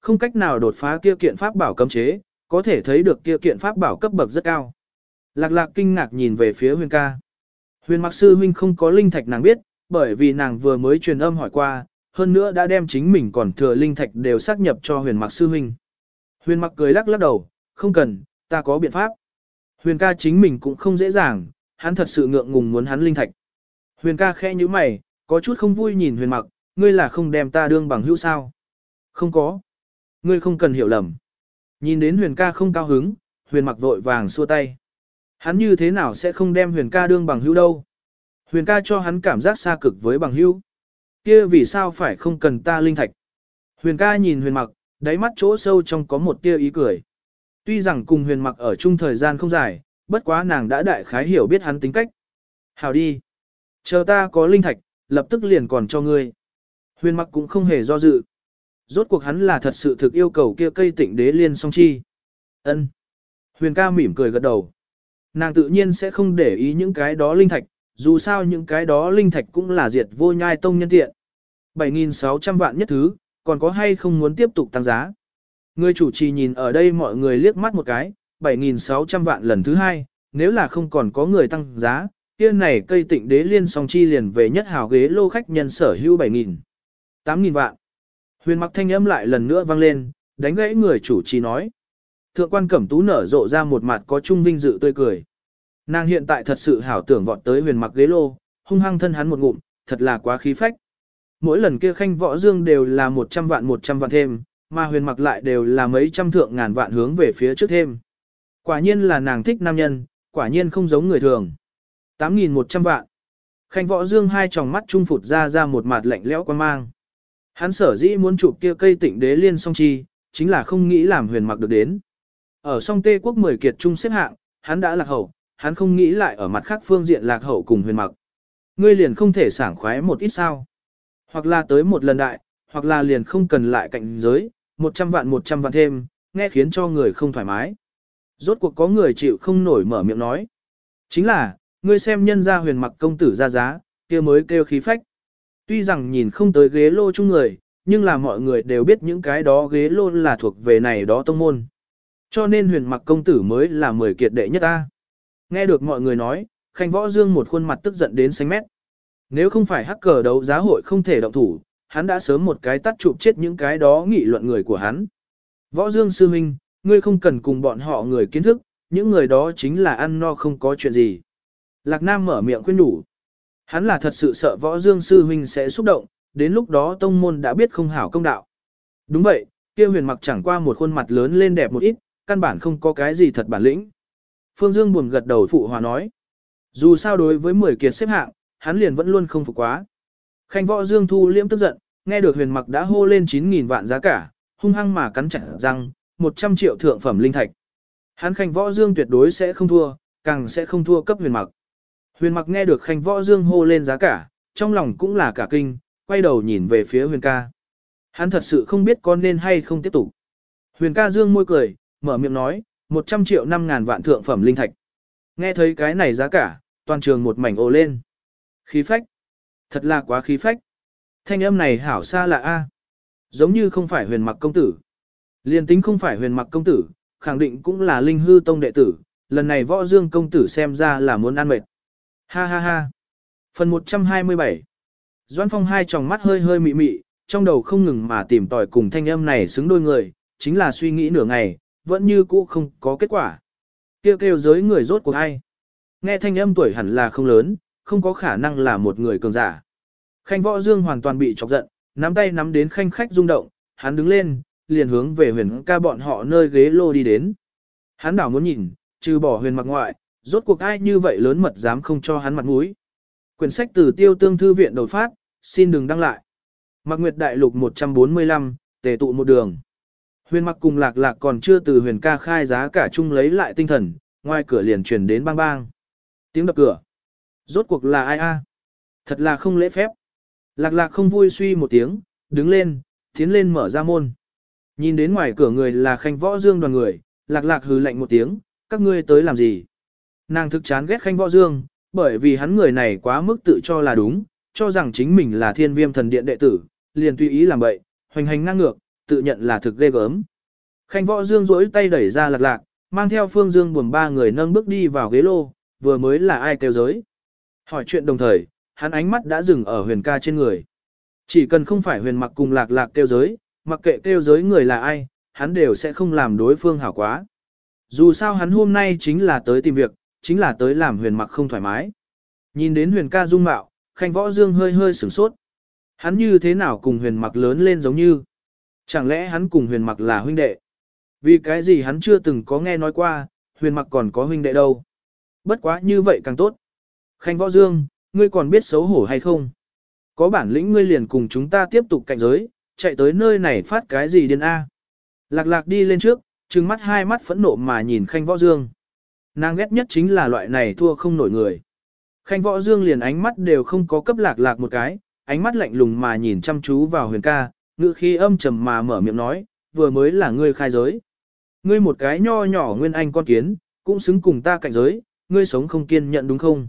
Không cách nào đột phá kia kiện pháp bảo cấm chế, có thể thấy được kia kiện pháp bảo cấp bậc rất cao. Lạc lạc kinh ngạc nhìn về phía huyền ca. Huyền mặc sư huynh không có linh thạch nàng biết, bởi vì nàng vừa mới truyền âm hỏi qua, hơn nữa đã đem chính mình còn thừa linh thạch đều xác nhập cho huyền mặc sư huynh. Huyền mặc cười lắc lắc đầu, không cần, ta có biện pháp. Huyền ca chính mình cũng không dễ dàng, hắn thật sự ngượng ngùng muốn hắn linh thạch. Huyền ca khẽ như mày, có chút không vui nhìn huyền mặc, ngươi là không đem ta đương bằng hữu sao. Không có. Ngươi không cần hiểu lầm. Nhìn đến huyền ca không cao hứng, huyền mặc vội vàng xua tay. Hắn như thế nào sẽ không đem huyền ca đương bằng hữu đâu. Huyền ca cho hắn cảm giác xa cực với bằng hữu. Kia vì sao phải không cần ta linh thạch. Huyền ca nhìn huyền mặc, đáy mắt chỗ sâu trong có một tia ý cười. Tuy rằng cùng huyền mặc ở chung thời gian không dài, bất quá nàng đã đại khái hiểu biết hắn tính cách. Hào đi. Chờ ta có linh thạch, lập tức liền còn cho ngươi. Huyền mặc cũng không hề do dự. Rốt cuộc hắn là thật sự thực yêu cầu kia cây tịnh đế liên song chi. ân Huyền ca mỉm cười gật đầu. Nàng tự nhiên sẽ không để ý những cái đó linh thạch, dù sao những cái đó linh thạch cũng là diệt vô nhai tông nhân tiện. 7.600 vạn nhất thứ, còn có hay không muốn tiếp tục tăng giá. Người chủ trì nhìn ở đây mọi người liếc mắt một cái, 7.600 vạn lần thứ hai, nếu là không còn có người tăng giá, kia này cây tịnh đế liên song chi liền về nhất hào ghế lô khách nhân sở hữu 7.000. 8.000 vạn. Huyền mặc thanh âm lại lần nữa vang lên, đánh gãy người chủ trì nói. Thượng quan cẩm tú nở rộ ra một mặt có trung vinh dự tươi cười. Nàng hiện tại thật sự hảo tưởng vọt tới huyền mặc ghế lô, hung hăng thân hắn một ngụm, thật là quá khí phách. Mỗi lần kia khanh võ dương đều là 100 vạn 100 vạn thêm, mà huyền mặc lại đều là mấy trăm thượng ngàn vạn hướng về phía trước thêm. Quả nhiên là nàng thích nam nhân, quả nhiên không giống người thường. 8.100 vạn. Khanh võ dương hai tròng mắt trung phụt ra ra một mặt lạnh lẽo quan mang. Hắn sở dĩ muốn chụp kia cây tịnh đế liên song chi, chính là không nghĩ làm huyền mặc được đến. Ở song tê quốc 10 kiệt trung xếp hạng, hắn đã lạc hậu, hắn không nghĩ lại ở mặt khác phương diện lạc hậu cùng huyền mặc. Ngươi liền không thể sảng khoái một ít sao. Hoặc là tới một lần đại, hoặc là liền không cần lại cạnh giới, 100 vạn 100 vạn thêm, nghe khiến cho người không thoải mái. Rốt cuộc có người chịu không nổi mở miệng nói. Chính là, ngươi xem nhân gia huyền mặc công tử ra giá, kia mới kêu khí phách. Tuy rằng nhìn không tới ghế lô chung người, nhưng là mọi người đều biết những cái đó ghế lô là thuộc về này đó tông môn. Cho nên huyền mặc công tử mới là mười kiệt đệ nhất ta. Nghe được mọi người nói, Khanh Võ Dương một khuôn mặt tức giận đến xanh mét. Nếu không phải hắc cờ đấu giá hội không thể động thủ, hắn đã sớm một cái tắt chụp chết những cái đó nghị luận người của hắn. Võ Dương sư huynh, ngươi không cần cùng bọn họ người kiến thức, những người đó chính là ăn no không có chuyện gì. Lạc Nam mở miệng khuyên đủ. Hắn là thật sự sợ võ dương sư huynh sẽ xúc động, đến lúc đó tông môn đã biết không hảo công đạo. Đúng vậy, kia huyền mặc chẳng qua một khuôn mặt lớn lên đẹp một ít, căn bản không có cái gì thật bản lĩnh. Phương Dương buồn gật đầu phụ hòa nói. Dù sao đối với 10 kiệt xếp hạng, hắn liền vẫn luôn không phục quá. Khanh võ Dương thu liễm tức giận, nghe được huyền mặc đã hô lên 9.000 vạn giá cả, hung hăng mà cắn chặt răng, 100 triệu thượng phẩm linh thạch. Hắn khanh võ Dương tuyệt đối sẽ không thua, càng sẽ không thua cấp huyền mặc. Huyền mặc nghe được khanh võ dương hô lên giá cả, trong lòng cũng là cả kinh, quay đầu nhìn về phía huyền ca. Hắn thật sự không biết con nên hay không tiếp tục. Huyền ca dương môi cười, mở miệng nói, 100 triệu 5 ngàn vạn thượng phẩm linh thạch. Nghe thấy cái này giá cả, toàn trường một mảnh ồ lên. Khí phách. Thật là quá khí phách. Thanh âm này hảo xa là A. Giống như không phải huyền mặc công tử. Liên tính không phải huyền mặc công tử, khẳng định cũng là linh hư tông đệ tử. Lần này võ dương công tử xem ra là muốn ăn mệt. Ha ha ha. Phần 127 Doan Phong hai tròng mắt hơi hơi mị mị, trong đầu không ngừng mà tìm tòi cùng thanh âm này xứng đôi người, chính là suy nghĩ nửa ngày, vẫn như cũ không có kết quả. Kêu kêu giới người rốt cuộc ai? Nghe thanh âm tuổi hẳn là không lớn, không có khả năng là một người cường giả. Khanh võ dương hoàn toàn bị chọc giận, nắm tay nắm đến khanh khách rung động, hắn đứng lên, liền hướng về huyền ca bọn họ nơi ghế lô đi đến. Hắn đảo muốn nhìn, trừ bỏ huyền mặc ngoại, rốt cuộc ai như vậy lớn mật dám không cho hắn mặt mũi. Quyển sách từ tiêu tương thư viện đột phát, xin đừng đăng lại. Mạc Nguyệt Đại Lục 145, tề tụ một đường. Huyền mặc cùng lạc lạc còn chưa từ huyền ca khai giá cả chung lấy lại tinh thần, ngoài cửa liền truyền đến bang bang. Tiếng đập cửa. Rốt cuộc là ai a? Thật là không lễ phép. Lạc lạc không vui suy một tiếng, đứng lên, tiến lên mở ra môn. Nhìn đến ngoài cửa người là khanh võ dương đoàn người, lạc lạc hừ lạnh một tiếng, các ngươi tới làm gì? Nàng thực chán ghét Khanh Võ Dương, bởi vì hắn người này quá mức tự cho là đúng, cho rằng chính mình là thiên viêm thần điện đệ tử, liền tùy ý làm bậy, hoành hành ngang ngược, tự nhận là thực ghê gớm. Khanh võ dương rỗi tay đẩy ra lạc lạc, mang theo phương dương buồm ba người nâng bước đi vào ghế lô, vừa mới là ai kêu giới. Hỏi chuyện đồng thời, hắn ánh mắt đã dừng ở huyền ca trên người. Chỉ cần không phải huyền mặc cùng lạc lạc kêu giới, mặc kệ kêu giới người là ai, hắn đều sẽ không làm đối phương hảo quá. Dù sao hắn hôm nay chính là tới tìm việc, chính là tới làm huyền mặc không thoải mái. Nhìn đến huyền ca dung mạo, khanh võ dương hơi hơi sửng sốt. Hắn như thế nào cùng huyền mặc lớn lên giống như. Chẳng lẽ hắn cùng huyền mặc là huynh đệ? Vì cái gì hắn chưa từng có nghe nói qua, huyền mặc còn có huynh đệ đâu. Bất quá như vậy càng tốt. Khanh võ dương, ngươi còn biết xấu hổ hay không? Có bản lĩnh ngươi liền cùng chúng ta tiếp tục cạnh giới, chạy tới nơi này phát cái gì điên A. Lạc lạc đi lên trước, trừng mắt hai mắt phẫn nộ mà nhìn khanh võ dương. Nàng ghét nhất chính là loại này thua không nổi người. Khanh võ dương liền ánh mắt đều không có cấp lạc lạc một cái, ánh mắt lạnh lùng mà nhìn chăm chú vào huyền ca, ngữ khi âm trầm mà mở miệng nói, vừa mới là ngươi khai giới. Ngươi một cái nho nhỏ nguyên anh con kiến, cũng xứng cùng ta cạnh giới, ngươi sống không kiên nhận đúng không?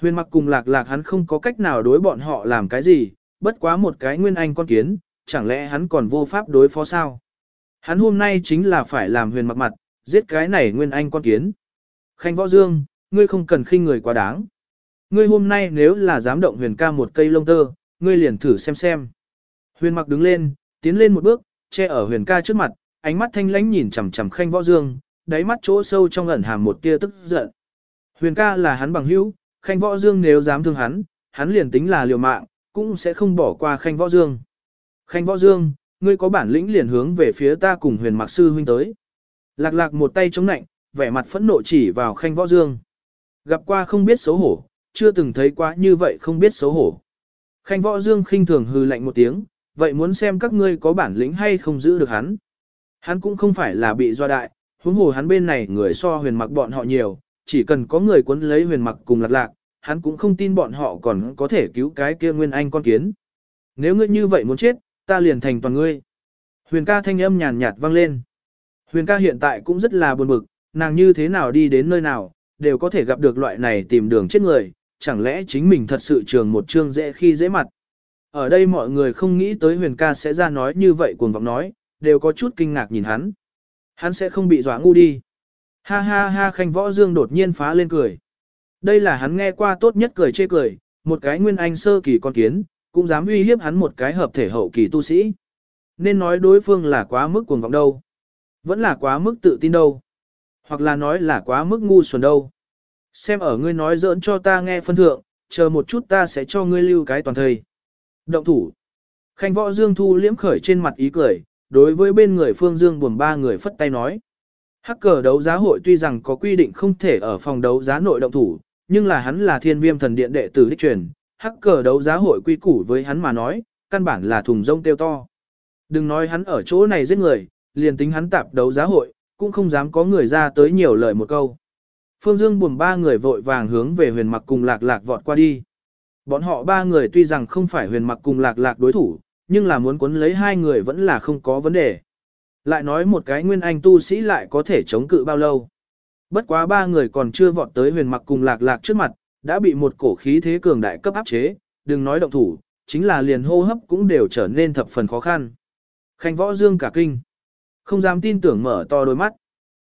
Huyền mặc cùng lạc lạc hắn không có cách nào đối bọn họ làm cái gì, bất quá một cái nguyên anh con kiến, chẳng lẽ hắn còn vô pháp đối phó sao? Hắn hôm nay chính là phải làm huyền mặc mặt, giết cái này nguyên anh con kiến. Khanh võ dương, ngươi không cần khinh người quá đáng. Ngươi hôm nay nếu là dám động huyền ca một cây lông tơ, ngươi liền thử xem xem. Huyền mặc đứng lên, tiến lên một bước, che ở huyền ca trước mặt, ánh mắt thanh lãnh nhìn chằm chằm khanh võ dương, đáy mắt chỗ sâu trong ẩn hàm một tia tức giận. Huyền ca là hắn bằng hữu, khanh võ dương nếu dám thương hắn, hắn liền tính là liều mạng, cũng sẽ không bỏ qua khanh võ dương. Khanh võ dương, ngươi có bản lĩnh liền hướng về phía ta cùng huyền mặc sư huynh tới. Lạc lạc một tay chống nạnh, vẻ mặt phẫn nộ chỉ vào khanh võ dương. Gặp qua không biết xấu hổ, chưa từng thấy quá như vậy không biết xấu hổ. Khanh võ dương khinh thường hư lạnh một tiếng, vậy muốn xem các ngươi có bản lĩnh hay không giữ được hắn. Hắn cũng không phải là bị do đại, huống hồ hắn bên này người so huyền mặc bọn họ nhiều, chỉ cần có người cuốn lấy huyền mặc cùng lạc lạc, hắn cũng không tin bọn họ còn có thể cứu cái kia nguyên anh con kiến. Nếu ngươi như vậy muốn chết, ta liền thành toàn ngươi. Huyền ca thanh âm nhàn nhạt vang lên. Huyền ca hiện tại cũng rất là buồn bực, nàng như thế nào đi đến nơi nào, đều có thể gặp được loại này tìm đường chết người, chẳng lẽ chính mình thật sự trường một chương dễ khi dễ mặt. Ở đây mọi người không nghĩ tới huyền ca sẽ ra nói như vậy cuồng vọng nói, đều có chút kinh ngạc nhìn hắn. Hắn sẽ không bị dọa ngu đi. Ha ha ha khanh võ dương đột nhiên phá lên cười. Đây là hắn nghe qua tốt nhất cười chê cười, một cái nguyên anh sơ kỳ con kiến, cũng dám uy hiếp hắn một cái hợp thể hậu kỳ tu sĩ. Nên nói đối phương là quá mức cuồng vọng đâu. Vẫn là quá mức tự tin đâu. Hoặc là nói là quá mức ngu xuẩn đâu. Xem ở ngươi nói giỡn cho ta nghe phân thượng, chờ một chút ta sẽ cho ngươi lưu cái toàn thời. Động thủ. Khanh võ Dương Thu liễm khởi trên mặt ý cười, đối với bên người Phương Dương buồn ba người phất tay nói. Hắc Cờ đấu giá hội tuy rằng có quy định không thể ở phòng đấu giá nội động thủ, nhưng là hắn là thiên viêm thần điện đệ tử đích truyền, Cờ đấu giá hội quy củ với hắn mà nói, căn bản là thùng rông tiêu to. Đừng nói hắn ở chỗ này giết người, liền tính hắn tạp đấu giá hội, cũng không dám có người ra tới nhiều lời một câu. Phương Dương buồn ba người vội vàng hướng về huyền mặc cùng lạc lạc vọt qua đi. Bọn họ ba người tuy rằng không phải huyền mặc cùng lạc lạc đối thủ, nhưng là muốn cuốn lấy hai người vẫn là không có vấn đề. Lại nói một cái nguyên anh tu sĩ lại có thể chống cự bao lâu. Bất quá ba người còn chưa vọt tới huyền mặc cùng lạc lạc trước mặt, đã bị một cổ khí thế cường đại cấp áp chế, đừng nói động thủ, chính là liền hô hấp cũng đều trở nên thập phần khó khăn. Khanh võ dương cả kinh. Không dám tin tưởng mở to đôi mắt.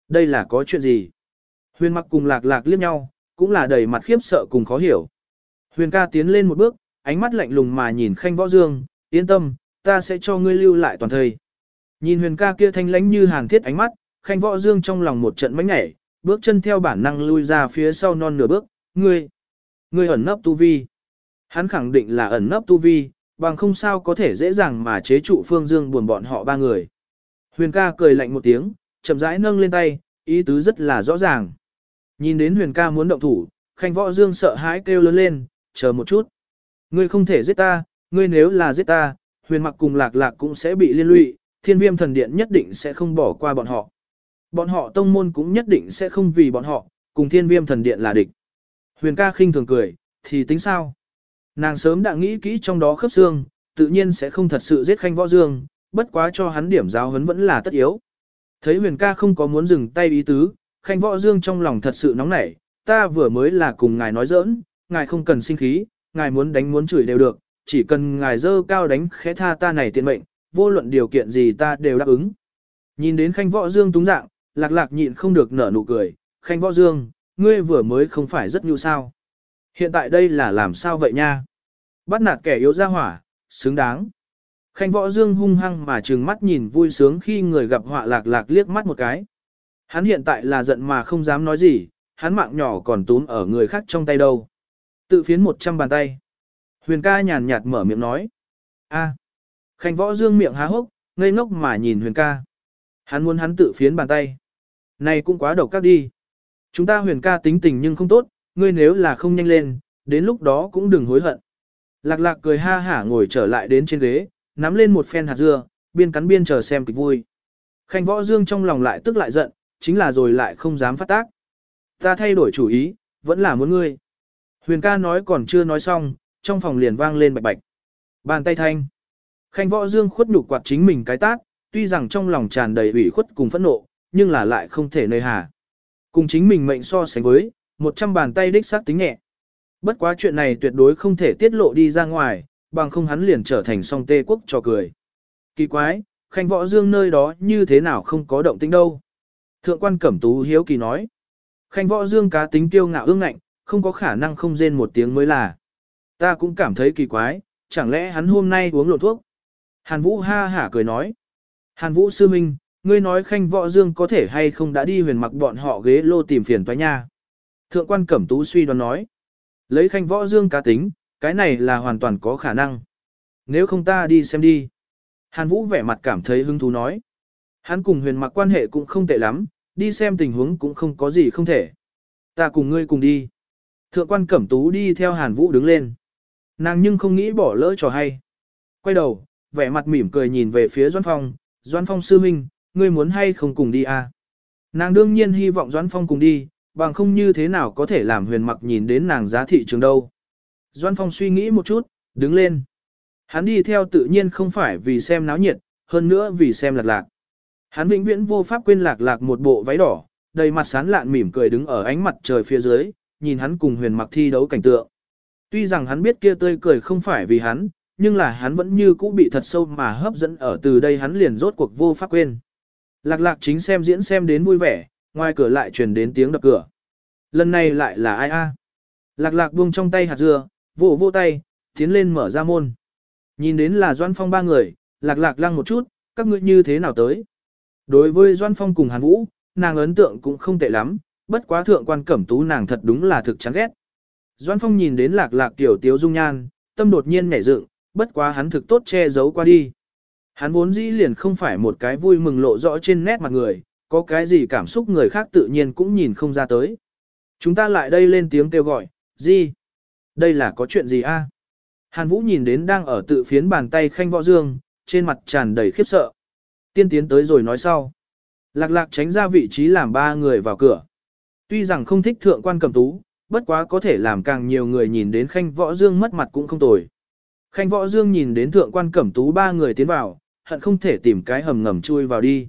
Đây là có chuyện gì? Huyền mặc cùng lạc lạc liếc nhau, cũng là đầy mặt khiếp sợ cùng khó hiểu. Huyền ca tiến lên một bước, ánh mắt lạnh lùng mà nhìn khanh võ dương, yên tâm, ta sẽ cho ngươi lưu lại toàn thời. Nhìn huyền ca kia thanh lãnh như hàng thiết ánh mắt, khanh võ dương trong lòng một trận mánh nhảy, bước chân theo bản năng lui ra phía sau non nửa bước, ngươi, ngươi ẩn nấp tu vi. Hắn khẳng định là ẩn nấp tu vi, bằng không sao có thể dễ dàng mà chế trụ phương dương buồn bọn họ ba người. Huyền ca cười lạnh một tiếng, chậm rãi nâng lên tay, ý tứ rất là rõ ràng. Nhìn đến huyền ca muốn động thủ, khanh võ dương sợ hãi kêu lớn lên, chờ một chút. Ngươi không thể giết ta, ngươi nếu là giết ta, huyền mặc cùng lạc lạc cũng sẽ bị liên lụy, thiên viêm thần điện nhất định sẽ không bỏ qua bọn họ. Bọn họ tông môn cũng nhất định sẽ không vì bọn họ, cùng thiên viêm thần điện là địch. Huyền ca khinh thường cười, thì tính sao? Nàng sớm đã nghĩ kỹ trong đó khớp xương, tự nhiên sẽ không thật sự giết khanh võ dương, bất quá cho hắn điểm giáo huấn vẫn là tất yếu. Thấy huyền ca không có muốn dừng tay ý tứ, khanh võ dương trong lòng thật sự nóng nảy, ta vừa mới là cùng ngài nói giỡn, ngài không cần sinh khí, ngài muốn đánh muốn chửi đều được, chỉ cần ngài dơ cao đánh khẽ tha ta này tiện mệnh, vô luận điều kiện gì ta đều đáp ứng. Nhìn đến khanh võ dương túng dạng, lạc lạc nhịn không được nở nụ cười, khanh võ dương, ngươi vừa mới không phải rất nhu sao. Hiện tại đây là làm sao vậy nha? Bắt nạt kẻ yếu ra hỏa, xứng đáng. Khanh võ dương hung hăng mà trừng mắt nhìn vui sướng khi người gặp họa lạc lạc liếc mắt một cái. Hắn hiện tại là giận mà không dám nói gì, hắn mạng nhỏ còn túm ở người khác trong tay đâu. Tự phiến một trăm bàn tay. Huyền ca nhàn nhạt mở miệng nói. a Khanh võ dương miệng há hốc, ngây ngốc mà nhìn huyền ca. Hắn muốn hắn tự phiến bàn tay. Này cũng quá độc các đi. Chúng ta huyền ca tính tình nhưng không tốt, ngươi nếu là không nhanh lên, đến lúc đó cũng đừng hối hận. Lạc lạc cười ha hả ngồi trở lại đến trên ghế, nắm lên một phen hạt dưa, biên cắn biên chờ xem kịch vui. Khanh võ dương trong lòng lại tức lại giận, chính là rồi lại không dám phát tác. Ta thay đổi chủ ý, vẫn là muốn ngươi. Huyền ca nói còn chưa nói xong, trong phòng liền vang lên bạch bạch. Bàn tay thanh. Khanh võ dương khuất nhục quạt chính mình cái tác, tuy rằng trong lòng tràn đầy ủy khuất cùng phẫn nộ, nhưng là lại không thể nơi hà. Cùng chính mình mệnh so sánh với, một trăm bàn tay đích xác tính nhẹ. Bất quá chuyện này tuyệt đối không thể tiết lộ đi ra ngoài, bằng không hắn liền trở thành song tê quốc cho cười. Kỳ quái, khanh võ dương nơi đó như thế nào không có động tĩnh đâu. Thượng quan Cẩm Tú hiếu kỳ nói. Khanh võ dương cá tính kiêu ngạo ương ngạnh, không có khả năng không rên một tiếng mới là. Ta cũng cảm thấy kỳ quái, chẳng lẽ hắn hôm nay uống lộn thuốc. Hàn Vũ ha hả cười nói. Hàn Vũ sư minh, ngươi nói khanh võ dương có thể hay không đã đi huyền mặc bọn họ ghế lô tìm phiền toái nha. Thượng quan Cẩm Tú suy đoán nói. Lấy khanh võ dương cá tính, cái này là hoàn toàn có khả năng. Nếu không ta đi xem đi. Hàn Vũ vẻ mặt cảm thấy hứng thú nói. Hắn cùng huyền mặc quan hệ cũng không tệ lắm, đi xem tình huống cũng không có gì không thể. Ta cùng ngươi cùng đi. Thượng quan Cẩm Tú đi theo Hàn Vũ đứng lên. Nàng nhưng không nghĩ bỏ lỡ trò hay. Quay đầu, vẻ mặt mỉm cười nhìn về phía Doan Phong, Doan Phong sư minh, ngươi muốn hay không cùng đi à? Nàng đương nhiên hy vọng Doan Phong cùng đi, bằng không như thế nào có thể làm huyền mặc nhìn đến nàng giá thị trường đâu. Doan Phong suy nghĩ một chút, đứng lên. Hắn đi theo tự nhiên không phải vì xem náo nhiệt, hơn nữa vì xem lạc lạc. Hắn vĩnh viễn vô pháp quên lạc lạc một bộ váy đỏ, đầy mặt sán lạn mỉm cười đứng ở ánh mặt trời phía dưới, nhìn hắn cùng huyền mặc thi đấu cảnh tượng. Tuy rằng hắn biết kia tươi cười không phải vì hắn, nhưng là hắn vẫn như cũ bị thật sâu mà hấp dẫn ở từ đây hắn liền rốt cuộc vô pháp quên. Lạc lạc chính xem diễn xem đến vui vẻ, ngoài cửa lại truyền đến tiếng đập cửa. Lần này lại là ai a? Lạc lạc buông trong tay hạt dưa, vỗ vỗ tay, tiến lên mở ra môn. Nhìn đến là Doan Phong ba người, lạc lạc lăng một chút, các ngươi như thế nào tới? Đối với Doan Phong cùng Hàn Vũ, nàng ấn tượng cũng không tệ lắm, bất quá thượng quan cẩm tú nàng thật đúng là thực chán ghét. Doan Phong nhìn đến lạc lạc tiểu tiếu dung nhan, tâm đột nhiên nhảy dựng, bất quá hắn thực tốt che giấu qua đi. Hắn vốn dĩ liền không phải một cái vui mừng lộ rõ trên nét mặt người, có cái gì cảm xúc người khác tự nhiên cũng nhìn không ra tới. Chúng ta lại đây lên tiếng kêu gọi, gì? Đây là có chuyện gì a? Hàn Vũ nhìn đến đang ở tự phiến bàn tay khanh võ dương, trên mặt tràn đầy khiếp sợ. Tiên tiến tới rồi nói sau. Lạc lạc tránh ra vị trí làm ba người vào cửa. Tuy rằng không thích thượng quan cầm tú, bất quá có thể làm càng nhiều người nhìn đến khanh võ dương mất mặt cũng không tồi. Khanh võ dương nhìn đến thượng quan cẩm tú ba người tiến vào, hận không thể tìm cái hầm ngầm chui vào đi.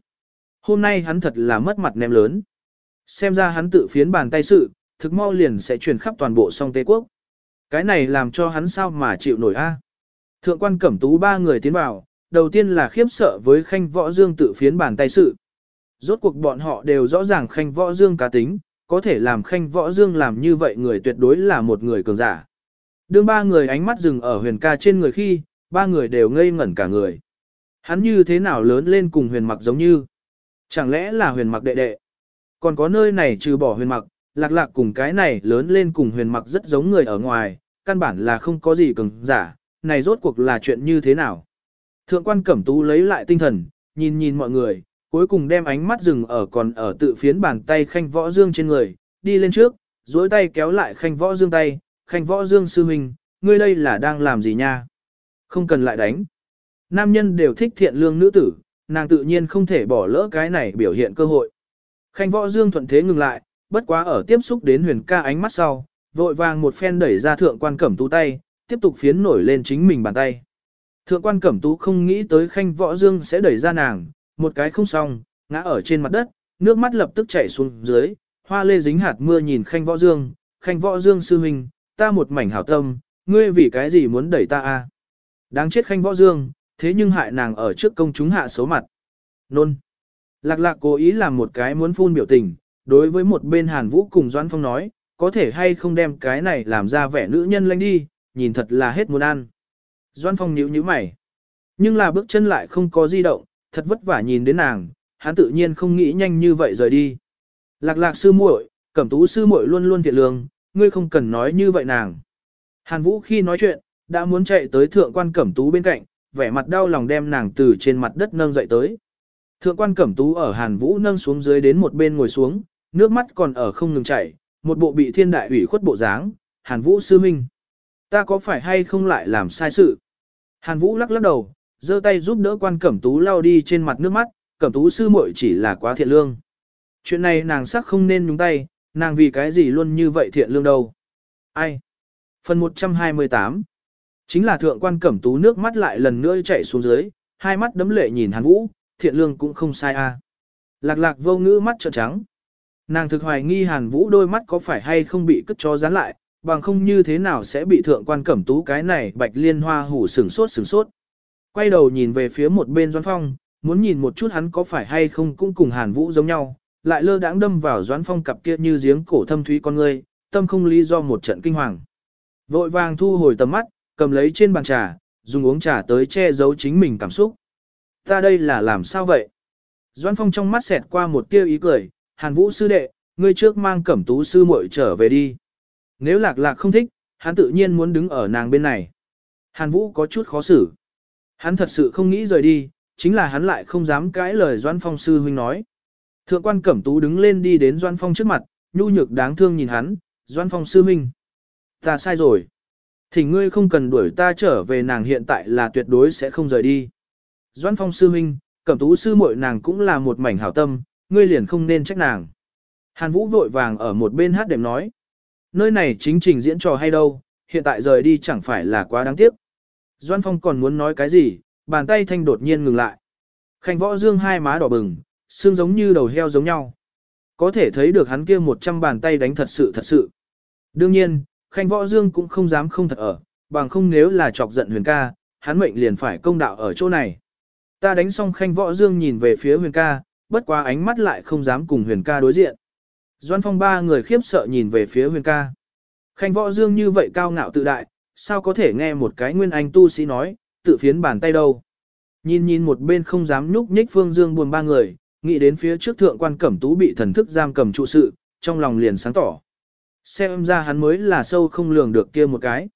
Hôm nay hắn thật là mất mặt ném lớn. Xem ra hắn tự phiến bàn tay sự, thực mau liền sẽ truyền khắp toàn bộ song Tây Quốc. Cái này làm cho hắn sao mà chịu nổi a? Thượng quan cẩm tú ba người tiến vào, đầu tiên là khiếp sợ với khanh võ dương tự phiến bàn tay sự. Rốt cuộc bọn họ đều rõ ràng khanh võ dương cá tính, có thể làm khanh võ dương làm như vậy người tuyệt đối là một người cường giả. Đương ba người ánh mắt dừng ở huyền ca trên người khi, ba người đều ngây ngẩn cả người. Hắn như thế nào lớn lên cùng huyền mặc giống như? Chẳng lẽ là huyền mặc đệ đệ? Còn có nơi này trừ bỏ huyền mặc, lạc lạc cùng cái này lớn lên cùng huyền mặc rất giống người ở ngoài, căn bản là không có gì cường giả, này rốt cuộc là chuyện như thế nào? Thượng quan cẩm tú lấy lại tinh thần, nhìn nhìn mọi người, cuối cùng đem ánh mắt dừng ở còn ở tự phiến bàn tay khanh võ dương trên người, đi lên trước, duỗi tay kéo lại khanh võ dương tay, khanh võ dương sư huynh, ngươi đây là đang làm gì nha? Không cần lại đánh. Nam nhân đều thích thiện lương nữ tử, nàng tự nhiên không thể bỏ lỡ cái này biểu hiện cơ hội. Khanh võ dương thuận thế ngừng lại, bất quá ở tiếp xúc đến huyền ca ánh mắt sau, vội vàng một phen đẩy ra thượng quan cẩm tú tay, tiếp tục phiến nổi lên chính mình bàn tay. Thượng quan cẩm tú không nghĩ tới khanh võ dương sẽ đẩy ra nàng, một cái không xong, ngã ở trên mặt đất, nước mắt lập tức chảy xuống dưới, hoa lê dính hạt mưa nhìn khanh võ dương, khanh võ dương sư huynh, ta một mảnh hảo tâm, ngươi vì cái gì muốn đẩy ta a? Đáng chết khanh võ dương, thế nhưng hại nàng ở trước công chúng hạ xấu mặt. Nôn. Lạc lạc cố ý làm một cái muốn phun biểu tình, đối với một bên Hàn Vũ cùng Doãn Phong nói, có thể hay không đem cái này làm ra vẻ nữ nhân lanh đi, nhìn thật là hết muốn ăn. doan Phong nhíu nhíu mày. Nhưng là bước chân lại không có di động, thật vất vả nhìn đến nàng, hắn tự nhiên không nghĩ nhanh như vậy rời đi. Lạc lạc sư muội, cẩm tú sư muội luôn luôn thiện lương, ngươi không cần nói như vậy nàng. Hàn Vũ khi nói chuyện, đã muốn chạy tới thượng quan cẩm tú bên cạnh, vẻ mặt đau lòng đem nàng từ trên mặt đất nâng dậy tới. Thượng quan cẩm tú ở Hàn Vũ nâng xuống dưới đến một bên ngồi xuống, nước mắt còn ở không ngừng chảy, một bộ bị thiên đại ủy khuất bộ dáng, Hàn Vũ sư minh. Ta có phải hay không lại làm sai sự? Hàn Vũ lắc lắc đầu, giơ tay giúp đỡ quan cẩm tú lau đi trên mặt nước mắt, cẩm tú sư muội chỉ là quá thiện lương. Chuyện này nàng sắc không nên nhúng tay, nàng vì cái gì luôn như vậy thiện lương đâu. Ai? Phần 128 Chính là thượng quan cẩm tú nước mắt lại lần nữa chảy xuống dưới, hai mắt đấm lệ nhìn Hàn Vũ, thiện lương cũng không sai a. Lạc lạc vô ngữ mắt trợn trắng. Nàng thực hoài nghi Hàn Vũ đôi mắt có phải hay không bị cất cho dán lại, bằng không như thế nào sẽ bị thượng quan cẩm tú cái này bạch liên hoa hủ sừng sốt sừng sốt. Quay đầu nhìn về phía một bên Doãn Phong, muốn nhìn một chút hắn có phải hay không cũng cùng Hàn Vũ giống nhau, lại lơ đãng đâm vào Doãn Phong cặp kia như giếng cổ thâm thúy con ngươi, tâm không lý do một trận kinh hoàng. Vội vàng thu hồi tầm mắt, cầm lấy trên bàn trà, dùng uống trà tới che giấu chính mình cảm xúc. Ta đây là làm sao vậy? Doãn Phong trong mắt xẹt qua một tia ý cười, Hàn Vũ sư đệ, ngươi trước mang cẩm tú sư muội trở về đi. Nếu lạc lạc không thích, hắn tự nhiên muốn đứng ở nàng bên này. Hàn Vũ có chút khó xử. Hắn thật sự không nghĩ rời đi, chính là hắn lại không dám cãi lời Doan Phong sư huynh nói. Thượng quan Cẩm Tú đứng lên đi đến Doan Phong trước mặt, nhu nhược đáng thương nhìn hắn, Doan Phong sư huynh. Ta sai rồi. Thì ngươi không cần đuổi ta trở về nàng hiện tại là tuyệt đối sẽ không rời đi. Doan Phong sư huynh, Cẩm Tú sư muội nàng cũng là một mảnh hảo tâm, ngươi liền không nên trách nàng. Hàn Vũ vội vàng ở một bên hát đệm nói. Nơi này chính trình diễn trò hay đâu, hiện tại rời đi chẳng phải là quá đáng tiếc. Doan Phong còn muốn nói cái gì, bàn tay thanh đột nhiên ngừng lại. Khanh võ dương hai má đỏ bừng, xương giống như đầu heo giống nhau. Có thể thấy được hắn kia một trăm bàn tay đánh thật sự thật sự. Đương nhiên, Khanh võ dương cũng không dám không thật ở, bằng không nếu là chọc giận huyền ca, hắn mệnh liền phải công đạo ở chỗ này. Ta đánh xong Khanh võ dương nhìn về phía huyền ca, bất quá ánh mắt lại không dám cùng huyền ca đối diện. Doan Phong ba người khiếp sợ nhìn về phía huyền ca. Khanh võ dương như vậy cao ngạo tự đại, sao có thể nghe một cái nguyên anh tu sĩ nói, tự phiến bàn tay đâu. Nhìn nhìn một bên không dám nhúc nhích Phương Dương buồn ba người, nghĩ đến phía trước thượng quan cẩm tú bị thần thức giam cầm trụ sự, trong lòng liền sáng tỏ. Xem ra hắn mới là sâu không lường được kia một cái.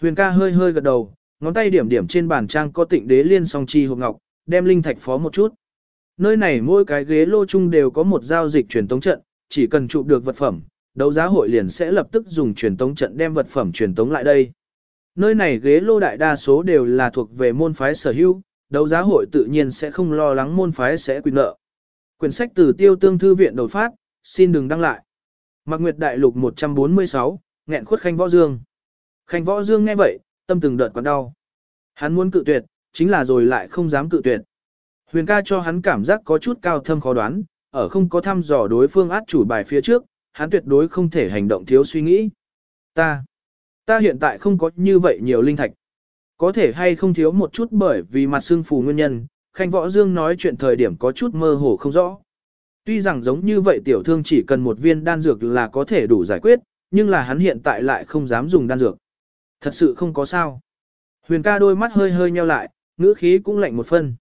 Huyền ca hơi hơi gật đầu, ngón tay điểm điểm trên bàn trang có tịnh đế liên song chi hộp ngọc, đem linh thạch phó một chút. Nơi này mỗi cái ghế lô chung đều có một giao dịch truyền tống trận, chỉ cần chụp được vật phẩm, đấu giá hội liền sẽ lập tức dùng truyền tống trận đem vật phẩm truyền tống lại đây. Nơi này ghế lô đại đa số đều là thuộc về môn phái sở hữu, đấu giá hội tự nhiên sẽ không lo lắng môn phái sẽ quy nợ. Quyển sách từ tiêu tương thư viện đột phát, xin đừng đăng lại. Mạc Nguyệt Đại Lục 146, nghẹn khuất Khanh Võ Dương. Khanh Võ Dương nghe vậy, tâm từng đợt quặn đau. Hắn muốn cự tuyệt, chính là rồi lại không dám cự tuyệt. Huyền ca cho hắn cảm giác có chút cao thâm khó đoán, ở không có thăm dò đối phương át chủ bài phía trước, hắn tuyệt đối không thể hành động thiếu suy nghĩ. Ta, Ta hiện tại không có như vậy nhiều linh thạch. Có thể hay không thiếu một chút bởi vì mặt xương phù nguyên nhân, Khanh Võ Dương nói chuyện thời điểm có chút mơ hồ không rõ. Tuy rằng giống như vậy tiểu thương chỉ cần một viên đan dược là có thể đủ giải quyết, nhưng là hắn hiện tại lại không dám dùng đan dược. Thật sự không có sao. Huyền ca đôi mắt hơi hơi nheo lại, ngữ khí cũng lạnh một phân.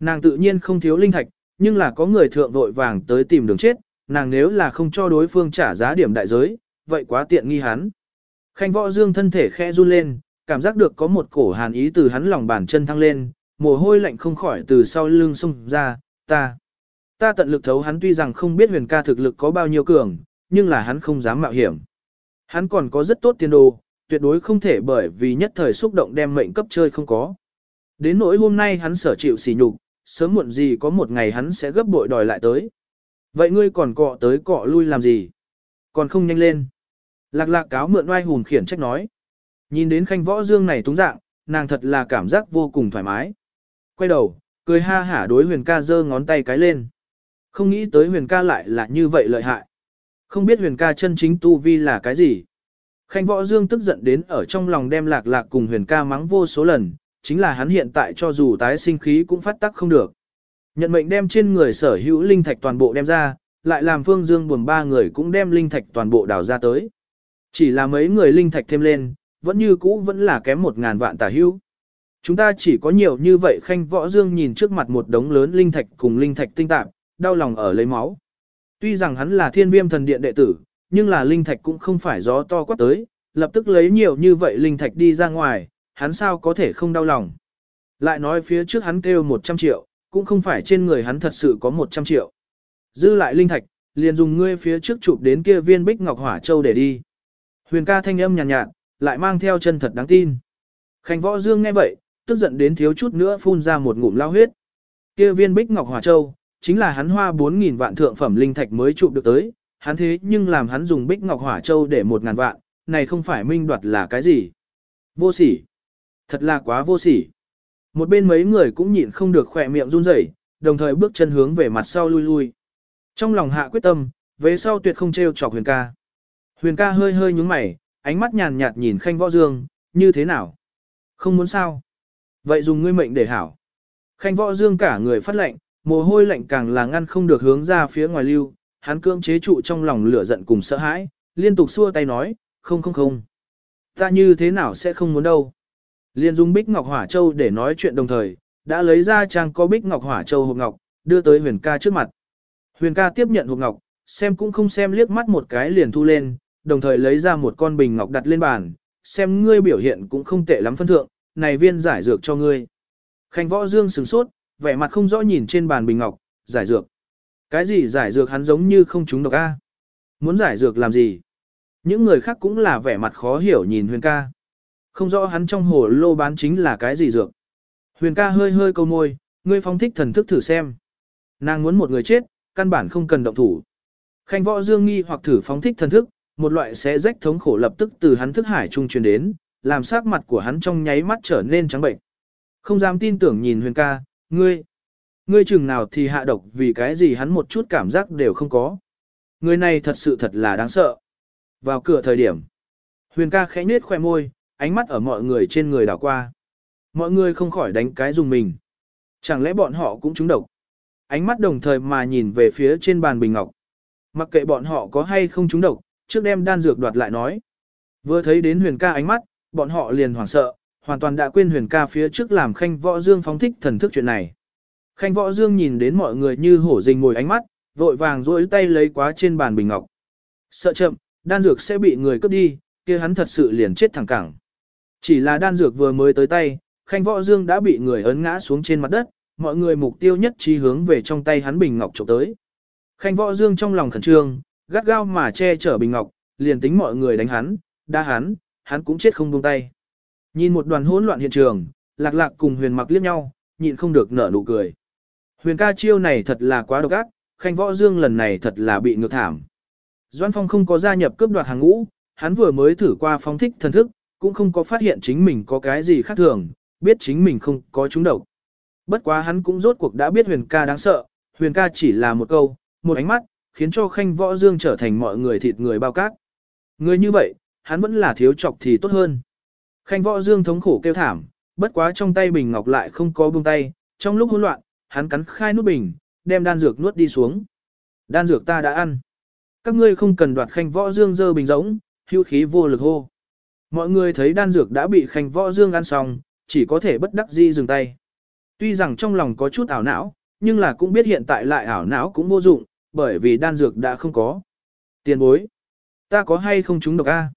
Nàng tự nhiên không thiếu linh thạch, nhưng là có người thượng vội vàng tới tìm đường chết, nàng nếu là không cho đối phương trả giá điểm đại giới, vậy quá tiện nghi hắn. Khanh võ dương thân thể khẽ run lên, cảm giác được có một cổ hàn ý từ hắn lòng bàn chân thăng lên, mồ hôi lạnh không khỏi từ sau lưng xông ra, ta. Ta tận lực thấu hắn tuy rằng không biết huyền ca thực lực có bao nhiêu cường, nhưng là hắn không dám mạo hiểm. Hắn còn có rất tốt tiền đồ, tuyệt đối không thể bởi vì nhất thời xúc động đem mệnh cấp chơi không có. Đến nỗi hôm nay hắn sở chịu sỉ nhục, sớm muộn gì có một ngày hắn sẽ gấp bội đòi lại tới. Vậy ngươi còn cọ tới cọ lui làm gì? Còn không nhanh lên. Lạc lạc cáo mượn oai hùng khiển trách nói. Nhìn đến khanh võ dương này túng dạng, nàng thật là cảm giác vô cùng thoải mái. Quay đầu, cười ha hả đối huyền ca giơ ngón tay cái lên. Không nghĩ tới huyền ca lại là như vậy lợi hại. Không biết huyền ca chân chính tu vi là cái gì. Khanh võ dương tức giận đến ở trong lòng đem lạc lạc cùng huyền ca mắng vô số lần, chính là hắn hiện tại cho dù tái sinh khí cũng phát tắc không được. Nhận mệnh đem trên người sở hữu linh thạch toàn bộ đem ra, lại làm Phương Dương buồn ba người cũng đem linh thạch toàn bộ đào ra tới. Chỉ là mấy người linh thạch thêm lên, vẫn như cũ vẫn là kém một ngàn vạn tả hữu. Chúng ta chỉ có nhiều như vậy khanh võ dương nhìn trước mặt một đống lớn linh thạch cùng linh thạch tinh tạp, đau lòng ở lấy máu. Tuy rằng hắn là thiên viêm thần điện đệ tử, nhưng là linh thạch cũng không phải gió to quát tới, lập tức lấy nhiều như vậy linh thạch đi ra ngoài, hắn sao có thể không đau lòng. Lại nói phía trước hắn kêu 100 triệu, cũng không phải trên người hắn thật sự có 100 triệu. Dư lại linh thạch, liền dùng ngươi phía trước chụp đến kia viên bích ngọc hỏa châu để đi. Huyền ca thanh âm nhàn nhạt, nhạt, lại mang theo chân thật đáng tin. Khánh võ dương nghe vậy, tức giận đến thiếu chút nữa phun ra một ngụm lao huyết. Kia viên bích ngọc hỏa châu, chính là hắn hoa 4.000 vạn thượng phẩm linh thạch mới chụp được tới, hắn thế nhưng làm hắn dùng bích ngọc hỏa châu để 1.000 vạn, này không phải minh đoạt là cái gì. Vô sỉ. Thật là quá vô sỉ. Một bên mấy người cũng nhịn không được khỏe miệng run rẩy, đồng thời bước chân hướng về mặt sau lui lui. Trong lòng hạ quyết tâm, về sau tuyệt không trêu chọc huyền ca. Huyền ca hơi hơi nhúng mày, ánh mắt nhàn nhạt nhìn khanh võ dương, như thế nào? Không muốn sao? Vậy dùng ngươi mệnh để hảo. Khanh võ dương cả người phát lệnh, mồ hôi lạnh càng là ngăn không được hướng ra phía ngoài lưu, hắn cưỡng chế trụ trong lòng lửa giận cùng sợ hãi, liên tục xua tay nói, không không không. Ta như thế nào sẽ không muốn đâu. Liên dung bích ngọc hỏa châu để nói chuyện đồng thời, đã lấy ra trang có bích ngọc hỏa châu hộp ngọc, đưa tới huyền ca trước mặt. Huyền ca tiếp nhận hộp ngọc, xem cũng không xem liếc mắt một cái liền thu lên, đồng thời lấy ra một con bình ngọc đặt lên bàn, xem ngươi biểu hiện cũng không tệ lắm phân thượng, này viên giải dược cho ngươi. Khanh võ dương sừng sốt, vẻ mặt không rõ nhìn trên bàn bình ngọc, giải dược. Cái gì giải dược hắn giống như không trúng độc a? Muốn giải dược làm gì? Những người khác cũng là vẻ mặt khó hiểu nhìn huyền ca. Không rõ hắn trong hồ lô bán chính là cái gì dược. Huyền ca hơi hơi câu môi, ngươi phóng thích thần thức thử xem. Nàng muốn một người chết, căn bản không cần động thủ. Khanh võ dương nghi hoặc thử phóng thích thần thức, một loại xé rách thống khổ lập tức từ hắn thức hải trung truyền đến, làm sắc mặt của hắn trong nháy mắt trở nên trắng bệnh. Không dám tin tưởng nhìn huyền ca, ngươi, ngươi chừng nào thì hạ độc vì cái gì hắn một chút cảm giác đều không có. Người này thật sự thật là đáng sợ. Vào cửa thời điểm, huyền ca khẽ nhếch khoe môi, ánh mắt ở mọi người trên người đảo qua. Mọi người không khỏi đánh cái dùng mình. Chẳng lẽ bọn họ cũng trúng độc? Ánh mắt đồng thời mà nhìn về phía trên bàn bình ngọc. Mặc kệ bọn họ có hay không trúng độc, trước đem đan dược đoạt lại nói. Vừa thấy đến huyền ca ánh mắt, bọn họ liền hoảng sợ, hoàn toàn đã quên huyền ca phía trước làm khanh võ dương phóng thích thần thức chuyện này. Khanh võ dương nhìn đến mọi người như hổ rình ngồi ánh mắt, vội vàng rỗi tay lấy quá trên bàn bình ngọc. Sợ chậm, đan dược sẽ bị người cướp đi, kia hắn thật sự liền chết thẳng cẳng. Chỉ là đan dược vừa mới tới tay, khanh võ dương đã bị người ấn ngã xuống trên mặt đất, mọi người mục tiêu nhất trí hướng về trong tay hắn bình ngọc chụp tới. Khanh võ dương trong lòng khẩn trương, gắt gao mà che chở bình ngọc, liền tính mọi người đánh hắn, đa hắn, hắn cũng chết không buông tay. Nhìn một đoàn hỗn loạn hiện trường, lạc lạc cùng huyền mặc liếc nhau, nhịn không được nở nụ cười. Huyền ca chiêu này thật là quá độc ác, khanh võ dương lần này thật là bị ngược thảm. doãn Phong không có gia nhập cướp đoạt hàng ngũ, hắn vừa mới thử qua phóng thích thần thức, cũng không có phát hiện chính mình có cái gì khác thường, biết chính mình không có trúng độc. Bất quá hắn cũng rốt cuộc đã biết huyền ca đáng sợ, huyền ca chỉ là một câu, một ánh mắt, khiến cho khanh võ dương trở thành mọi người thịt người bao cát. Người như vậy, hắn vẫn là thiếu chọc thì tốt hơn. Khanh võ dương thống khổ kêu thảm, bất quá trong tay bình ngọc lại không có buông tay, trong lúc hỗn loạn, hắn cắn khai nút bình, đem đan dược nuốt đi xuống. Đan dược ta đã ăn. Các ngươi không cần đoạt khanh võ dương dơ bình giống, hưu khí vô lực hô. Mọi người thấy đan dược đã bị khanh võ dương ăn xong, chỉ có thể bất đắc di dừng tay. Tuy rằng trong lòng có chút ảo não, nhưng là cũng biết hiện tại lại ảo não cũng vô dụng, bởi vì đan dược đã không có. Tiền bối, ta có hay không trúng độc a?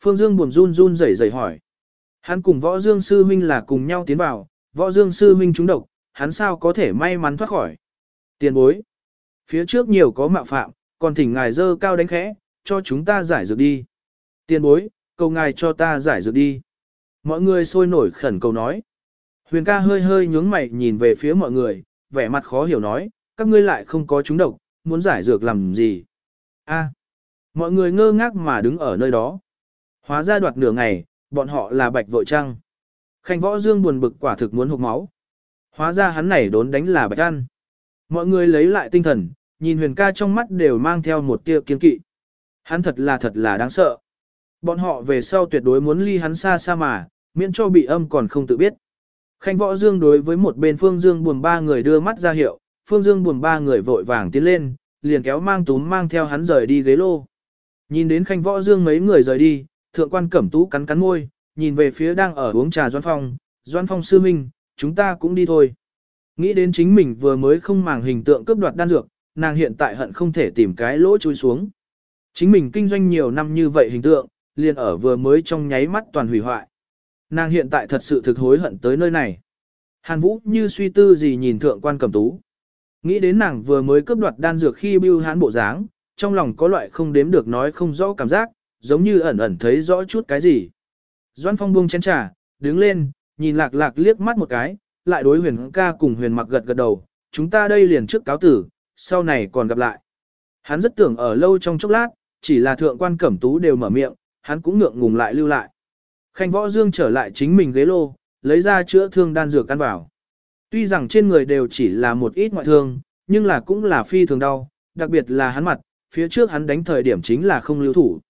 Phương Dương buồn run run rẩy rẩy hỏi. Hắn cùng võ dương sư huynh là cùng nhau tiến vào, võ dương sư huynh trúng độc, hắn sao có thể may mắn thoát khỏi. Tiền bối, phía trước nhiều có mạo phạm, còn thỉnh ngài dơ cao đánh khẽ, cho chúng ta giải dược đi. Tiền bối, cầu ngài cho ta giải dược đi. Mọi người sôi nổi khẩn cầu nói. Huyền ca hơi hơi nhướng mày nhìn về phía mọi người, vẻ mặt khó hiểu nói, các ngươi lại không có chúng độc, muốn giải dược làm gì. A, mọi người ngơ ngác mà đứng ở nơi đó. Hóa ra đoạt nửa ngày, bọn họ là bạch vội trăng. Khanh võ dương buồn bực quả thực muốn hụt máu. Hóa ra hắn này đốn đánh là bạch ăn. Mọi người lấy lại tinh thần, nhìn huyền ca trong mắt đều mang theo một tia kiên kỵ. Hắn thật là thật là đáng sợ. Bọn họ về sau tuyệt đối muốn ly hắn xa xa mà, miễn cho bị âm còn không tự biết. Khanh võ dương đối với một bên phương dương buồn ba người đưa mắt ra hiệu, phương dương buồn ba người vội vàng tiến lên, liền kéo mang túm mang theo hắn rời đi ghế lô. Nhìn đến khanh võ dương mấy người rời đi, thượng quan cẩm tú cắn cắn môi, nhìn về phía đang ở uống trà Doan Phong, Doan Phong sư minh, chúng ta cũng đi thôi. Nghĩ đến chính mình vừa mới không màng hình tượng cướp đoạt đan dược, nàng hiện tại hận không thể tìm cái lỗ chui xuống. Chính mình kinh doanh nhiều năm như vậy hình tượng, liền ở vừa mới trong nháy mắt toàn hủy hoại. Nàng hiện tại thật sự thực hối hận tới nơi này. Hàn Vũ như suy tư gì nhìn thượng quan cầm tú. Nghĩ đến nàng vừa mới cướp đoạt đan dược khi bưu hán bộ dáng, trong lòng có loại không đếm được nói không rõ cảm giác, giống như ẩn ẩn thấy rõ chút cái gì. Doan Phong buông chén trà, đứng lên, nhìn lạc lạc liếc mắt một cái, lại đối huyền ca cùng huyền mặc gật gật đầu, chúng ta đây liền trước cáo tử, sau này còn gặp lại. Hắn rất tưởng ở lâu trong chốc lát, chỉ là thượng quan cẩm tú đều mở miệng, hắn cũng ngượng ngùng lại lưu lại. Khanh võ dương trở lại chính mình ghế lô, lấy ra chữa thương đan dược căn vào. Tuy rằng trên người đều chỉ là một ít ngoại thương, nhưng là cũng là phi thường đau, đặc biệt là hắn mặt, phía trước hắn đánh thời điểm chính là không lưu thủ.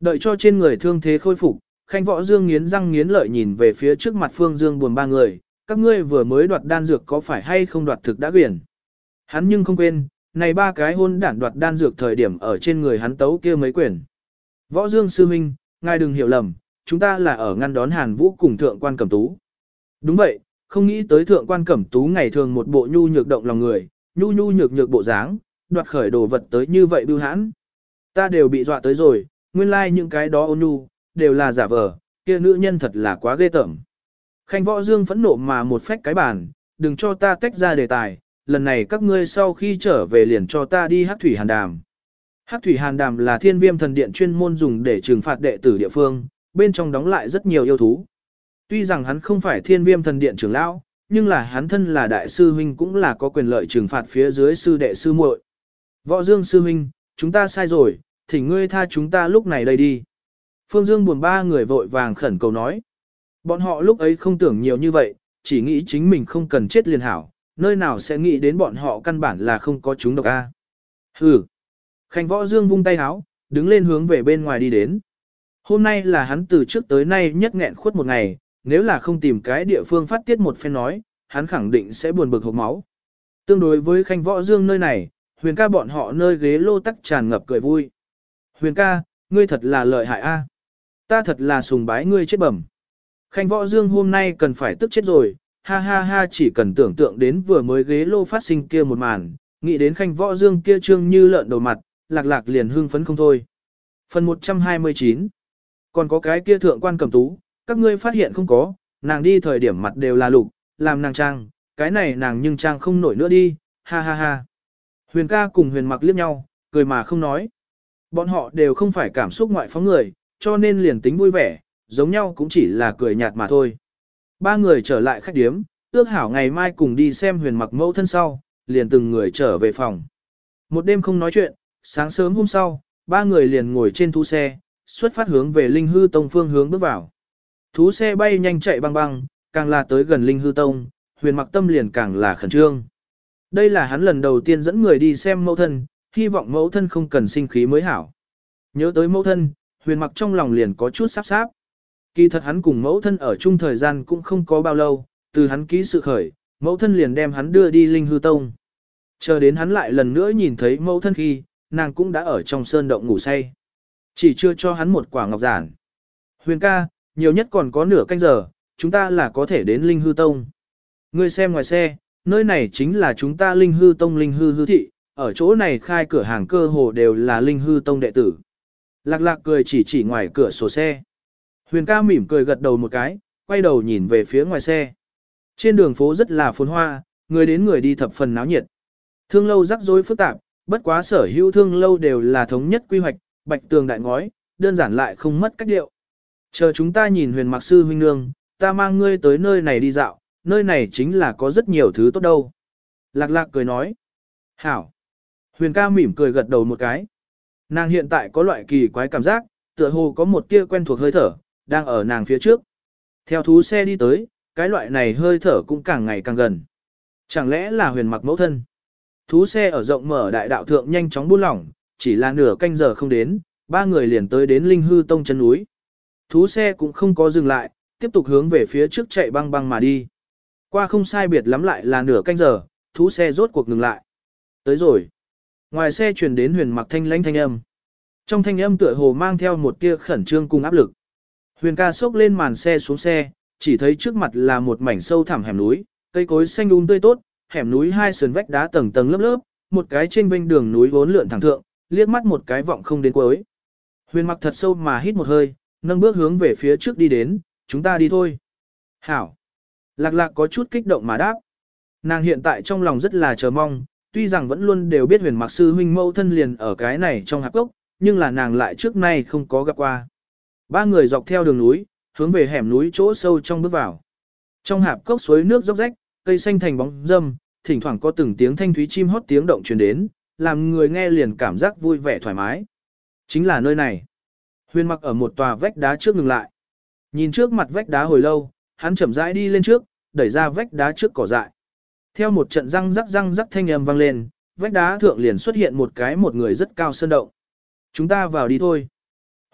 Đợi cho trên người thương thế khôi phục, Khanh Võ Dương nghiến răng nghiến lợi nhìn về phía trước mặt Phương Dương buồn ba người, các ngươi vừa mới đoạt đan dược có phải hay không đoạt thực đã quyển. Hắn nhưng không quên, này ba cái hôn đản đoạt đan dược thời điểm ở trên người hắn tấu kia mấy quyển. Võ Dương sư minh, ngài đừng hiểu lầm, chúng ta là ở ngăn đón Hàn Vũ cùng thượng quan cẩm tú. Đúng vậy, không nghĩ tới thượng quan cẩm tú ngày thường một bộ nhu nhược động lòng người, nhu nhu nhược nhược bộ dáng, đoạt khởi đồ vật tới như vậy bưu hãn. Ta đều bị dọa tới rồi, nguyên lai like những cái đó ôn nhu, đều là giả vờ, kia nữ nhân thật là quá ghê tởm. Khanh võ dương phẫn nộ mà một phách cái bàn, đừng cho ta tách ra đề tài, lần này các ngươi sau khi trở về liền cho ta đi hát thủy hàn đàm. Hát thủy hàn đàm là thiên viêm thần điện chuyên môn dùng để trừng phạt đệ tử địa phương, bên trong đóng lại rất nhiều yêu thú. Tuy rằng hắn không phải thiên viêm thần điện trưởng lão, nhưng là hắn thân là đại sư huynh cũng là có quyền lợi trừng phạt phía dưới sư đệ sư muội. Võ Dương sư huynh, chúng ta sai rồi, thỉnh ngươi tha chúng ta lúc này đây đi. Phương Dương buồn ba người vội vàng khẩn cầu nói. Bọn họ lúc ấy không tưởng nhiều như vậy, chỉ nghĩ chính mình không cần chết liền hảo, nơi nào sẽ nghĩ đến bọn họ căn bản là không có chúng độc A. Hừ. Khanh võ Dương vung tay háo, đứng lên hướng về bên ngoài đi đến. Hôm nay là hắn từ trước tới nay nhất nghẹn khuất một ngày, nếu là không tìm cái địa phương phát tiết một phen nói, hắn khẳng định sẽ buồn bực hộp máu. Tương đối với khanh võ dương nơi này, huyền ca bọn họ nơi ghế lô tắc tràn ngập cười vui. Huyền ca, ngươi thật là lợi hại a, Ta thật là sùng bái ngươi chết bẩm. Khanh võ dương hôm nay cần phải tức chết rồi, ha ha ha chỉ cần tưởng tượng đến vừa mới ghế lô phát sinh kia một màn, nghĩ đến khanh võ dương kia trương như lợn đầu mặt, lạc lạc liền hưng phấn không thôi. Phần 129 Còn có cái kia thượng quan cầm tú, các ngươi phát hiện không có, nàng đi thời điểm mặt đều là lục, làm nàng trang, cái này nàng nhưng trang không nổi nữa đi, ha ha ha. Huyền ca cùng huyền mặc liếc nhau, cười mà không nói. Bọn họ đều không phải cảm xúc ngoại phóng người, cho nên liền tính vui vẻ, giống nhau cũng chỉ là cười nhạt mà thôi. Ba người trở lại khách điếm, ước hảo ngày mai cùng đi xem huyền mặc mẫu thân sau, liền từng người trở về phòng. Một đêm không nói chuyện, sáng sớm hôm sau, ba người liền ngồi trên thú xe, xuất phát hướng về Linh Hư Tông phương hướng bước vào. Thú xe bay nhanh chạy băng băng, càng là tới gần Linh Hư Tông, huyền mặc tâm liền càng là khẩn trương. Đây là hắn lần đầu tiên dẫn người đi xem mẫu thân, hy vọng mẫu thân không cần sinh khí mới hảo. Nhớ tới mẫu thân, huyền mặc trong lòng liền có chút sắp sáp. Kỳ thật hắn cùng mẫu thân ở chung thời gian cũng không có bao lâu, từ hắn ký sự khởi, mẫu thân liền đem hắn đưa đi Linh Hư Tông. Chờ đến hắn lại lần nữa nhìn thấy mẫu thân khi, nàng cũng đã ở trong sơn động ngủ say. Chỉ chưa cho hắn một quả ngọc giản. Huyền ca, nhiều nhất còn có nửa canh giờ, chúng ta là có thể đến Linh Hư Tông. Ngươi xem ngoài xe, nơi này chính là chúng ta Linh Hư Tông Linh Hư Hư Thị, ở chỗ này khai cửa hàng cơ hồ đều là Linh Hư Tông đệ tử. Lạc lạc cười chỉ chỉ ngoài cửa sổ xe. Huyền ca mỉm cười gật đầu một cái, quay đầu nhìn về phía ngoài xe. Trên đường phố rất là phồn hoa, người đến người đi thập phần náo nhiệt. Thương lâu rắc rối phức tạp, bất quá sở hữu thương lâu đều là thống nhất quy hoạch, bạch tường đại ngói, đơn giản lại không mất cách điệu. Chờ chúng ta nhìn huyền mặc sư huynh nương, ta mang ngươi tới nơi này đi dạo, nơi này chính là có rất nhiều thứ tốt đâu. Lạc lạc cười nói. Hảo. Huyền ca mỉm cười gật đầu một cái. Nàng hiện tại có loại kỳ quái cảm giác, tựa hồ có một tia quen thuộc hơi thở, đang ở nàng phía trước. Theo thú xe đi tới, cái loại này hơi thở cũng càng ngày càng gần. Chẳng lẽ là huyền mặc mẫu thân? Thú xe ở rộng mở đại đạo thượng nhanh chóng buôn lỏng, chỉ là nửa canh giờ không đến, ba người liền tới đến Linh Hư Tông chân núi. Thú xe cũng không có dừng lại, tiếp tục hướng về phía trước chạy băng băng mà đi. Qua không sai biệt lắm lại là nửa canh giờ, thú xe rốt cuộc ngừng lại. Tới rồi. Ngoài xe truyền đến huyền mặc thanh lãnh thanh âm. Trong thanh âm tựa hồ mang theo một tia khẩn trương cùng áp lực. Huyền ca sốc lên màn xe xuống xe, chỉ thấy trước mặt là một mảnh sâu thẳm hẻm núi, cây cối xanh um tươi tốt, hẻm núi hai sườn vách đá tầng tầng lớp lớp, một cái trên vênh đường núi vốn lượn thẳng thượng, liếc mắt một cái vọng không đến cuối. Huyền mặc thật sâu mà hít một hơi, nâng bước hướng về phía trước đi đến, chúng ta đi thôi. Hảo. Lạc lạc có chút kích động mà đáp. Nàng hiện tại trong lòng rất là chờ mong, tuy rằng vẫn luôn đều biết huyền mặc sư huynh mâu thân liền ở cái này trong hạp gốc, nhưng là nàng lại trước nay không có gặp qua. Ba người dọc theo đường núi, hướng về hẻm núi chỗ sâu trong bước vào. Trong hạp cốc suối nước róc rách, cây xanh thành bóng râm, thỉnh thoảng có từng tiếng thanh thúy chim hót tiếng động truyền đến, làm người nghe liền cảm giác vui vẻ thoải mái. Chính là nơi này. Huyền mặc ở một tòa vách đá trước ngừng lại. Nhìn trước mặt vách đá hồi lâu, hắn chậm rãi đi lên trước, đẩy ra vách đá trước cỏ dại. Theo một trận răng rắc răng rắc thanh âm vang lên, vách đá thượng liền xuất hiện một cái một người rất cao sơn động. Chúng ta vào đi thôi.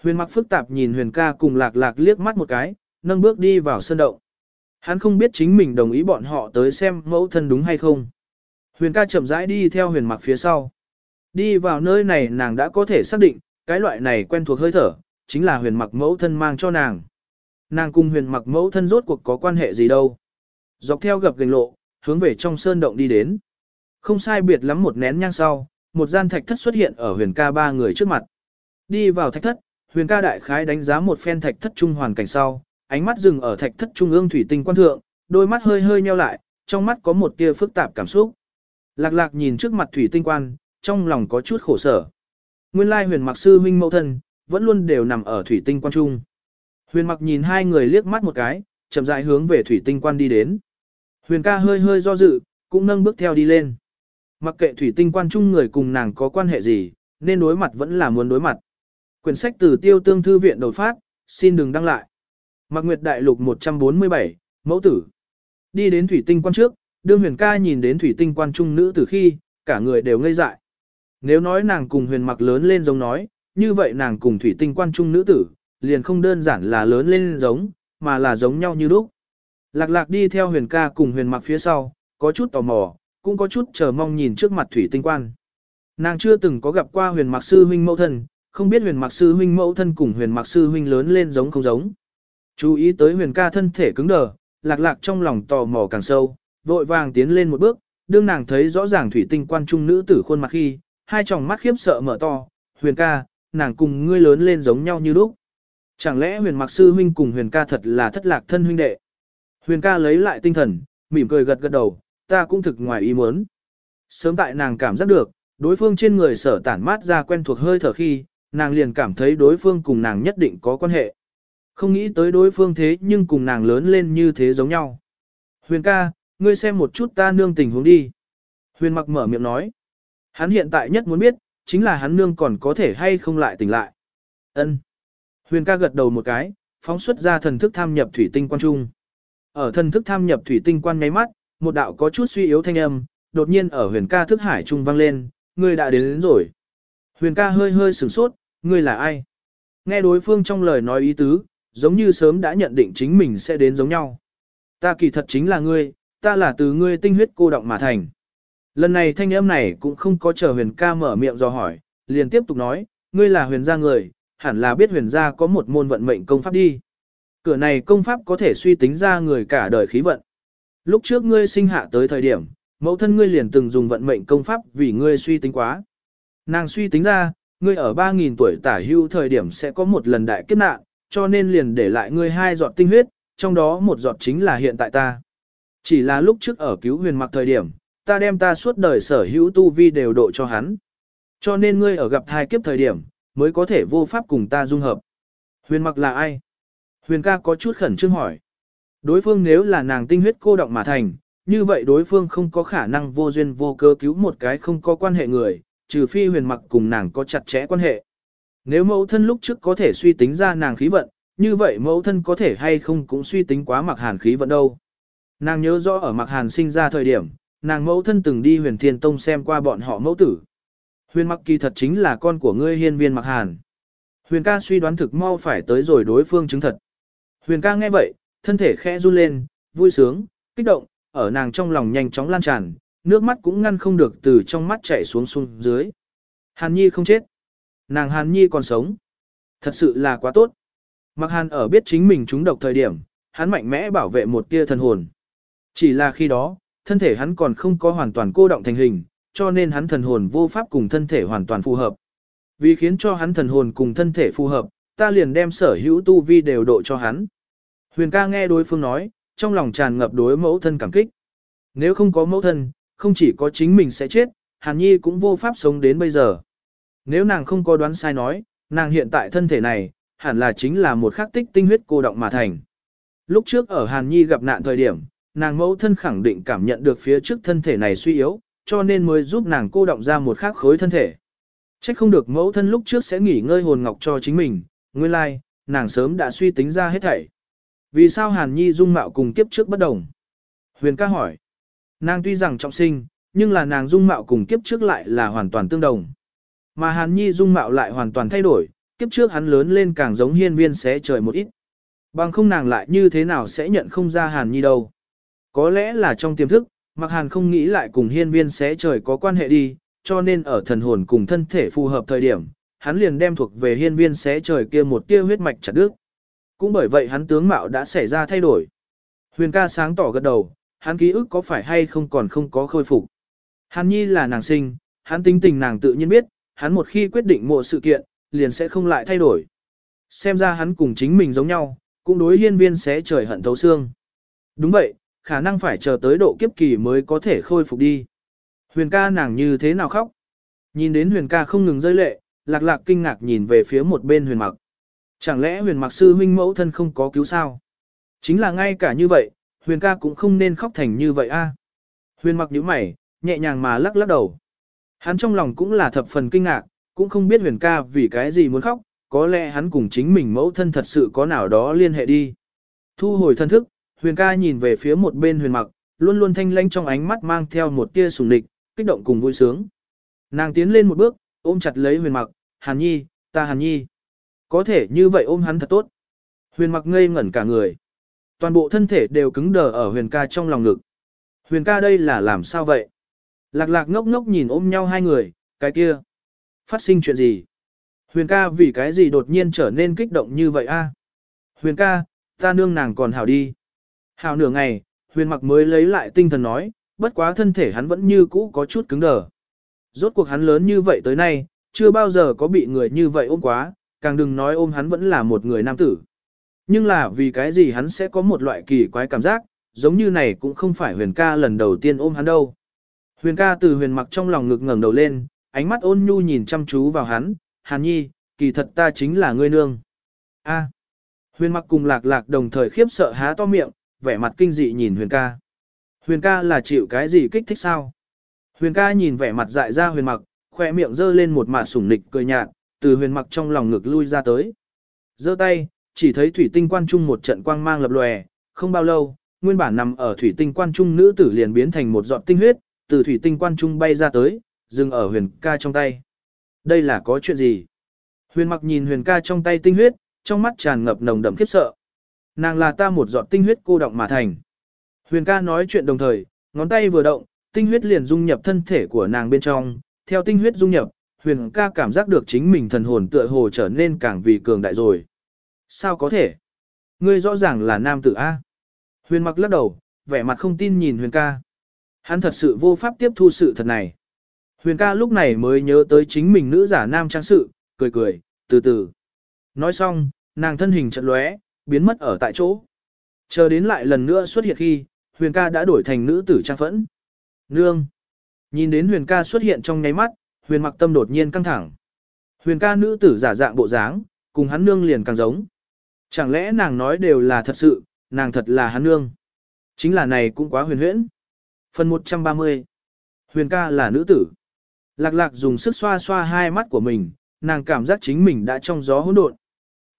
Huyền mặc phức tạp nhìn huyền ca cùng lạc lạc liếc mắt một cái, nâng bước đi vào sơn động. Hắn không biết chính mình đồng ý bọn họ tới xem mẫu thân đúng hay không. Huyền ca chậm rãi đi theo huyền mặc phía sau. Đi vào nơi này nàng đã có thể xác định, cái loại này quen thuộc hơi thở, chính là huyền mặc mẫu thân mang cho nàng. Nàng cùng huyền mặc mẫu thân rốt cuộc có quan hệ gì đâu. Dọc theo gập gành lộ, hướng về trong sơn động đi đến. Không sai biệt lắm một nén nhang sau, một gian thạch thất xuất hiện ở huyền ca ba người trước mặt. Đi vào thạch thất, huyền ca đại khái đánh giá một phen thạch thất trung hoàn cảnh sau, ánh mắt dừng ở thạch thất trung ương thủy tinh quan thượng, đôi mắt hơi hơi nheo lại, trong mắt có một tia phức tạp cảm xúc. Lạc lạc nhìn trước mặt thủy tinh quan, trong lòng có chút khổ sở. Nguyên lai huyền mặc sư huynh mẫu thân, vẫn luôn đều nằm ở thủy tinh quan trung. Huyền mặc nhìn hai người liếc mắt một cái, chậm rãi hướng về thủy tinh quan đi đến. Huyền ca hơi hơi do dự, cũng nâng bước theo đi lên. Mặc kệ thủy tinh quan trung người cùng nàng có quan hệ gì, nên đối mặt vẫn là muốn đối mặt. Quyển sách từ tiêu tương thư viện đột phát, xin đừng đăng lại. Mạc Nguyệt Đại Lục 147, Mẫu Tử. Đi đến thủy tinh quan trước, đương huyền ca nhìn đến thủy tinh quan trung nữ từ khi, cả người đều ngây dại. Nếu nói nàng cùng huyền mặc lớn lên giống nói, như vậy nàng cùng thủy tinh quan trung nữ tử, liền không đơn giản là lớn lên giống, mà là giống nhau như lúc. Lạc lạc đi theo huyền ca cùng huyền mặc phía sau, có chút tò mò, cũng có chút chờ mong nhìn trước mặt thủy tinh quan. Nàng chưa từng có gặp qua huyền mặc sư huynh mẫu thân, không biết huyền mặc sư huynh mẫu thân cùng huyền mặc sư huynh lớn lên giống không giống. Chú ý tới huyền ca thân thể cứng đờ, lạc lạc trong lòng tò mò càng sâu, vội vàng tiến lên một bước, đương nàng thấy rõ ràng thủy tinh quan trung nữ tử khuôn mặt khi, hai tròng mắt khiếp sợ mở to, huyền ca, nàng cùng ngươi lớn lên giống nhau như lúc. Chẳng lẽ huyền mặc sư huynh cùng huyền ca thật là thất lạc thân huynh đệ? Huyền ca lấy lại tinh thần, mỉm cười gật gật đầu, ta cũng thực ngoài ý muốn. Sớm tại nàng cảm giác được, đối phương trên người sở tản mát ra quen thuộc hơi thở khi, nàng liền cảm thấy đối phương cùng nàng nhất định có quan hệ. Không nghĩ tới đối phương thế nhưng cùng nàng lớn lên như thế giống nhau. Huyền ca, ngươi xem một chút ta nương tình huống đi. Huyền mặc mở miệng nói. Hắn hiện tại nhất muốn biết, chính là hắn nương còn có thể hay không lại tỉnh lại. Ân. Huyền ca gật đầu một cái, phóng xuất ra thần thức tham nhập thủy tinh quan trung. Ở thần thức tham nhập thủy tinh quan nháy mắt, một đạo có chút suy yếu thanh âm, đột nhiên ở huyền ca thức hải trung vang lên, ngươi đã đến, đến rồi. Huyền ca hơi hơi sửng sốt, ngươi là ai? Nghe đối phương trong lời nói ý tứ, giống như sớm đã nhận định chính mình sẽ đến giống nhau. Ta kỳ thật chính là ngươi, ta là từ ngươi tinh huyết cô động mà thành. Lần này thanh âm này cũng không có chờ huyền ca mở miệng do hỏi, liền tiếp tục nói, ngươi là huyền gia người, hẳn là biết huyền gia có một môn vận mệnh công pháp đi. Cửa này công pháp có thể suy tính ra người cả đời khí vận. Lúc trước ngươi sinh hạ tới thời điểm, mẫu thân ngươi liền từng dùng vận mệnh công pháp vì ngươi suy tính quá. Nàng suy tính ra, ngươi ở 3.000 tuổi tả hưu thời điểm sẽ có một lần đại kiếp nạn, cho nên liền để lại ngươi hai giọt tinh huyết, trong đó một giọt chính là hiện tại ta. Chỉ là lúc trước ở cứu huyền mặc thời điểm, ta đem ta suốt đời sở hữu tu vi đều độ cho hắn. Cho nên ngươi ở gặp thai kiếp thời điểm, mới có thể vô pháp cùng ta dung hợp. Huyền mặc là ai? Huyền ca có chút khẩn trương hỏi. Đối phương nếu là nàng tinh huyết cô động mà thành, như vậy đối phương không có khả năng vô duyên vô cơ cứu một cái không có quan hệ người, trừ phi huyền mặc cùng nàng có chặt chẽ quan hệ. Nếu mẫu thân lúc trước có thể suy tính ra nàng khí vận, như vậy mẫu thân có thể hay không cũng suy tính quá mặc hàn khí vận đâu. Nàng nhớ rõ ở mặc hàn sinh ra thời điểm, nàng mẫu thân từng đi huyền thiên tông xem qua bọn họ mẫu tử. Huyền mặc kỳ thật chính là con của ngươi hiên viên mặc hàn. Huyền ca suy đoán thực mau phải tới rồi đối phương chứng thật. Huyền ca nghe vậy, thân thể khẽ run lên, vui sướng, kích động, ở nàng trong lòng nhanh chóng lan tràn, nước mắt cũng ngăn không được từ trong mắt chảy xuống xuống dưới. Hàn Nhi không chết. Nàng Hàn Nhi còn sống. Thật sự là quá tốt. Mặc Hàn ở biết chính mình trúng độc thời điểm, hắn mạnh mẽ bảo vệ một tia thần hồn. Chỉ là khi đó, thân thể hắn còn không có hoàn toàn cô động thành hình, cho nên hắn thần hồn vô pháp cùng thân thể hoàn toàn phù hợp. Vì khiến cho hắn thần hồn cùng thân thể phù hợp, ta liền đem sở hữu tu vi đều độ cho hắn. Huyền ca nghe đối phương nói, trong lòng tràn ngập đối mẫu thân cảm kích. Nếu không có mẫu thân, không chỉ có chính mình sẽ chết, Hàn Nhi cũng vô pháp sống đến bây giờ. Nếu nàng không có đoán sai nói, nàng hiện tại thân thể này, hẳn là chính là một khắc tích tinh huyết cô động mà thành. Lúc trước ở Hàn Nhi gặp nạn thời điểm, nàng mẫu thân khẳng định cảm nhận được phía trước thân thể này suy yếu, cho nên mới giúp nàng cô động ra một khắc khối thân thể. Trách không được mẫu thân lúc trước sẽ nghỉ ngơi hồn ngọc cho chính mình, nguyên lai, like, nàng sớm đã suy tính ra hết thảy. Vì sao Hàn Nhi dung mạo cùng kiếp trước bất đồng? Huyền ca hỏi. Nàng tuy rằng trọng sinh, nhưng là nàng dung mạo cùng kiếp trước lại là hoàn toàn tương đồng. Mà Hàn Nhi dung mạo lại hoàn toàn thay đổi, kiếp trước hắn lớn lên càng giống hiên viên xé trời một ít. Bằng không nàng lại như thế nào sẽ nhận không ra Hàn Nhi đâu. Có lẽ là trong tiềm thức, mặc Hàn không nghĩ lại cùng hiên viên xé trời có quan hệ đi, cho nên ở thần hồn cùng thân thể phù hợp thời điểm, hắn liền đem thuộc về hiên viên xé trời kia một tia huyết mạch chặt đứt. Cũng bởi vậy hắn tướng mạo đã xảy ra thay đổi. Huyền ca sáng tỏ gật đầu, hắn ký ức có phải hay không còn không có khôi phục. Hàn Nhi là nàng sinh, hắn tính tình nàng tự nhiên biết, hắn một khi quyết định một sự kiện, liền sẽ không lại thay đổi. Xem ra hắn cùng chính mình giống nhau, cũng đối hiên viên sẽ trời hận thấu xương. Đúng vậy, khả năng phải chờ tới độ kiếp kỳ mới có thể khôi phục đi. Huyền ca nàng như thế nào khóc? Nhìn đến huyền ca không ngừng rơi lệ, lạc lạc kinh ngạc nhìn về phía một bên huyền mặc. Chẳng lẽ huyền mặc sư huynh mẫu thân không có cứu sao? Chính là ngay cả như vậy, huyền ca cũng không nên khóc thành như vậy a. Huyền mặc nhíu mày, nhẹ nhàng mà lắc lắc đầu. Hắn trong lòng cũng là thập phần kinh ngạc, cũng không biết huyền ca vì cái gì muốn khóc, có lẽ hắn cùng chính mình mẫu thân thật sự có nào đó liên hệ đi. Thu hồi thân thức, huyền ca nhìn về phía một bên huyền mặc, luôn luôn thanh lãnh trong ánh mắt mang theo một tia sùng địch, kích động cùng vui sướng. Nàng tiến lên một bước, ôm chặt lấy huyền mặc, hàn nhi, ta hàn nhi. Có thể như vậy ôm hắn thật tốt. Huyền mặc ngây ngẩn cả người. Toàn bộ thân thể đều cứng đờ ở huyền ca trong lòng ngực. Huyền ca đây là làm sao vậy? Lạc lạc ngốc ngốc nhìn ôm nhau hai người, cái kia. Phát sinh chuyện gì? Huyền ca vì cái gì đột nhiên trở nên kích động như vậy a? Huyền ca, ta nương nàng còn hảo đi. Hảo nửa ngày, huyền mặc mới lấy lại tinh thần nói, bất quá thân thể hắn vẫn như cũ có chút cứng đờ. Rốt cuộc hắn lớn như vậy tới nay, chưa bao giờ có bị người như vậy ôm quá, càng đừng nói ôm hắn vẫn là một người nam tử. Nhưng là vì cái gì hắn sẽ có một loại kỳ quái cảm giác, giống như này cũng không phải huyền ca lần đầu tiên ôm hắn đâu. Huyền ca từ huyền mặc trong lòng ngực ngẩng đầu lên, ánh mắt ôn nhu nhìn chăm chú vào hắn, hàn nhi, kỳ thật ta chính là ngươi nương. A. Huyền mặc cùng lạc lạc đồng thời khiếp sợ há to miệng, vẻ mặt kinh dị nhìn huyền ca. Huyền ca là chịu cái gì kích thích sao? Huyền ca nhìn vẻ mặt dại ra huyền mặc, khoe miệng giơ lên một mạt sủng nịch cười nhạt, từ huyền mặc trong lòng ngực lui ra tới. giơ tay, chỉ thấy thủy tinh quan trung một trận quang mang lập lòe, không bao lâu, nguyên bản nằm ở thủy tinh quan trung nữ tử liền biến thành một giọt tinh huyết, từ thủy tinh quan trung bay ra tới, dừng ở huyền ca trong tay. Đây là có chuyện gì? Huyền mặc nhìn huyền ca trong tay tinh huyết, trong mắt tràn ngập nồng đậm khiếp sợ. Nàng là ta một giọt tinh huyết cô động mà thành. Huyền ca nói chuyện đồng thời, ngón tay vừa động, tinh huyết liền dung nhập thân thể của nàng bên trong, theo tinh huyết dung nhập, huyền ca cảm giác được chính mình thần hồn tựa hồ trở nên càng vì cường đại rồi. Sao có thể? Ngươi rõ ràng là nam tử A. Huyền mặc lắc đầu, vẻ mặt không tin nhìn huyền ca. Hắn thật sự vô pháp tiếp thu sự thật này. Huyền ca lúc này mới nhớ tới chính mình nữ giả nam trang sự, cười cười, từ từ. Nói xong, nàng thân hình trận lóe, biến mất ở tại chỗ. Chờ đến lại lần nữa xuất hiện khi, huyền ca đã đổi thành nữ tử trang phẫn. Nương! Nhìn đến huyền ca xuất hiện trong nháy mắt, huyền mặc tâm đột nhiên căng thẳng. Huyền ca nữ tử giả dạng bộ dáng, cùng hắn nương liền càng giống. Chẳng lẽ nàng nói đều là thật sự, nàng thật là hắn nương. Chính là này cũng quá huyền huyễn. Phần 130 Huyền ca là nữ tử. Lạc lạc dùng sức xoa xoa hai mắt của mình, nàng cảm giác chính mình đã trong gió hỗn độn.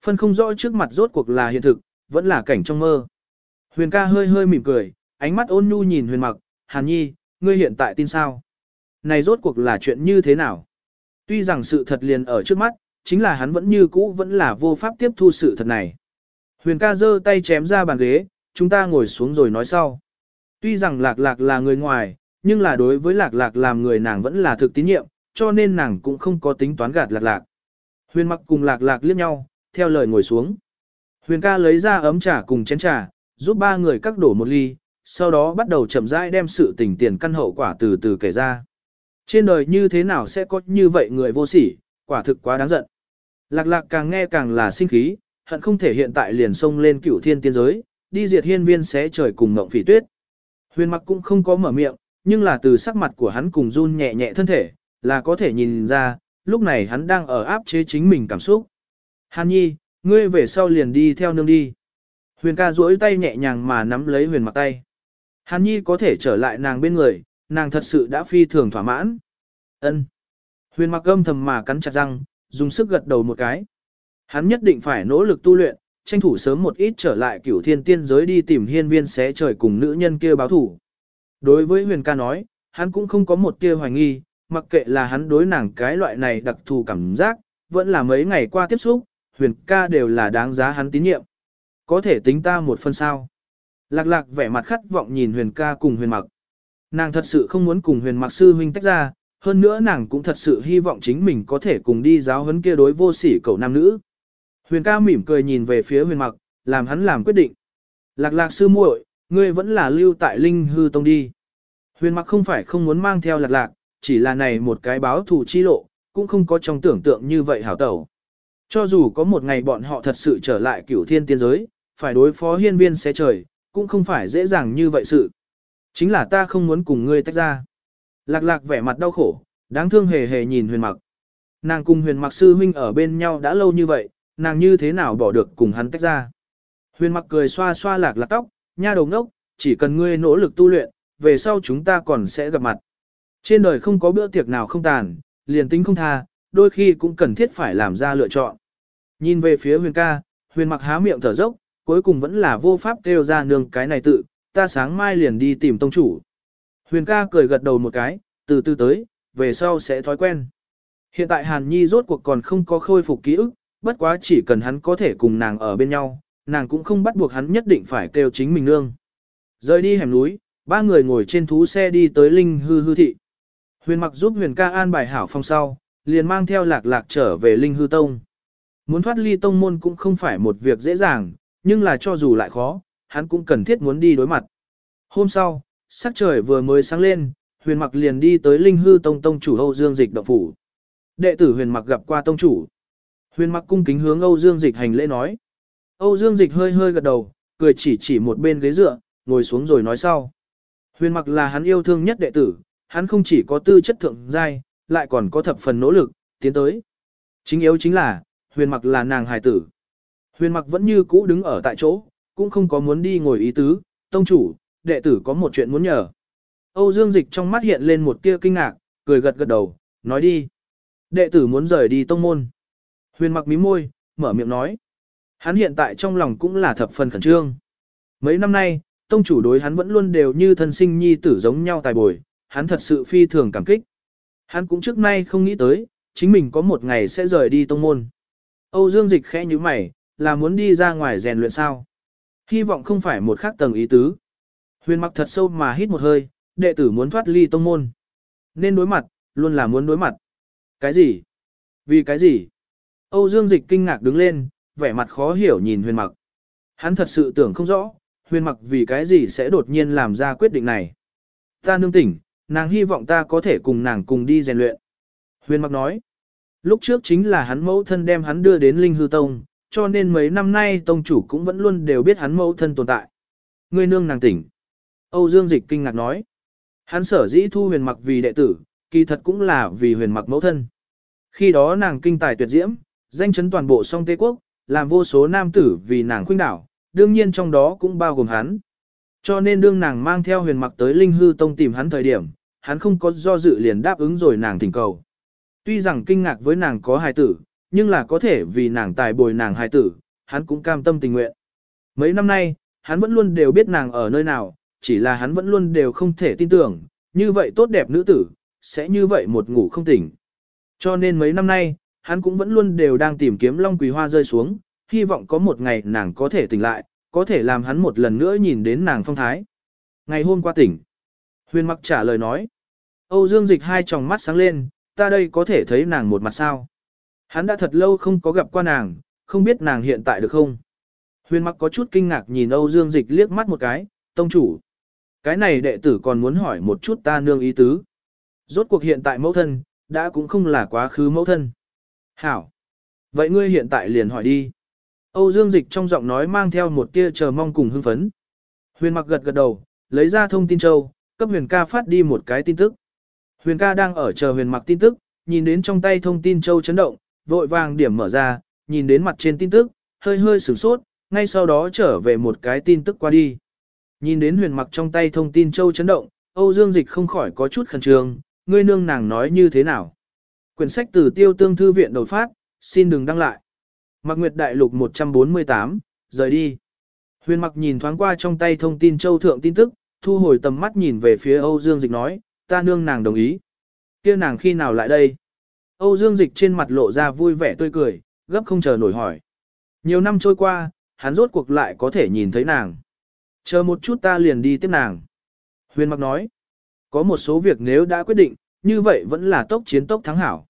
Phân không rõ trước mặt rốt cuộc là hiện thực, vẫn là cảnh trong mơ. Huyền ca hơi hơi mỉm cười, ánh mắt ôn nhu nhìn huyền mặc, hàn nhi, ngươi hiện tại tin sao? Này rốt cuộc là chuyện như thế nào? Tuy rằng sự thật liền ở trước mắt, chính là hắn vẫn như cũ vẫn là vô pháp tiếp thu sự thật này. Huyền ca giơ tay chém ra bàn ghế, chúng ta ngồi xuống rồi nói sau. Tuy rằng lạc lạc là người ngoài, nhưng là đối với lạc lạc làm người nàng vẫn là thực tín nhiệm, cho nên nàng cũng không có tính toán gạt lạc lạc. Huyền mặc cùng lạc lạc liếc nhau, theo lời ngồi xuống. Huyền ca lấy ra ấm trà cùng chén trà, giúp ba người cắt đổ một ly, sau đó bắt đầu chậm rãi đem sự tình tiền căn hậu quả từ từ kể ra. Trên đời như thế nào sẽ có như vậy người vô sỉ, quả thực quá đáng giận. Lạc lạc càng nghe càng là sinh khí, hận không thể hiện tại liền xông lên cửu thiên tiên giới, đi diệt hiên viên xé trời cùng ngộng phỉ tuyết. Huyền mặc cũng không có mở miệng, nhưng là từ sắc mặt của hắn cùng run nhẹ nhẹ thân thể, là có thể nhìn ra, lúc này hắn đang ở áp chế chính mình cảm xúc. Hàn nhi, ngươi về sau liền đi theo nương đi. Huyền ca duỗi tay nhẹ nhàng mà nắm lấy huyền mặc tay. Hàn nhi có thể trở lại nàng bên người, nàng thật sự đã phi thường thỏa mãn. Ân. Huyền mặc âm thầm mà cắn chặt răng, dùng sức gật đầu một cái. Hắn nhất định phải nỗ lực tu luyện, tranh thủ sớm một ít trở lại cửu thiên tiên giới đi tìm hiên viên xé trời cùng nữ nhân kia báo thủ. Đối với huyền ca nói, hắn cũng không có một tia hoài nghi, mặc kệ là hắn đối nàng cái loại này đặc thù cảm giác, vẫn là mấy ngày qua tiếp xúc, huyền ca đều là đáng giá hắn tín nhiệm. Có thể tính ta một phần sao. Lạc lạc vẻ mặt khát vọng nhìn huyền ca cùng huyền mặc. Nàng thật sự không muốn cùng huyền mặc sư huynh tách ra, hơn nữa nàng cũng thật sự hy vọng chính mình có thể cùng đi giáo huấn kia đối vô sỉ cậu nam nữ. Huyền ca mỉm cười nhìn về phía huyền mặc, làm hắn làm quyết định. Lạc lạc sư muội, ngươi vẫn là lưu tại linh hư tông đi. Huyền mặc không phải không muốn mang theo lạc lạc, chỉ là này một cái báo thù chi lộ, cũng không có trong tưởng tượng như vậy hảo tẩu. Cho dù có một ngày bọn họ thật sự trở lại cửu thiên tiên giới, phải đối phó hiên viên xe trời, cũng không phải dễ dàng như vậy sự. Chính là ta không muốn cùng ngươi tách ra. Lạc lạc vẻ mặt đau khổ, đáng thương hề hề nhìn huyền mặc. Nàng cùng huyền mặc sư huynh ở bên nhau đã lâu như vậy, nàng như thế nào bỏ được cùng hắn tách ra. Huyền mặc cười xoa xoa lạc lạc tóc, nha đầu ngốc, chỉ cần ngươi nỗ lực tu luyện, về sau chúng ta còn sẽ gặp mặt. Trên đời không có bữa tiệc nào không tàn, liền tính không tha, đôi khi cũng cần thiết phải làm ra lựa chọn. Nhìn về phía huyền ca, huyền mặc há miệng thở dốc, cuối cùng vẫn là vô pháp kêu ra nương cái này tự, ta sáng mai liền đi tìm tông chủ. Huyền ca cười gật đầu một cái, từ từ tới, về sau sẽ thói quen. Hiện tại Hàn Nhi rốt cuộc còn không có khôi phục ký ức, bất quá chỉ cần hắn có thể cùng nàng ở bên nhau, nàng cũng không bắt buộc hắn nhất định phải kêu chính mình nương. Rời đi hẻm núi, ba người ngồi trên thú xe đi tới Linh Hư Hư Thị. Huyền mặc giúp huyền ca an bài hảo phong sau, liền mang theo lạc lạc trở về Linh Hư Tông. Muốn thoát ly tông môn cũng không phải một việc dễ dàng, nhưng là cho dù lại khó, hắn cũng cần thiết muốn đi đối mặt. Hôm sau, sắc trời vừa mới sáng lên, huyền mặc liền đi tới Linh Hư Tông Tông chủ Âu Dương Dịch động phủ. Đệ tử huyền mặc gặp qua tông chủ. Huyền mặc cung kính hướng Âu Dương Dịch hành lễ nói. Âu Dương Dịch hơi hơi gật đầu, cười chỉ chỉ một bên ghế dựa, ngồi xuống rồi nói sau. Huyền mặc là hắn yêu thương nhất đệ tử, hắn không chỉ có tư chất thượng giai, lại còn có thập phần nỗ lực, tiến tới. Chính yếu chính là, huyền mặc là nàng hài tử. Huyền mặc vẫn như cũ đứng ở tại chỗ, cũng không có muốn đi ngồi ý tứ, tông chủ, đệ tử có một chuyện muốn nhờ. Âu Dương Dịch trong mắt hiện lên một tia kinh ngạc, cười gật gật đầu, nói đi. Đệ tử muốn rời đi tông môn. Huyền mặc mí môi, mở miệng nói. Hắn hiện tại trong lòng cũng là thập phần khẩn trương. Mấy năm nay, tông chủ đối hắn vẫn luôn đều như thân sinh nhi tử giống nhau tài bồi, hắn thật sự phi thường cảm kích. Hắn cũng trước nay không nghĩ tới, chính mình có một ngày sẽ rời đi tông môn. Âu Dương Dịch khẽ như mày, là muốn đi ra ngoài rèn luyện sao? Hy vọng không phải một khác tầng ý tứ. Huyền mặc thật sâu mà hít một hơi, đệ tử muốn thoát ly tông môn. Nên đối mặt, luôn là muốn đối mặt. Cái gì? Vì cái gì? Âu Dương Dịch kinh ngạc đứng lên, vẻ mặt khó hiểu nhìn huyền mặc. Hắn thật sự tưởng không rõ, huyền mặc vì cái gì sẽ đột nhiên làm ra quyết định này. Ta nương tỉnh, nàng hy vọng ta có thể cùng nàng cùng đi rèn luyện. Huyền mặc nói, lúc trước chính là hắn mẫu thân đem hắn đưa đến Linh Hư Tông, cho nên mấy năm nay tông chủ cũng vẫn luôn đều biết hắn mẫu thân tồn tại. Ngươi nương nàng tỉnh. Âu Dương Dịch kinh ngạc nói, hắn sở dĩ thu huyền mặc vì đệ tử, kỳ thật cũng là vì huyền mặc mẫu thân. Khi đó nàng kinh tài tuyệt diễm, danh chấn toàn bộ song Tây Quốc, làm vô số nam tử vì nàng khuynh đảo, đương nhiên trong đó cũng bao gồm hắn. Cho nên đương nàng mang theo huyền mặc tới Linh Hư Tông tìm hắn thời điểm, hắn không có do dự liền đáp ứng rồi nàng thỉnh cầu. Tuy rằng kinh ngạc với nàng có hài tử, nhưng là có thể vì nàng tài bồi nàng hài tử, hắn cũng cam tâm tình nguyện. Mấy năm nay, hắn vẫn luôn đều biết nàng ở nơi nào, chỉ là hắn vẫn luôn đều không thể tin tưởng, như vậy tốt đẹp nữ tử, sẽ như vậy một ngủ không tỉnh. Cho nên mấy năm nay, hắn cũng vẫn luôn đều đang tìm kiếm Long Quỳ Hoa rơi xuống, hy vọng có một ngày nàng có thể tỉnh lại, có thể làm hắn một lần nữa nhìn đến nàng phong thái. Ngày hôm qua tỉnh. Huyền mặc trả lời nói. Âu Dương Dịch hai tròng mắt sáng lên, ta đây có thể thấy nàng một mặt sao. Hắn đã thật lâu không có gặp qua nàng, không biết nàng hiện tại được không. Huyền mặc có chút kinh ngạc nhìn Âu Dương Dịch liếc mắt một cái, tông chủ. Cái này đệ tử còn muốn hỏi một chút ta nương ý tứ. Rốt cuộc hiện tại mẫu thân, đã cũng không là quá khứ mẫu thân. Hảo. Vậy ngươi hiện tại liền hỏi đi. Âu Dương Dịch trong giọng nói mang theo một tia chờ mong cùng hưng phấn. Huyền mặc gật gật đầu, lấy ra thông tin châu, cấp huyền ca phát đi một cái tin tức. Huyền ca đang ở chờ huyền mặc tin tức, nhìn đến trong tay thông tin châu chấn động, vội vàng điểm mở ra, nhìn đến mặt trên tin tức, hơi hơi sửng sốt, ngay sau đó trở về một cái tin tức qua đi. Nhìn đến huyền mặc trong tay thông tin châu chấn động, Âu Dương Dịch không khỏi có chút khẩn trương, ngươi nương nàng nói như thế nào. Quyển sách từ tiêu tương thư viện đột phát, xin đừng đăng lại. Mặc Nguyệt Đại Lục 148, rời đi. Huyền mặc nhìn thoáng qua trong tay thông tin châu thượng tin tức, thu hồi tầm mắt nhìn về phía Âu Dương Dịch nói, ta nương nàng đồng ý. kia nàng khi nào lại đây? Âu Dương Dịch trên mặt lộ ra vui vẻ tươi cười, gấp không chờ nổi hỏi. Nhiều năm trôi qua, hắn rốt cuộc lại có thể nhìn thấy nàng. Chờ một chút ta liền đi tiếp nàng. Huyền mặc nói, có một số việc nếu đã quyết định, như vậy vẫn là tốc chiến tốc thắng hảo.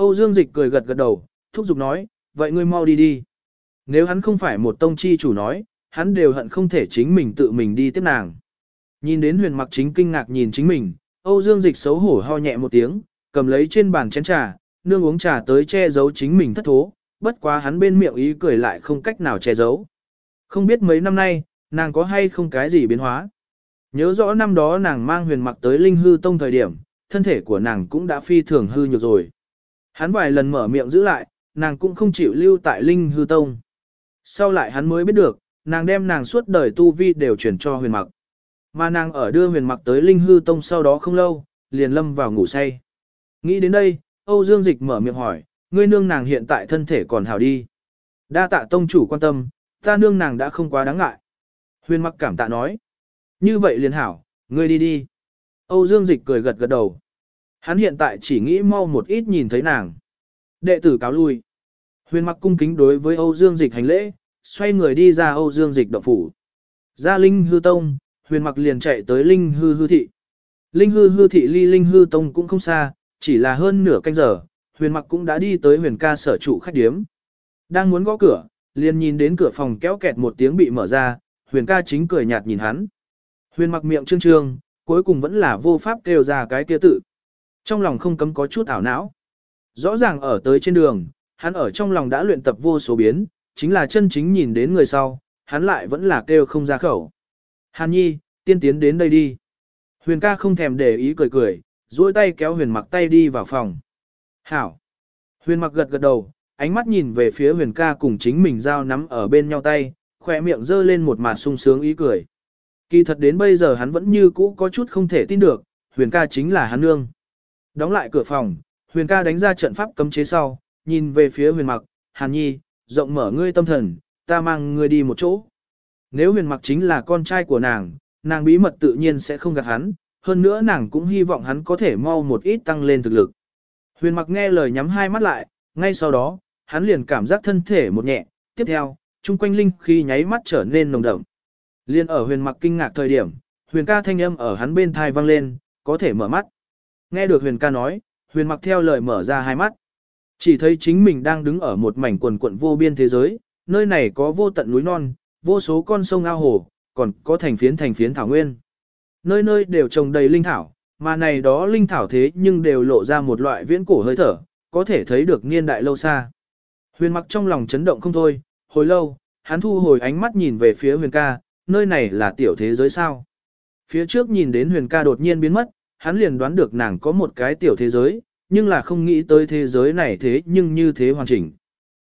Âu Dương Dịch cười gật gật đầu, thúc giục nói, vậy ngươi mau đi đi. Nếu hắn không phải một tông chi chủ nói, hắn đều hận không thể chính mình tự mình đi tiếp nàng. Nhìn đến huyền mặc chính kinh ngạc nhìn chính mình, Âu Dương Dịch xấu hổ ho nhẹ một tiếng, cầm lấy trên bàn chén trà, nương uống trà tới che giấu chính mình thất thố, bất quá hắn bên miệng ý cười lại không cách nào che giấu. Không biết mấy năm nay, nàng có hay không cái gì biến hóa. Nhớ rõ năm đó nàng mang huyền mặc tới linh hư tông thời điểm, thân thể của nàng cũng đã phi thường hư nhược rồi. Hắn vài lần mở miệng giữ lại, nàng cũng không chịu lưu tại linh hư tông. Sau lại hắn mới biết được, nàng đem nàng suốt đời tu vi đều chuyển cho huyền mặc. Mà nàng ở đưa huyền mặc tới linh hư tông sau đó không lâu, liền lâm vào ngủ say. Nghĩ đến đây, Âu Dương Dịch mở miệng hỏi, ngươi nương nàng hiện tại thân thể còn hào đi. Đa tạ tông chủ quan tâm, ta nương nàng đã không quá đáng ngại. Huyền mặc cảm tạ nói. Như vậy liền hảo, ngươi đi đi. Âu Dương Dịch cười gật gật đầu. Hắn hiện tại chỉ nghĩ mau một ít nhìn thấy nàng. Đệ tử cáo lui. Huyền mặc cung kính đối với Âu Dương Dịch hành lễ, xoay người đi ra Âu Dương Dịch động phủ. Ra Linh Hư Tông, huyền mặc liền chạy tới Linh Hư Hư Thị. Linh Hư Hư Thị ly Linh Hư Tông cũng không xa, chỉ là hơn nửa canh giờ, huyền mặc cũng đã đi tới huyền ca sở trụ khách điếm. Đang muốn gõ cửa, liền nhìn đến cửa phòng kéo kẹt một tiếng bị mở ra, huyền ca chính cười nhạt nhìn hắn. Huyền mặc miệng trương trương, cuối cùng vẫn là vô pháp kêu ra cái kia tự. Trong lòng không cấm có chút ảo não. Rõ ràng ở tới trên đường, hắn ở trong lòng đã luyện tập vô số biến, chính là chân chính nhìn đến người sau, hắn lại vẫn là kêu không ra khẩu. Hàn nhi, tiên tiến đến đây đi. Huyền ca không thèm để ý cười cười, duỗi tay kéo huyền mặc tay đi vào phòng. Hảo. Huyền mặc gật gật đầu, ánh mắt nhìn về phía huyền ca cùng chính mình giao nắm ở bên nhau tay, khỏe miệng dơ lên một mặt sung sướng ý cười. Kỳ thật đến bây giờ hắn vẫn như cũ có chút không thể tin được, huyền ca chính là hắn nương. Đóng lại cửa phòng, huyền ca đánh ra trận pháp cấm chế sau, nhìn về phía huyền mặc, hàn nhi, rộng mở ngươi tâm thần, ta mang ngươi đi một chỗ. Nếu huyền mặc chính là con trai của nàng, nàng bí mật tự nhiên sẽ không gạt hắn, hơn nữa nàng cũng hy vọng hắn có thể mau một ít tăng lên thực lực. Huyền mặc nghe lời nhắm hai mắt lại, ngay sau đó, hắn liền cảm giác thân thể một nhẹ, tiếp theo, chung quanh linh khi nháy mắt trở nên nồng đậm. Liên ở huyền mặc kinh ngạc thời điểm, huyền ca thanh âm ở hắn bên thai vang lên, có thể mở mắt. Nghe được huyền ca nói, huyền mặc theo lời mở ra hai mắt. Chỉ thấy chính mình đang đứng ở một mảnh quần quận vô biên thế giới, nơi này có vô tận núi non, vô số con sông ao hồ, còn có thành phiến thành phiến thảo nguyên. Nơi nơi đều trồng đầy linh thảo, mà này đó linh thảo thế nhưng đều lộ ra một loại viễn cổ hơi thở, có thể thấy được niên đại lâu xa. Huyền mặc trong lòng chấn động không thôi, hồi lâu, hắn thu hồi ánh mắt nhìn về phía huyền ca, nơi này là tiểu thế giới sao. Phía trước nhìn đến huyền ca đột nhiên biến mất, hắn liền đoán được nàng có một cái tiểu thế giới, nhưng là không nghĩ tới thế giới này thế nhưng như thế hoàn chỉnh.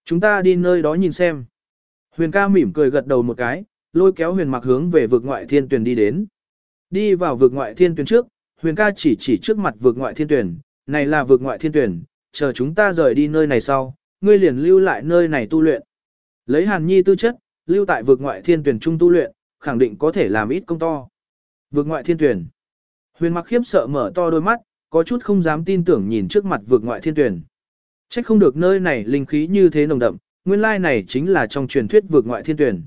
Chúng ta đi nơi đó nhìn xem. Huyền ca mỉm cười gật đầu một cái, lôi kéo huyền mặc hướng về vực ngoại thiên tuyển đi đến. Đi vào vực ngoại thiên tuyển trước, huyền ca chỉ chỉ trước mặt vực ngoại thiên tuyển, này là vực ngoại thiên tuyển, chờ chúng ta rời đi nơi này sau, ngươi liền lưu lại nơi này tu luyện. Lấy hàn nhi tư chất, lưu tại vực ngoại thiên tuyển trung tu luyện, khẳng định có thể làm ít công to. Vực ngoại thiên tuyển. Huyền mặc khiếp sợ mở to đôi mắt, có chút không dám tin tưởng nhìn trước mặt vượt ngoại thiên tuyển. Chắc không được nơi này linh khí như thế nồng đậm, nguyên lai này chính là trong truyền thuyết vượt ngoại thiên tuyển.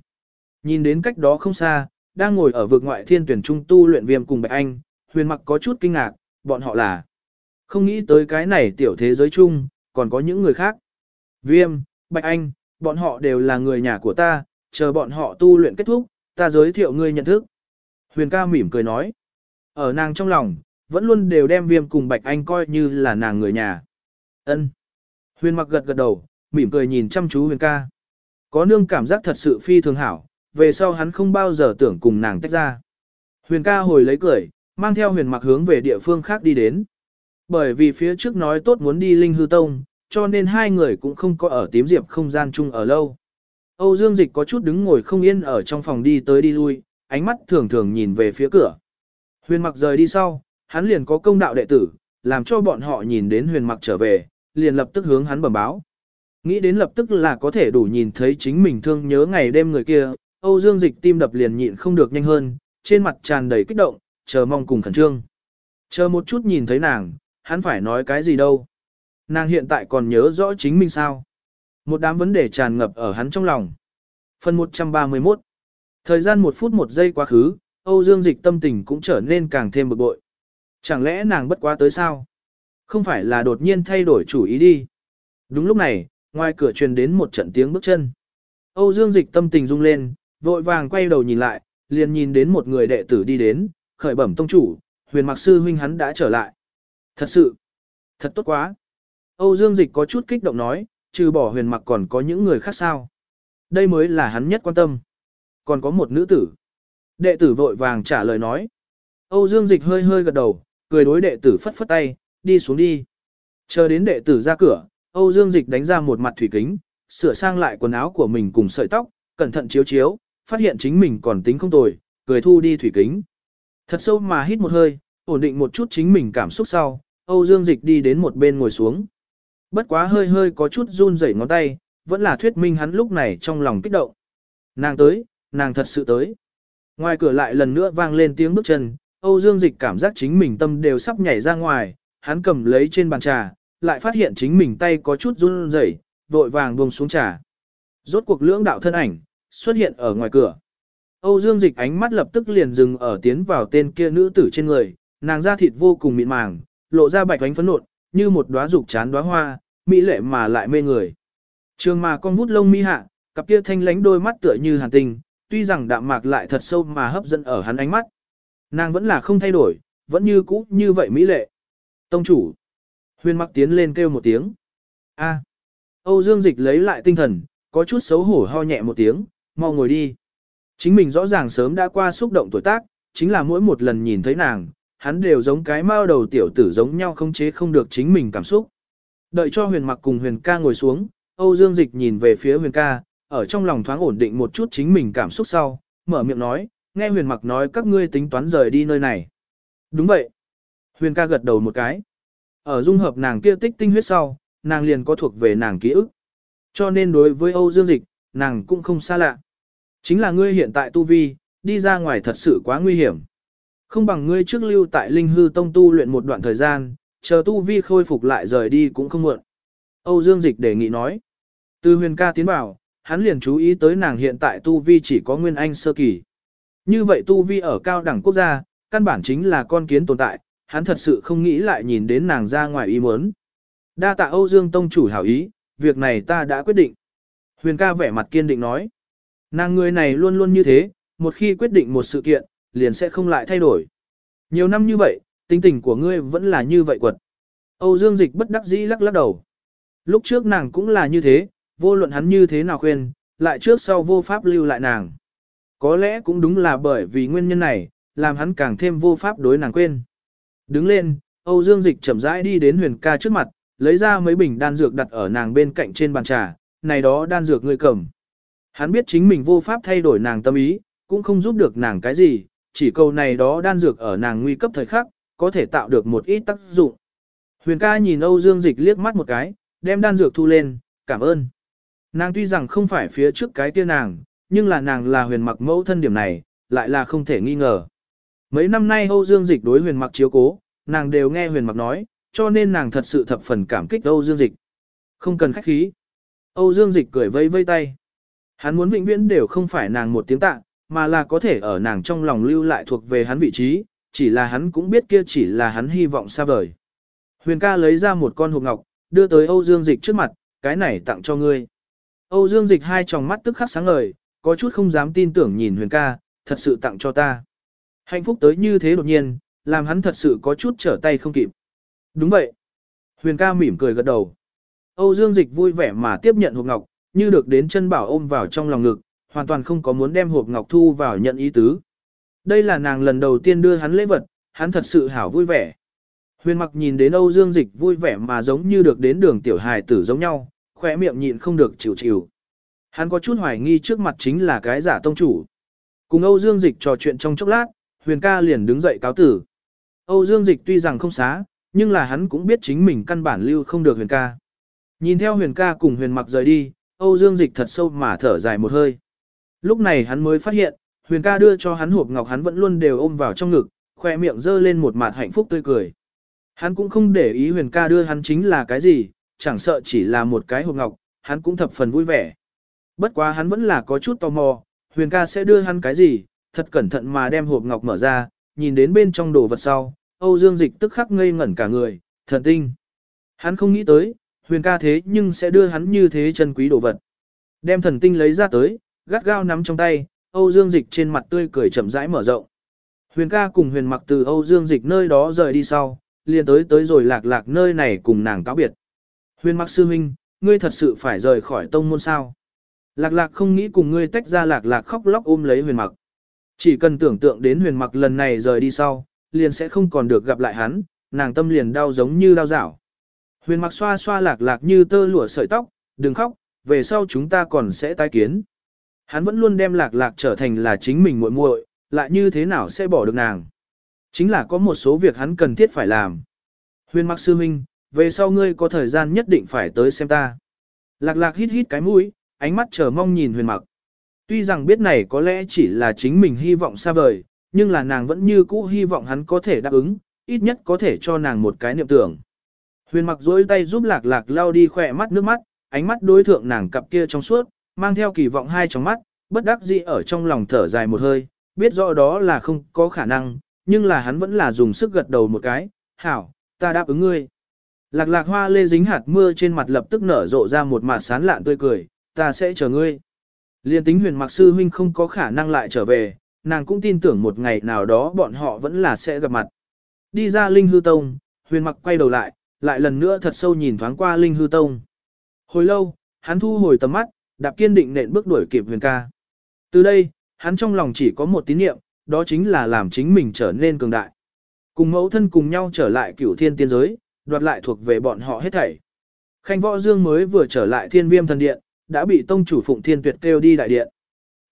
Nhìn đến cách đó không xa, đang ngồi ở vượt ngoại thiên tuyển trung tu luyện viêm cùng Bạch Anh, huyền mặc có chút kinh ngạc, bọn họ là không nghĩ tới cái này tiểu thế giới chung, còn có những người khác. Viêm, Bạch Anh, bọn họ đều là người nhà của ta, chờ bọn họ tu luyện kết thúc, ta giới thiệu ngươi nhận thức. Huyền ca mỉm cười nói. Ở nàng trong lòng, vẫn luôn đều đem viêm cùng Bạch Anh coi như là nàng người nhà. ân Huyền mặc gật gật đầu, mỉm cười nhìn chăm chú huyền ca. Có nương cảm giác thật sự phi thường hảo, về sau hắn không bao giờ tưởng cùng nàng tách ra. Huyền ca hồi lấy cười, mang theo huyền mặc hướng về địa phương khác đi đến. Bởi vì phía trước nói tốt muốn đi Linh Hư Tông, cho nên hai người cũng không có ở tím diệp không gian chung ở lâu. Âu Dương Dịch có chút đứng ngồi không yên ở trong phòng đi tới đi lui, ánh mắt thường thường nhìn về phía cửa. Huyền mặc rời đi sau, hắn liền có công đạo đệ tử, làm cho bọn họ nhìn đến huyền mặc trở về, liền lập tức hướng hắn bẩm báo. Nghĩ đến lập tức là có thể đủ nhìn thấy chính mình thương nhớ ngày đêm người kia, Âu Dương Dịch tim đập liền nhịn không được nhanh hơn, trên mặt tràn đầy kích động, chờ mong cùng khẩn trương. Chờ một chút nhìn thấy nàng, hắn phải nói cái gì đâu. Nàng hiện tại còn nhớ rõ chính mình sao. Một đám vấn đề tràn ngập ở hắn trong lòng. Phần 131 Thời gian một phút một giây quá khứ, Âu Dương Dịch tâm tình cũng trở nên càng thêm bực bội. Chẳng lẽ nàng bất quá tới sao? Không phải là đột nhiên thay đổi chủ ý đi. Đúng lúc này, ngoài cửa truyền đến một trận tiếng bước chân. Âu Dương Dịch tâm tình rung lên, vội vàng quay đầu nhìn lại, liền nhìn đến một người đệ tử đi đến, khởi bẩm tông chủ, huyền mặc sư huynh hắn đã trở lại. Thật sự, thật tốt quá. Âu Dương Dịch có chút kích động nói, trừ bỏ huyền mặc còn có những người khác sao. Đây mới là hắn nhất quan tâm. Còn có một nữ tử. Đệ tử vội vàng trả lời nói. Âu Dương Dịch hơi hơi gật đầu, cười đối đệ tử phất phất tay, đi xuống đi. Chờ đến đệ tử ra cửa, Âu Dương Dịch đánh ra một mặt thủy kính, sửa sang lại quần áo của mình cùng sợi tóc, cẩn thận chiếu chiếu, phát hiện chính mình còn tính không tồi, cười thu đi thủy kính. Thật sâu mà hít một hơi, ổn định một chút chính mình cảm xúc sau, Âu Dương Dịch đi đến một bên ngồi xuống. Bất quá hơi hơi có chút run rẩy ngón tay, vẫn là thuyết minh hắn lúc này trong lòng kích động. Nàng tới, nàng thật sự tới. Ngoài cửa lại lần nữa vang lên tiếng bước chân, Âu Dương Dịch cảm giác chính mình tâm đều sắp nhảy ra ngoài, hắn cầm lấy trên bàn trà, lại phát hiện chính mình tay có chút run rẩy, vội vàng buông xuống trà. Rốt cuộc lưỡng đạo thân ảnh, xuất hiện ở ngoài cửa. Âu Dương Dịch ánh mắt lập tức liền dừng ở tiến vào tên kia nữ tử trên người, nàng da thịt vô cùng mịn màng, lộ ra bạch ánh phấn nộn, như một đóa dục chán đóa hoa, mỹ lệ mà lại mê người. Trường mà con vút lông mi hạ, cặp kia thanh lánh đôi mắt tựa như hàn tinh, tuy rằng đạm mạc lại thật sâu mà hấp dẫn ở hắn ánh mắt. Nàng vẫn là không thay đổi, vẫn như cũ như vậy mỹ lệ. Tông chủ. Huyền mặc tiến lên kêu một tiếng. A. Âu Dương Dịch lấy lại tinh thần, có chút xấu hổ ho nhẹ một tiếng, mau ngồi đi. Chính mình rõ ràng sớm đã qua xúc động tuổi tác, chính là mỗi một lần nhìn thấy nàng, hắn đều giống cái mao đầu tiểu tử giống nhau không chế không được chính mình cảm xúc. Đợi cho huyền mặc cùng huyền ca ngồi xuống, Âu Dương Dịch nhìn về phía huyền ca, ở trong lòng thoáng ổn định một chút chính mình cảm xúc sau, mở miệng nói, nghe huyền mặc nói các ngươi tính toán rời đi nơi này. Đúng vậy. Huyền ca gật đầu một cái. Ở dung hợp nàng kia tích tinh huyết sau, nàng liền có thuộc về nàng ký ức. Cho nên đối với Âu Dương Dịch, nàng cũng không xa lạ. Chính là ngươi hiện tại tu vi, đi ra ngoài thật sự quá nguy hiểm. Không bằng ngươi trước lưu tại Linh Hư Tông tu luyện một đoạn thời gian, chờ tu vi khôi phục lại rời đi cũng không muộn. Âu Dương Dịch đề nghị nói. Từ huyền ca tiến bảo, hắn liền chú ý tới nàng hiện tại tu vi chỉ có nguyên anh sơ kỳ. Như vậy tu vi ở cao đẳng quốc gia, căn bản chính là con kiến tồn tại, hắn thật sự không nghĩ lại nhìn đến nàng ra ngoài ý muốn. Đa tạ Âu Dương Tông chủ hảo ý, việc này ta đã quyết định. Huyền ca vẻ mặt kiên định nói. Nàng người này luôn luôn như thế, một khi quyết định một sự kiện, liền sẽ không lại thay đổi. Nhiều năm như vậy, tính tình của ngươi vẫn là như vậy quật. Âu Dương Dịch bất đắc dĩ lắc lắc đầu. Lúc trước nàng cũng là như thế, vô luận hắn như thế nào khuyên, lại trước sau vô pháp lưu lại nàng. Có lẽ cũng đúng là bởi vì nguyên nhân này, làm hắn càng thêm vô pháp đối nàng quên. Đứng lên, Âu Dương Dịch chậm rãi đi đến huyền ca trước mặt, lấy ra mấy bình đan dược đặt ở nàng bên cạnh trên bàn trà, này đó đan dược ngươi cầm. Hắn biết chính mình vô pháp thay đổi nàng tâm ý, cũng không giúp được nàng cái gì, chỉ cầu này đó đan dược ở nàng nguy cấp thời khắc, có thể tạo được một ít tác dụng. Huyền ca nhìn Âu Dương Dịch liếc mắt một cái, đem đan dược thu lên, cảm ơn. Nàng tuy rằng không phải phía trước cái kia nàng, nhưng là nàng là huyền mặc mẫu thân điểm này, lại là không thể nghi ngờ. Mấy năm nay Âu Dương Dịch đối huyền mặc chiếu cố, nàng đều nghe huyền mặc nói, cho nên nàng thật sự thập phần cảm kích Âu Dương Dịch. Không cần khách khí. Âu Dương Dịch cười vây vây tay. Hắn muốn vĩnh viễn đều không phải nàng một tiếng tạ, mà là có thể ở nàng trong lòng lưu lại thuộc về hắn vị trí, chỉ là hắn cũng biết kia chỉ là hắn hy vọng xa vời. Huyền ca lấy ra một con hộp ngọc, đưa tới Âu Dương Dịch trước mặt, cái này tặng cho ngươi. Âu Dương Dịch hai tròng mắt tức khắc sáng ngời, có chút không dám tin tưởng nhìn Huyền ca, thật sự tặng cho ta. Hạnh phúc tới như thế đột nhiên, làm hắn thật sự có chút trở tay không kịp. Đúng vậy. Huyền ca mỉm cười gật đầu. Âu Dương Dịch vui vẻ mà tiếp nhận hộp ngọc, như được đến chân bảo ôm vào trong lòng ngực, hoàn toàn không có muốn đem hộp ngọc thu vào nhận ý tứ. Đây là nàng lần đầu tiên đưa hắn lễ vật, hắn thật sự hảo vui vẻ. Huyền mặc nhìn đến Âu Dương Dịch vui vẻ mà giống như được đến đường tiểu hài tử giống nhau, khỏe miệng nhịn không được chịu chịu. Hắn có chút hoài nghi trước mặt chính là cái giả tông chủ. Cùng Âu Dương Dịch trò chuyện trong chốc lát, Huyền ca liền đứng dậy cáo tử. Âu Dương Dịch tuy rằng không xá, nhưng là hắn cũng biết chính mình căn bản lưu không được Huyền ca. Nhìn theo Huyền ca cùng Huyền mặc rời đi, Âu Dương Dịch thật sâu mà thở dài một hơi. Lúc này hắn mới phát hiện, Huyền ca đưa cho hắn hộp ngọc hắn vẫn luôn đều ôm vào trong ngực, khoe miệng dơ lên một mặt hạnh phúc tươi cười. Hắn cũng không để ý Huyền ca đưa hắn chính là cái gì, chẳng sợ chỉ là một cái hộp ngọc, hắn cũng thập phần vui vẻ. Bất quá hắn vẫn là có chút tò mò, Huyền ca sẽ đưa hắn cái gì, thật cẩn thận mà đem hộp ngọc mở ra, nhìn đến bên trong đồ vật sau, Âu Dương Dịch tức khắc ngây ngẩn cả người, thần tinh. Hắn không nghĩ tới, Huyền ca thế nhưng sẽ đưa hắn như thế chân quý đồ vật. Đem thần tinh lấy ra tới, gắt gao nắm trong tay, Âu Dương Dịch trên mặt tươi cười chậm rãi mở rộng. Huyền ca cùng huyền mặc từ Âu Dương Dịch nơi đó rời đi sau, liền tới tới rồi lạc lạc nơi này cùng nàng cáo biệt. Huyền mặc sư huynh, ngươi thật sự phải rời khỏi tông môn sao. Lạc lạc không nghĩ cùng ngươi tách ra lạc lạc khóc lóc ôm lấy huyền mặc. Chỉ cần tưởng tượng đến huyền mặc lần này rời đi sau, liền sẽ không còn được gặp lại hắn, nàng tâm liền đau giống như đau dảo. Huyền mặc xoa xoa lạc lạc như tơ lụa sợi tóc, đừng khóc, về sau chúng ta còn sẽ tái kiến. Hắn vẫn luôn đem lạc lạc trở thành là chính mình muội muội, lại như thế nào sẽ bỏ được nàng. Chính là có một số việc hắn cần thiết phải làm. Huyền mặc sư minh, về sau ngươi có thời gian nhất định phải tới xem ta. Lạc lạc hít hít cái mũi, ánh mắt chờ mong nhìn huyền mặc. Tuy rằng biết này có lẽ chỉ là chính mình hy vọng xa vời, nhưng là nàng vẫn như cũ hy vọng hắn có thể đáp ứng, ít nhất có thể cho nàng một cái niệm tưởng. Huyền mặc dối tay giúp lạc lạc lao đi khỏe mắt nước mắt, ánh mắt đối thượng nàng cặp kia trong suốt, mang theo kỳ vọng hai trong mắt, bất đắc dĩ ở trong lòng thở dài một hơi, biết rõ đó là không có khả năng, nhưng là hắn vẫn là dùng sức gật đầu một cái, hảo, ta đáp ứng ngươi. Lạc lạc hoa lê dính hạt mưa trên mặt lập tức nở rộ ra một mặt sán lạn tươi cười, ta sẽ chờ ngươi. Liên tính huyền mặc sư huynh không có khả năng lại trở về, nàng cũng tin tưởng một ngày nào đó bọn họ vẫn là sẽ gặp mặt. Đi ra Linh Hư Tông, huyền mặc quay đầu lại, lại lần nữa thật sâu nhìn thoáng qua Linh Hư Tông. Hồi lâu, hắn thu hồi tầm mắt, đạp kiên định nện bước đuổi kịp huyền ca. Từ đây, hắn trong lòng chỉ có một tín niệm, đó chính là làm chính mình trở nên cường đại. Cùng mẫu thân cùng nhau trở lại cửu thiên tiên giới, đoạt lại thuộc về bọn họ hết thảy. Khanh Võ Dương mới vừa trở lại thiên viêm thần điện, đã bị tông chủ Phụng Thiên Tuyệt kêu đi đại điện.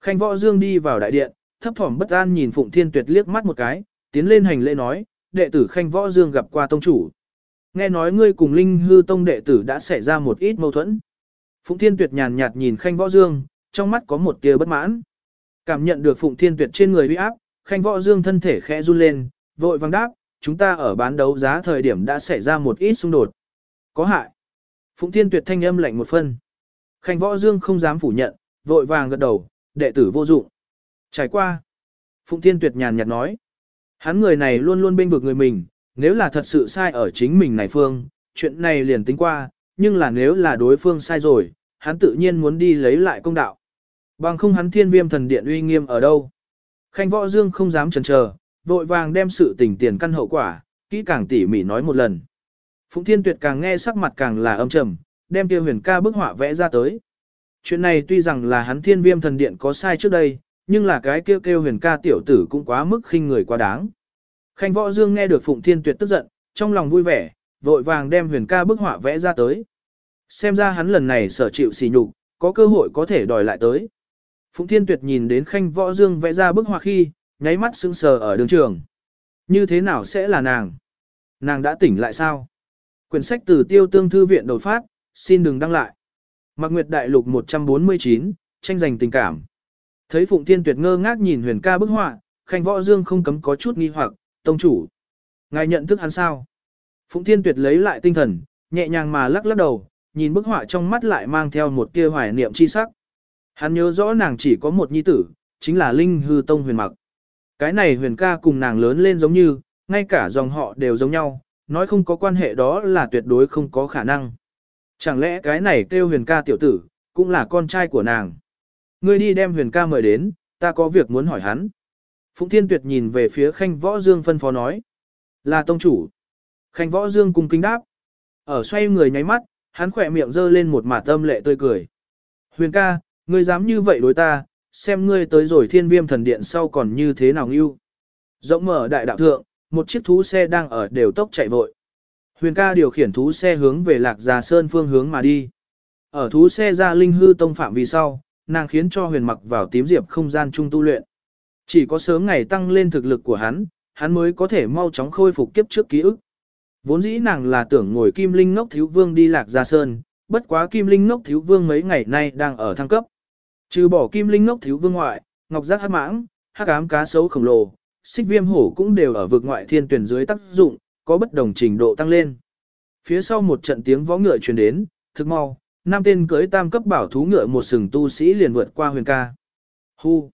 Khanh Võ Dương đi vào đại điện, thấp thỏm bất an nhìn Phụng Thiên Tuyệt liếc mắt một cái, tiến lên hành lễ nói, đệ tử Khanh Võ Dương gặp qua tông chủ. Nghe nói ngươi cùng Linh Hư Tông đệ tử đã xảy ra một ít mâu thuẫn. Phụng Thiên Tuyệt nhàn nhạt nhìn Khanh Võ Dương, trong mắt có một tia bất mãn. Cảm nhận được Phụng Thiên Tuyệt trên người uy áp, Khanh Võ Dương thân thể khẽ run lên, vội vàng đáp, chúng ta ở bán đấu giá thời điểm đã xảy ra một ít xung đột. Có hại. Phụng Thiên Tuyệt thanh âm lạnh một phân. Khanh Võ Dương không dám phủ nhận, vội vàng gật đầu, đệ tử vô dụng. Trải qua. Phụng Thiên Tuyệt nhàn nhạt nói. Hắn người này luôn luôn bên vực người mình, nếu là thật sự sai ở chính mình này phương, chuyện này liền tính qua, nhưng là nếu là đối phương sai rồi, hắn tự nhiên muốn đi lấy lại công đạo. Bằng không hắn thiên viêm thần điện uy nghiêm ở đâu. Khanh võ dương không dám chần chờ, vội vàng đem sự tình tiền căn hậu quả, kỹ càng tỉ mỉ nói một lần. Phụng thiên tuyệt càng nghe sắc mặt càng là âm trầm, đem kia huyền ca bức họa vẽ ra tới. Chuyện này tuy rằng là hắn thiên viêm thần điện có sai trước đây, nhưng là cái kêu kêu huyền ca tiểu tử cũng quá mức khinh người quá đáng. Khanh võ dương nghe được Phụng Thiên Tuyệt tức giận, trong lòng vui vẻ, vội vàng đem huyền ca bức họa vẽ ra tới. Xem ra hắn lần này sở chịu xỉ nhục, có cơ hội có thể đòi lại tới. Phụng Thiên Tuyệt nhìn đến Khanh võ dương vẽ ra bức họa khi, nháy mắt sững sờ ở đường trường. Như thế nào sẽ là nàng? Nàng đã tỉnh lại sao? Quyển sách từ tiêu tương thư viện đột phát, xin đừng đăng lại. Mạc Nguyệt Đại Lục 149, tranh giành tình cảm. Thấy Phụng Thiên Tuyệt ngơ ngác nhìn huyền ca bức họa, Khanh Võ Dương không cấm có chút nghi hoặc, tông chủ. Ngài nhận thức hắn sao? Phụng Thiên Tuyệt lấy lại tinh thần, nhẹ nhàng mà lắc lắc đầu, nhìn bức họa trong mắt lại mang theo một tia hoài niệm chi sắc. Hắn nhớ rõ nàng chỉ có một nhi tử, chính là Linh Hư Tông huyền mặc. Cái này huyền ca cùng nàng lớn lên giống như, ngay cả dòng họ đều giống nhau, nói không có quan hệ đó là tuyệt đối không có khả năng. Chẳng lẽ cái này kêu huyền ca tiểu tử, cũng là con trai của nàng. Ngươi đi đem huyền ca mời đến, ta có việc muốn hỏi hắn. Phụng Thiên Tuyệt nhìn về phía Khanh Võ Dương phân phó nói. Là tông chủ. Khanh Võ Dương cung kính đáp. Ở xoay người nháy mắt, hắn khỏe miệng giơ lên một mả tâm lệ tươi cười. Huyền ca, ngươi dám như vậy đối ta, xem ngươi tới rồi thiên viêm thần điện sau còn như thế nào ngưu. Rộng mở đại đạo thượng, một chiếc thú xe đang ở đều tốc chạy vội. Huyền ca điều khiển thú xe hướng về lạc già sơn phương hướng mà đi. Ở thú xe ra linh hư tông phạm vì sau, nàng khiến cho huyền mặc vào tím diệp không gian trung tu luyện. Chỉ có sớm ngày tăng lên thực lực của hắn, hắn mới có thể mau chóng khôi phục kiếp trước ký ức. Vốn dĩ nàng là tưởng ngồi kim linh ngốc thiếu vương đi lạc gia sơn, bất quá kim linh ngốc thiếu vương mấy ngày nay đang ở thăng cấp. Trừ bỏ kim linh ngốc thiếu vương ngoại, ngọc giác hắc mãng, hắc ám cá sấu khổng lồ, xích viêm hổ cũng đều ở vực ngoại thiên tuyển dưới tác dụng, có bất đồng trình độ tăng lên. Phía sau một trận tiếng võ ngựa truyền đến, thực mau, năm tên cưới tam cấp bảo thú ngựa một sừng tu sĩ liền vượt qua huyền ca. Hu.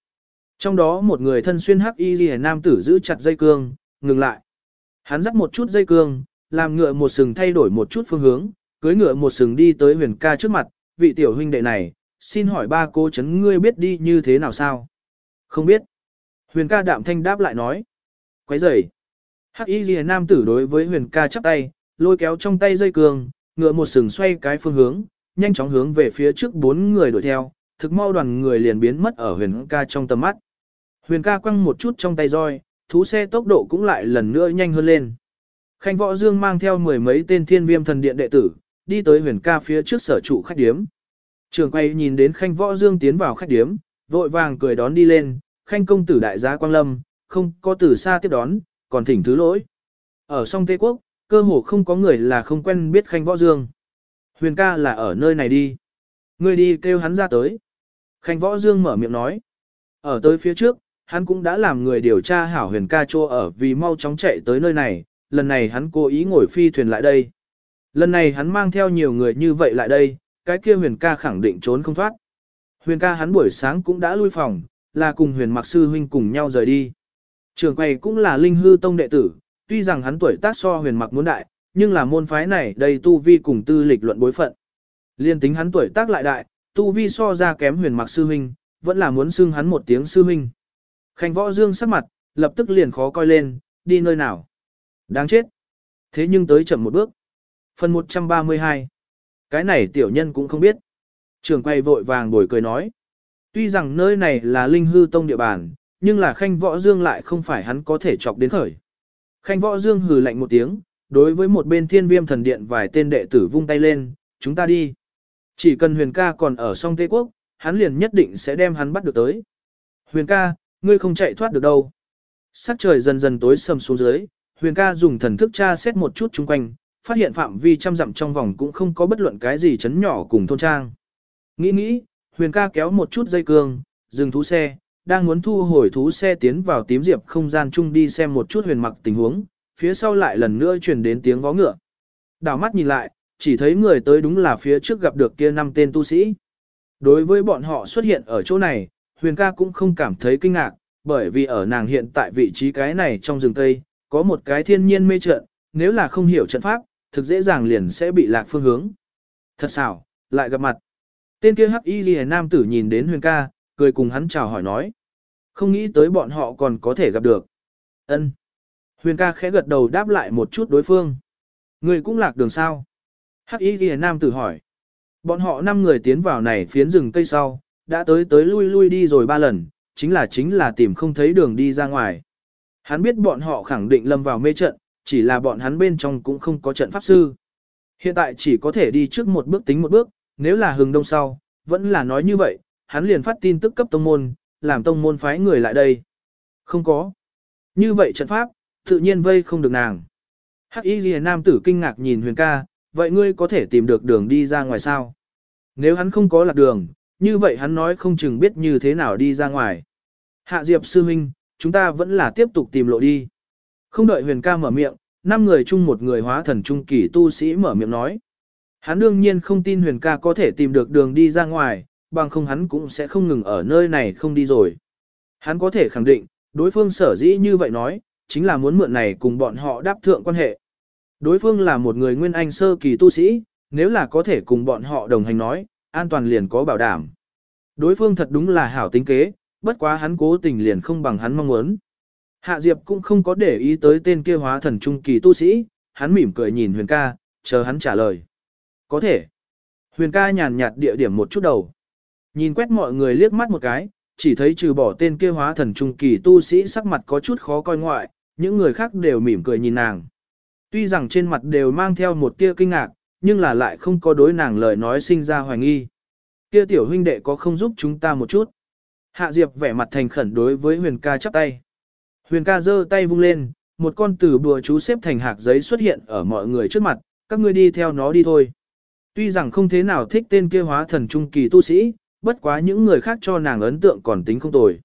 Trong đó một người thân xuyên hắc y liễu nam tử giữ chặt dây cương, ngừng lại. Hắn dắt một chút dây cương, làm ngựa một sừng thay đổi một chút phương hướng, cưới ngựa một sừng đi tới huyền ca trước mặt, vị tiểu huynh đệ này, xin hỏi ba cô chấn ngươi biết đi như thế nào sao? Không biết. Huyền ca đạm thanh đáp lại nói. Quấy rầy. Hắc y ghi nam tử đối với huyền ca chắp tay, lôi kéo trong tay dây cường ngựa một sừng xoay cái phương hướng, nhanh chóng hướng về phía trước bốn người đuổi theo, thực mau đoàn người liền biến mất ở huyền ca trong tầm mắt. Huyền ca quăng một chút trong tay roi, thú xe tốc độ cũng lại lần nữa nhanh hơn lên. Khanh võ dương mang theo mười mấy tên thiên viêm thần điện đệ tử, đi tới huyền ca phía trước sở trụ khách điếm. Trường quay nhìn đến khanh võ dương tiến vào khách điếm, vội vàng cười đón đi lên, khanh công tử đại gia quang lâm, không có từ xa tiếp đón, còn thỉnh thứ lỗi. Ở Song Tây Quốc, cơ hồ không có người là không quen biết khanh võ dương. Huyền ca là ở nơi này đi. người đi kêu hắn ra tới. Khanh võ dương mở miệng nói. Ở tới phía trước, hắn cũng đã làm người điều tra hảo huyền ca chô ở vì mau chóng chạy tới nơi này, lần này hắn cố ý ngồi phi thuyền lại đây. Lần này hắn mang theo nhiều người như vậy lại đây, cái kia huyền ca khẳng định trốn không thoát. Huyền ca hắn buổi sáng cũng đã lui phòng, là cùng huyền mặc sư huynh cùng nhau rời đi. Trường quầy cũng là linh hư tông đệ tử, tuy rằng hắn tuổi tác so huyền mặc muốn đại, nhưng là môn phái này đầy tu vi cùng tư lịch luận bối phận. Liên tính hắn tuổi tác lại đại, tu vi so ra kém huyền mặc sư huynh, vẫn là muốn xưng hắn một tiếng sư huynh. Khanh võ dương sắc mặt, lập tức liền khó coi lên, đi nơi nào. Đáng chết. Thế nhưng tới chậm một bước. Phần 132. Cái này tiểu nhân cũng không biết. Trường quay vội vàng bồi cười nói. Tuy rằng nơi này là linh hư tông địa bàn, nhưng là khanh võ dương lại không phải hắn có thể chọc đến khởi. Khanh võ dương hừ lạnh một tiếng, đối với một bên thiên viêm thần điện vài tên đệ tử vung tay lên, chúng ta đi. Chỉ cần huyền ca còn ở song Tây Quốc, hắn liền nhất định sẽ đem hắn bắt được tới. Huyền ca, ngươi không chạy thoát được đâu. Sắc trời dần dần tối sầm xuống dưới, huyền ca dùng thần thức tra xét một chút chung quanh, phát hiện phạm vi trăm dặm trong vòng cũng không có bất luận cái gì chấn nhỏ cùng thôn trang. Nghĩ nghĩ, huyền ca kéo một chút dây cương, dừng thú xe, đang muốn thu hồi thú xe tiến vào tím diệp không gian chung đi xem một chút huyền mặc tình huống, phía sau lại lần nữa truyền đến tiếng vó ngựa. Đảo mắt nhìn lại, chỉ thấy người tới đúng là phía trước gặp được kia năm tên tu sĩ. Đối với bọn họ xuất hiện ở chỗ này, huyền ca cũng không cảm thấy kinh ngạc, bởi vì ở nàng hiện tại vị trí cái này trong rừng Tây, có một cái thiên nhiên mê trận, nếu là không hiểu trận pháp, thực dễ dàng liền sẽ bị lạc phương hướng. Thật xảo, lại gặp mặt. Tên kia hắc y ghi nam tử nhìn đến huyền ca, cười cùng hắn chào hỏi nói. Không nghĩ tới bọn họ còn có thể gặp được. ân Huyền ca khẽ gật đầu đáp lại một chút đối phương. Người cũng lạc đường sao? Hắc y ghi nam tử hỏi. Bọn họ năm người tiến vào này phiến rừng cây sau, đã tới tới lui lui đi rồi ba lần, chính là chính là tìm không thấy đường đi ra ngoài. Hắn biết bọn họ khẳng định lâm vào mê trận, chỉ là bọn hắn bên trong cũng không có trận pháp sư. Hiện tại chỉ có thể đi trước một bước tính một bước, nếu là hừng đông sau, vẫn là nói như vậy, hắn liền phát tin tức cấp tông môn, làm tông môn phái người lại đây. Không có. Như vậy trận pháp, tự nhiên vây không được nàng. Hắc Y Liễu nam tử kinh ngạc nhìn Huyền ca, vậy ngươi có thể tìm được đường đi ra ngoài sao? Nếu hắn không có lạc đường, như vậy hắn nói không chừng biết như thế nào đi ra ngoài. Hạ Diệp sư huynh, chúng ta vẫn là tiếp tục tìm lộ đi. Không đợi huyền ca mở miệng, năm người chung một người hóa thần trung kỳ tu sĩ mở miệng nói. Hắn đương nhiên không tin huyền ca có thể tìm được đường đi ra ngoài, bằng không hắn cũng sẽ không ngừng ở nơi này không đi rồi. Hắn có thể khẳng định, đối phương sở dĩ như vậy nói, chính là muốn mượn này cùng bọn họ đáp thượng quan hệ. Đối phương là một người nguyên anh sơ kỳ tu sĩ, nếu là có thể cùng bọn họ đồng hành nói, an toàn liền có bảo đảm. Đối phương thật đúng là hảo tính kế, bất quá hắn cố tình liền không bằng hắn mong muốn. Hạ Diệp cũng không có để ý tới tên kia hóa thần trung kỳ tu sĩ, hắn mỉm cười nhìn Huyền ca, chờ hắn trả lời. Có thể. Huyền ca nhàn nhạt địa điểm một chút đầu. Nhìn quét mọi người liếc mắt một cái, chỉ thấy trừ bỏ tên kia hóa thần trung kỳ tu sĩ sắc mặt có chút khó coi ngoại, những người khác đều mỉm cười nhìn nàng. Tuy rằng trên mặt đều mang theo một tia kinh ngạc, nhưng là lại không có đối nàng lời nói sinh ra hoài nghi. Kia tiểu huynh đệ có không giúp chúng ta một chút? Hạ Diệp vẻ mặt thành khẩn đối với Huyền ca chắp tay. Huyền ca giơ tay vung lên, một con tử bùa chú xếp thành hạt giấy xuất hiện ở mọi người trước mặt, các ngươi đi theo nó đi thôi. Tuy rằng không thế nào thích tên kia hóa thần trung kỳ tu sĩ, bất quá những người khác cho nàng ấn tượng còn tính không tồi.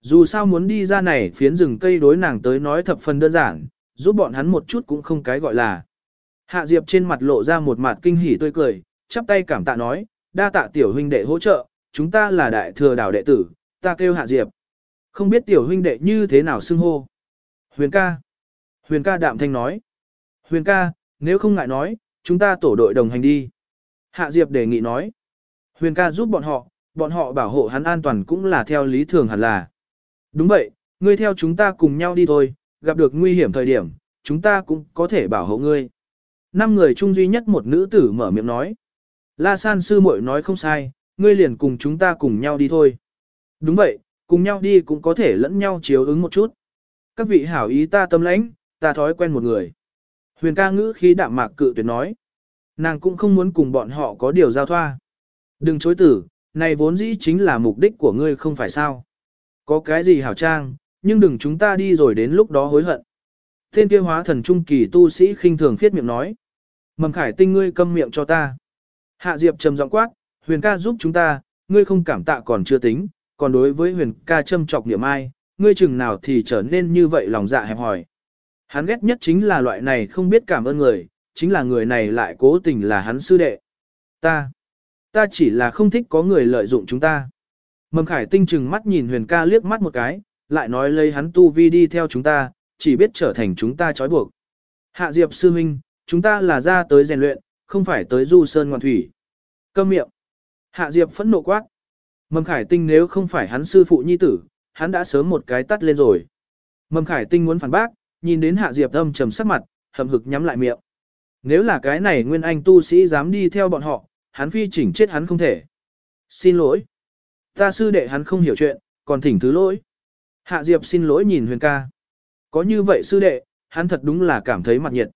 Dù sao muốn đi ra này phiến rừng cây đối nàng tới nói thập phần đơn giản, giúp bọn hắn một chút cũng không cái gọi là. Hạ Diệp trên mặt lộ ra một mặt kinh hỉ tươi cười, chắp tay cảm tạ nói, đa tạ tiểu huynh đệ hỗ trợ, chúng ta là đại thừa đảo đệ tử, ta kêu Hạ Diệp. Không biết tiểu huynh đệ như thế nào xưng hô. Huyền ca. Huyền ca đạm thanh nói. Huyền ca, nếu không ngại nói, chúng ta tổ đội đồng hành đi. Hạ Diệp đề nghị nói. Huyền ca giúp bọn họ, bọn họ bảo hộ hắn an toàn cũng là theo lý thường hẳn là. Đúng vậy, ngươi theo chúng ta cùng nhau đi thôi, gặp được nguy hiểm thời điểm, chúng ta cũng có thể bảo hộ ngươi. Năm người chung duy nhất một nữ tử mở miệng nói. La san sư muội nói không sai, ngươi liền cùng chúng ta cùng nhau đi thôi. Đúng vậy, cùng nhau đi cũng có thể lẫn nhau chiếu ứng một chút. Các vị hảo ý ta tâm lãnh, ta thói quen một người. Huyền ca ngữ khí đạm mạc cự tuyệt nói. Nàng cũng không muốn cùng bọn họ có điều giao thoa. Đừng chối tử, này vốn dĩ chính là mục đích của ngươi không phải sao. Có cái gì hảo trang, nhưng đừng chúng ta đi rồi đến lúc đó hối hận. Tên kia hóa thần trung kỳ tu sĩ khinh thường phiết miệng nói. Mầm khải tinh ngươi câm miệng cho ta. Hạ Diệp trầm giọng quát, huyền ca giúp chúng ta, ngươi không cảm tạ còn chưa tính, còn đối với huyền ca châm trọc niệm ai, ngươi chừng nào thì trở nên như vậy lòng dạ hẹp hỏi. Hắn ghét nhất chính là loại này không biết cảm ơn người, chính là người này lại cố tình là hắn sư đệ. Ta, ta chỉ là không thích có người lợi dụng chúng ta. Mầm khải tinh chừng mắt nhìn huyền ca liếc mắt một cái, lại nói lấy hắn tu vi đi theo chúng ta, chỉ biết trở thành chúng ta trói buộc. Hạ Diệp sư huynh, chúng ta là ra tới rèn luyện, không phải tới du sơn ngoan thủy. Câm miệng. Hạ Diệp phẫn nộ quát. Mầm khải tinh nếu không phải hắn sư phụ nhi tử, hắn đã sớm một cái tắt lên rồi. Mầm khải tinh muốn phản bác, nhìn đến Hạ Diệp âm trầm sắc mặt, hầm hực nhắm lại miệng. Nếu là cái này nguyên anh tu sĩ dám đi theo bọn họ, hắn phi chỉnh chết hắn không thể. Xin lỗi. Ta sư đệ hắn không hiểu chuyện, còn thỉnh thứ lỗi. Hạ Diệp xin lỗi nhìn Huyền ca. Có như vậy sư đệ, hắn thật đúng là cảm thấy mặt nhiệt.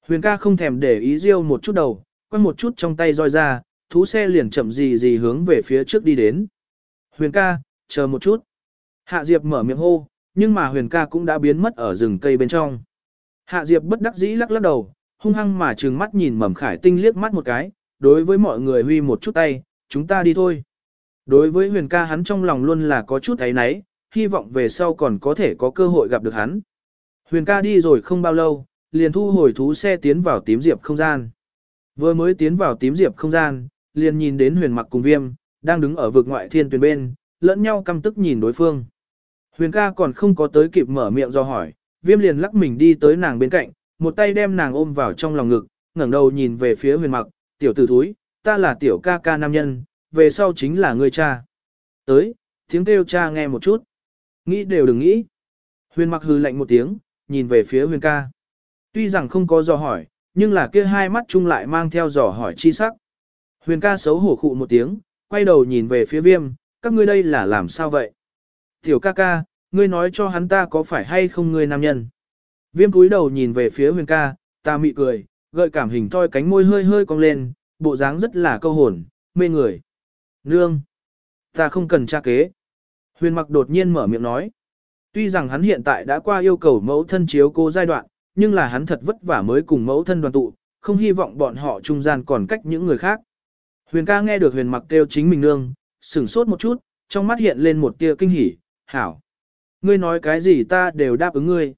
Huyền ca không thèm để ý riêu một chút đầu, quăng một chút trong tay roi ra, thú xe liền chậm gì gì hướng về phía trước đi đến. Huyền ca, chờ một chút. Hạ Diệp mở miệng hô, nhưng mà Huyền ca cũng đã biến mất ở rừng cây bên trong. Hạ Diệp bất đắc dĩ lắc lắc đầu, hung hăng mà trừng mắt nhìn Mầm Khải Tinh liếc mắt một cái, đối với mọi người huy một chút tay, chúng ta đi thôi. Đối với Huyền ca hắn trong lòng luôn là có chút thấy náy, hy vọng về sau còn có thể có cơ hội gặp được hắn. Huyền ca đi rồi không bao lâu, liền thu hồi thú xe tiến vào tím diệp không gian. Vừa mới tiến vào tím diệp không gian, liền nhìn đến huyền mặc cùng viêm, đang đứng ở vực ngoại thiên tuyển bên, lẫn nhau căm tức nhìn đối phương. Huyền ca còn không có tới kịp mở miệng do hỏi, viêm liền lắc mình đi tới nàng bên cạnh, một tay đem nàng ôm vào trong lòng ngực, ngẩng đầu nhìn về phía huyền mặc, tiểu tử thúi, ta là tiểu ca ca nam nhân, về sau chính là người cha. Tới, tiếng kêu cha nghe một chút. Nghĩ đều đừng nghĩ. Huyền mặc hư lạnh một tiếng, nhìn về phía huyền ca. Tuy rằng không có dò hỏi, nhưng là kia hai mắt chung lại mang theo dò hỏi chi sắc. Huyền ca xấu hổ khụ một tiếng, quay đầu nhìn về phía viêm, các ngươi đây là làm sao vậy? Tiểu ca ca, ngươi nói cho hắn ta có phải hay không ngươi nam nhân? Viêm cúi đầu nhìn về phía huyền ca, ta mị cười, gợi cảm hình thoi cánh môi hơi hơi cong lên, bộ dáng rất là câu hồn, mê người. Nương! Ta không cần tra kế. Huyền mặc đột nhiên mở miệng nói. Tuy rằng hắn hiện tại đã qua yêu cầu mẫu thân chiếu cô giai đoạn, nhưng là hắn thật vất vả mới cùng mẫu thân đoàn tụ, không hy vọng bọn họ trung gian còn cách những người khác. Huyền ca nghe được huyền mặc kêu chính mình nương, sửng sốt một chút, trong mắt hiện lên một tia kinh hỉ, hảo. Ngươi nói cái gì ta đều đáp ứng ngươi.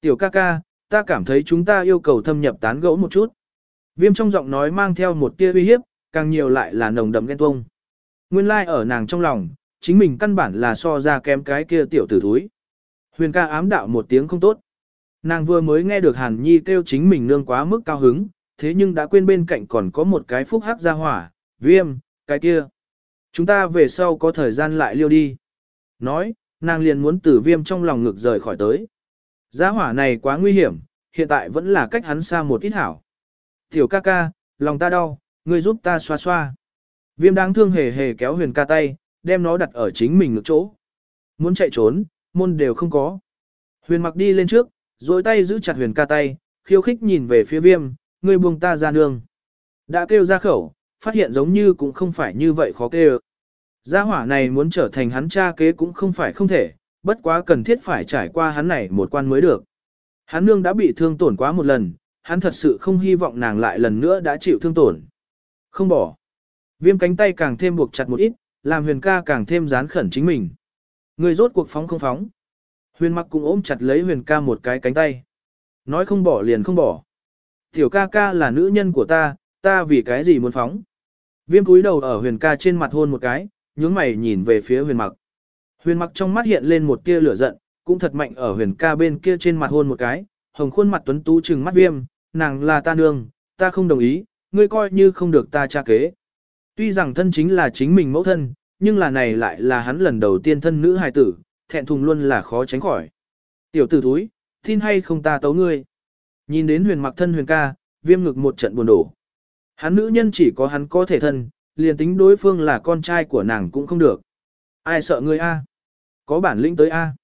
Tiểu ca ca, ta cảm thấy chúng ta yêu cầu thâm nhập tán gẫu một chút. Viêm trong giọng nói mang theo một tia uy hiếp, càng nhiều lại là nồng đậm ghen tuông. Nguyên lai like ở nàng trong lòng, chính mình căn bản là so ra kém cái kia tiểu tử thúi. Huyền ca ám đạo một tiếng không tốt. Nàng vừa mới nghe được Hàn Nhi kêu chính mình nương quá mức cao hứng, thế nhưng đã quên bên cạnh còn có một cái phúc hắc ra hỏa, viêm, cái kia. Chúng ta về sau có thời gian lại liêu đi. Nói, nàng liền muốn tử viêm trong lòng ngực rời khỏi tới. Giá hỏa này quá nguy hiểm, hiện tại vẫn là cách hắn xa một ít hảo. Tiểu ca ca, lòng ta đau, ngươi giúp ta xoa xoa. Viêm đáng thương hề hề kéo huyền ca tay, đem nó đặt ở chính mình ngực chỗ. Muốn chạy trốn, môn đều không có. Huyền mặc đi lên trước, rồi tay giữ chặt huyền ca tay, khiêu khích nhìn về phía viêm, ngươi buông ta ra nương. Đã kêu ra khẩu, phát hiện giống như cũng không phải như vậy khó kêu. Gia hỏa này muốn trở thành hắn cha kế cũng không phải không thể, bất quá cần thiết phải trải qua hắn này một quan mới được. Hắn nương đã bị thương tổn quá một lần, hắn thật sự không hy vọng nàng lại lần nữa đã chịu thương tổn. Không bỏ. Viêm cánh tay càng thêm buộc chặt một ít, làm huyền ca càng thêm dán khẩn chính mình. Người rốt cuộc phóng không phóng. Huyền mặc cũng ôm chặt lấy huyền ca một cái cánh tay. Nói không bỏ liền không bỏ. Tiểu ca ca là nữ nhân của ta, ta vì cái gì muốn phóng. Viêm cúi đầu ở huyền ca trên mặt hôn một cái, nhướng mày nhìn về phía huyền mặc. Huyền mặc trong mắt hiện lên một tia lửa giận, cũng thật mạnh ở huyền ca bên kia trên mặt hôn một cái, hồng khuôn mặt tuấn tú trừng mắt viêm, nàng là ta nương, ta không đồng ý, ngươi coi như không được ta cha kế. Tuy rằng thân chính là chính mình mẫu thân, nhưng là này lại là hắn lần đầu tiên thân nữ hài tử, thẹn thùng luôn là khó tránh khỏi. Tiểu tử thúi, tin hay không ta tấu ngươi. Nhìn đến huyền mặc thân huyền ca, viêm ngực một trận buồn đổ. Hắn nữ nhân chỉ có hắn có thể thân, liền tính đối phương là con trai của nàng cũng không được. Ai sợ ngươi a? Có bản lĩnh tới a.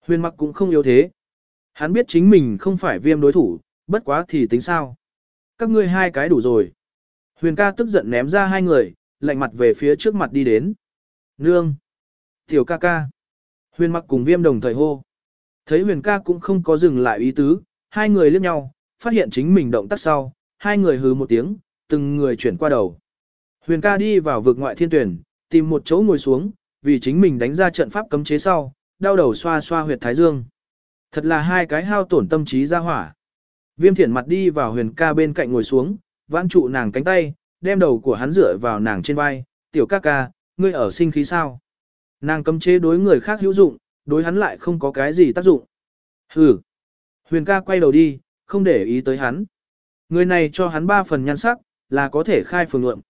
Huyền mặc cũng không yếu thế. Hắn biết chính mình không phải viêm đối thủ, bất quá thì tính sao. Các ngươi hai cái đủ rồi. Huyền ca tức giận ném ra hai người, lạnh mặt về phía trước mặt đi đến. Nương! Tiểu ca ca! Huyền mặc cùng viêm đồng thời hô. Thấy huyền ca cũng không có dừng lại ý tứ, hai người liếc nhau, phát hiện chính mình động tác sau, hai người hứ một tiếng, từng người chuyển qua đầu. Huyền ca đi vào vực ngoại thiên tuyển, tìm một chỗ ngồi xuống, vì chính mình đánh ra trận pháp cấm chế sau, đau đầu xoa xoa huyệt thái dương. Thật là hai cái hao tổn tâm trí ra hỏa. Viêm thiển mặt đi vào huyền ca bên cạnh ngồi xuống, vãn trụ nàng cánh tay, đem đầu của hắn rửa vào nàng trên vai, tiểu ca ca, ngươi ở sinh khí sao? Nàng cấm chế đối người khác hữu dụng, đối hắn lại không có cái gì tác dụng. Hừ. Huyền ca quay đầu đi, không để ý tới hắn. Người này cho hắn ba phần nhan sắc, là có thể khai phường luận.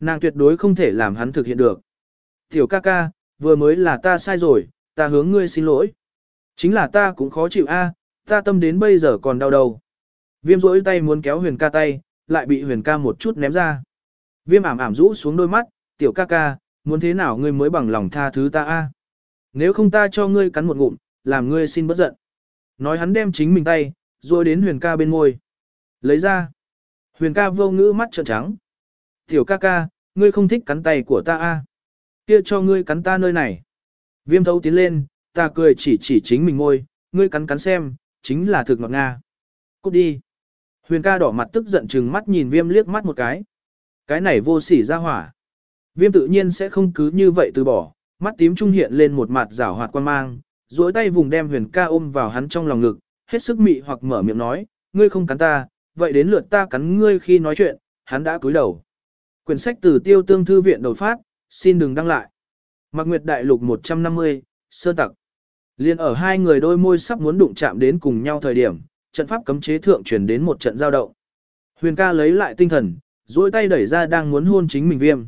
Nàng tuyệt đối không thể làm hắn thực hiện được. Tiểu ca ca, vừa mới là ta sai rồi, ta hướng ngươi xin lỗi. Chính là ta cũng khó chịu a, ta tâm đến bây giờ còn đau đầu. Viêm rỗi tay muốn kéo huyền ca tay, lại bị huyền ca một chút ném ra. Viêm ảm ảm rũ xuống đôi mắt, tiểu ca ca, muốn thế nào ngươi mới bằng lòng tha thứ ta a? Nếu không ta cho ngươi cắn một ngụm, làm ngươi xin bất giận. Nói hắn đem chính mình tay, rồi đến huyền ca bên ngôi. Lấy ra. Huyền ca vô ngữ mắt trợn trắng. Tiểu ca ca, ngươi không thích cắn tay của ta a? Kia cho ngươi cắn ta nơi này. Viêm thấu tiến lên, ta cười chỉ chỉ chính mình ngôi, ngươi cắn cắn xem, chính là thực ngọt nga. Cút đi. Huyền ca đỏ mặt tức giận chừng mắt nhìn viêm liếc mắt một cái. Cái này vô sỉ ra hỏa. Viêm tự nhiên sẽ không cứ như vậy từ bỏ, mắt tím trung hiện lên một mặt rảo hoạt quan mang, duỗi tay vùng đem huyền ca ôm vào hắn trong lòng ngực, hết sức mị hoặc mở miệng nói, ngươi không cắn ta, vậy đến lượt ta cắn ngươi khi nói chuyện, hắn đã cúi đầu. Quyển sách từ tiêu tương thư viện đột phát, xin đừng đăng lại. Mạc Nguyệt Đại Lục 150, Sơ Tặc. Liên ở hai người đôi môi sắp muốn đụng chạm đến cùng nhau thời điểm, trận pháp cấm chế thượng truyền đến một trận giao động. Huyền ca lấy lại tinh thần, duỗi tay đẩy ra đang muốn hôn chính mình viêm.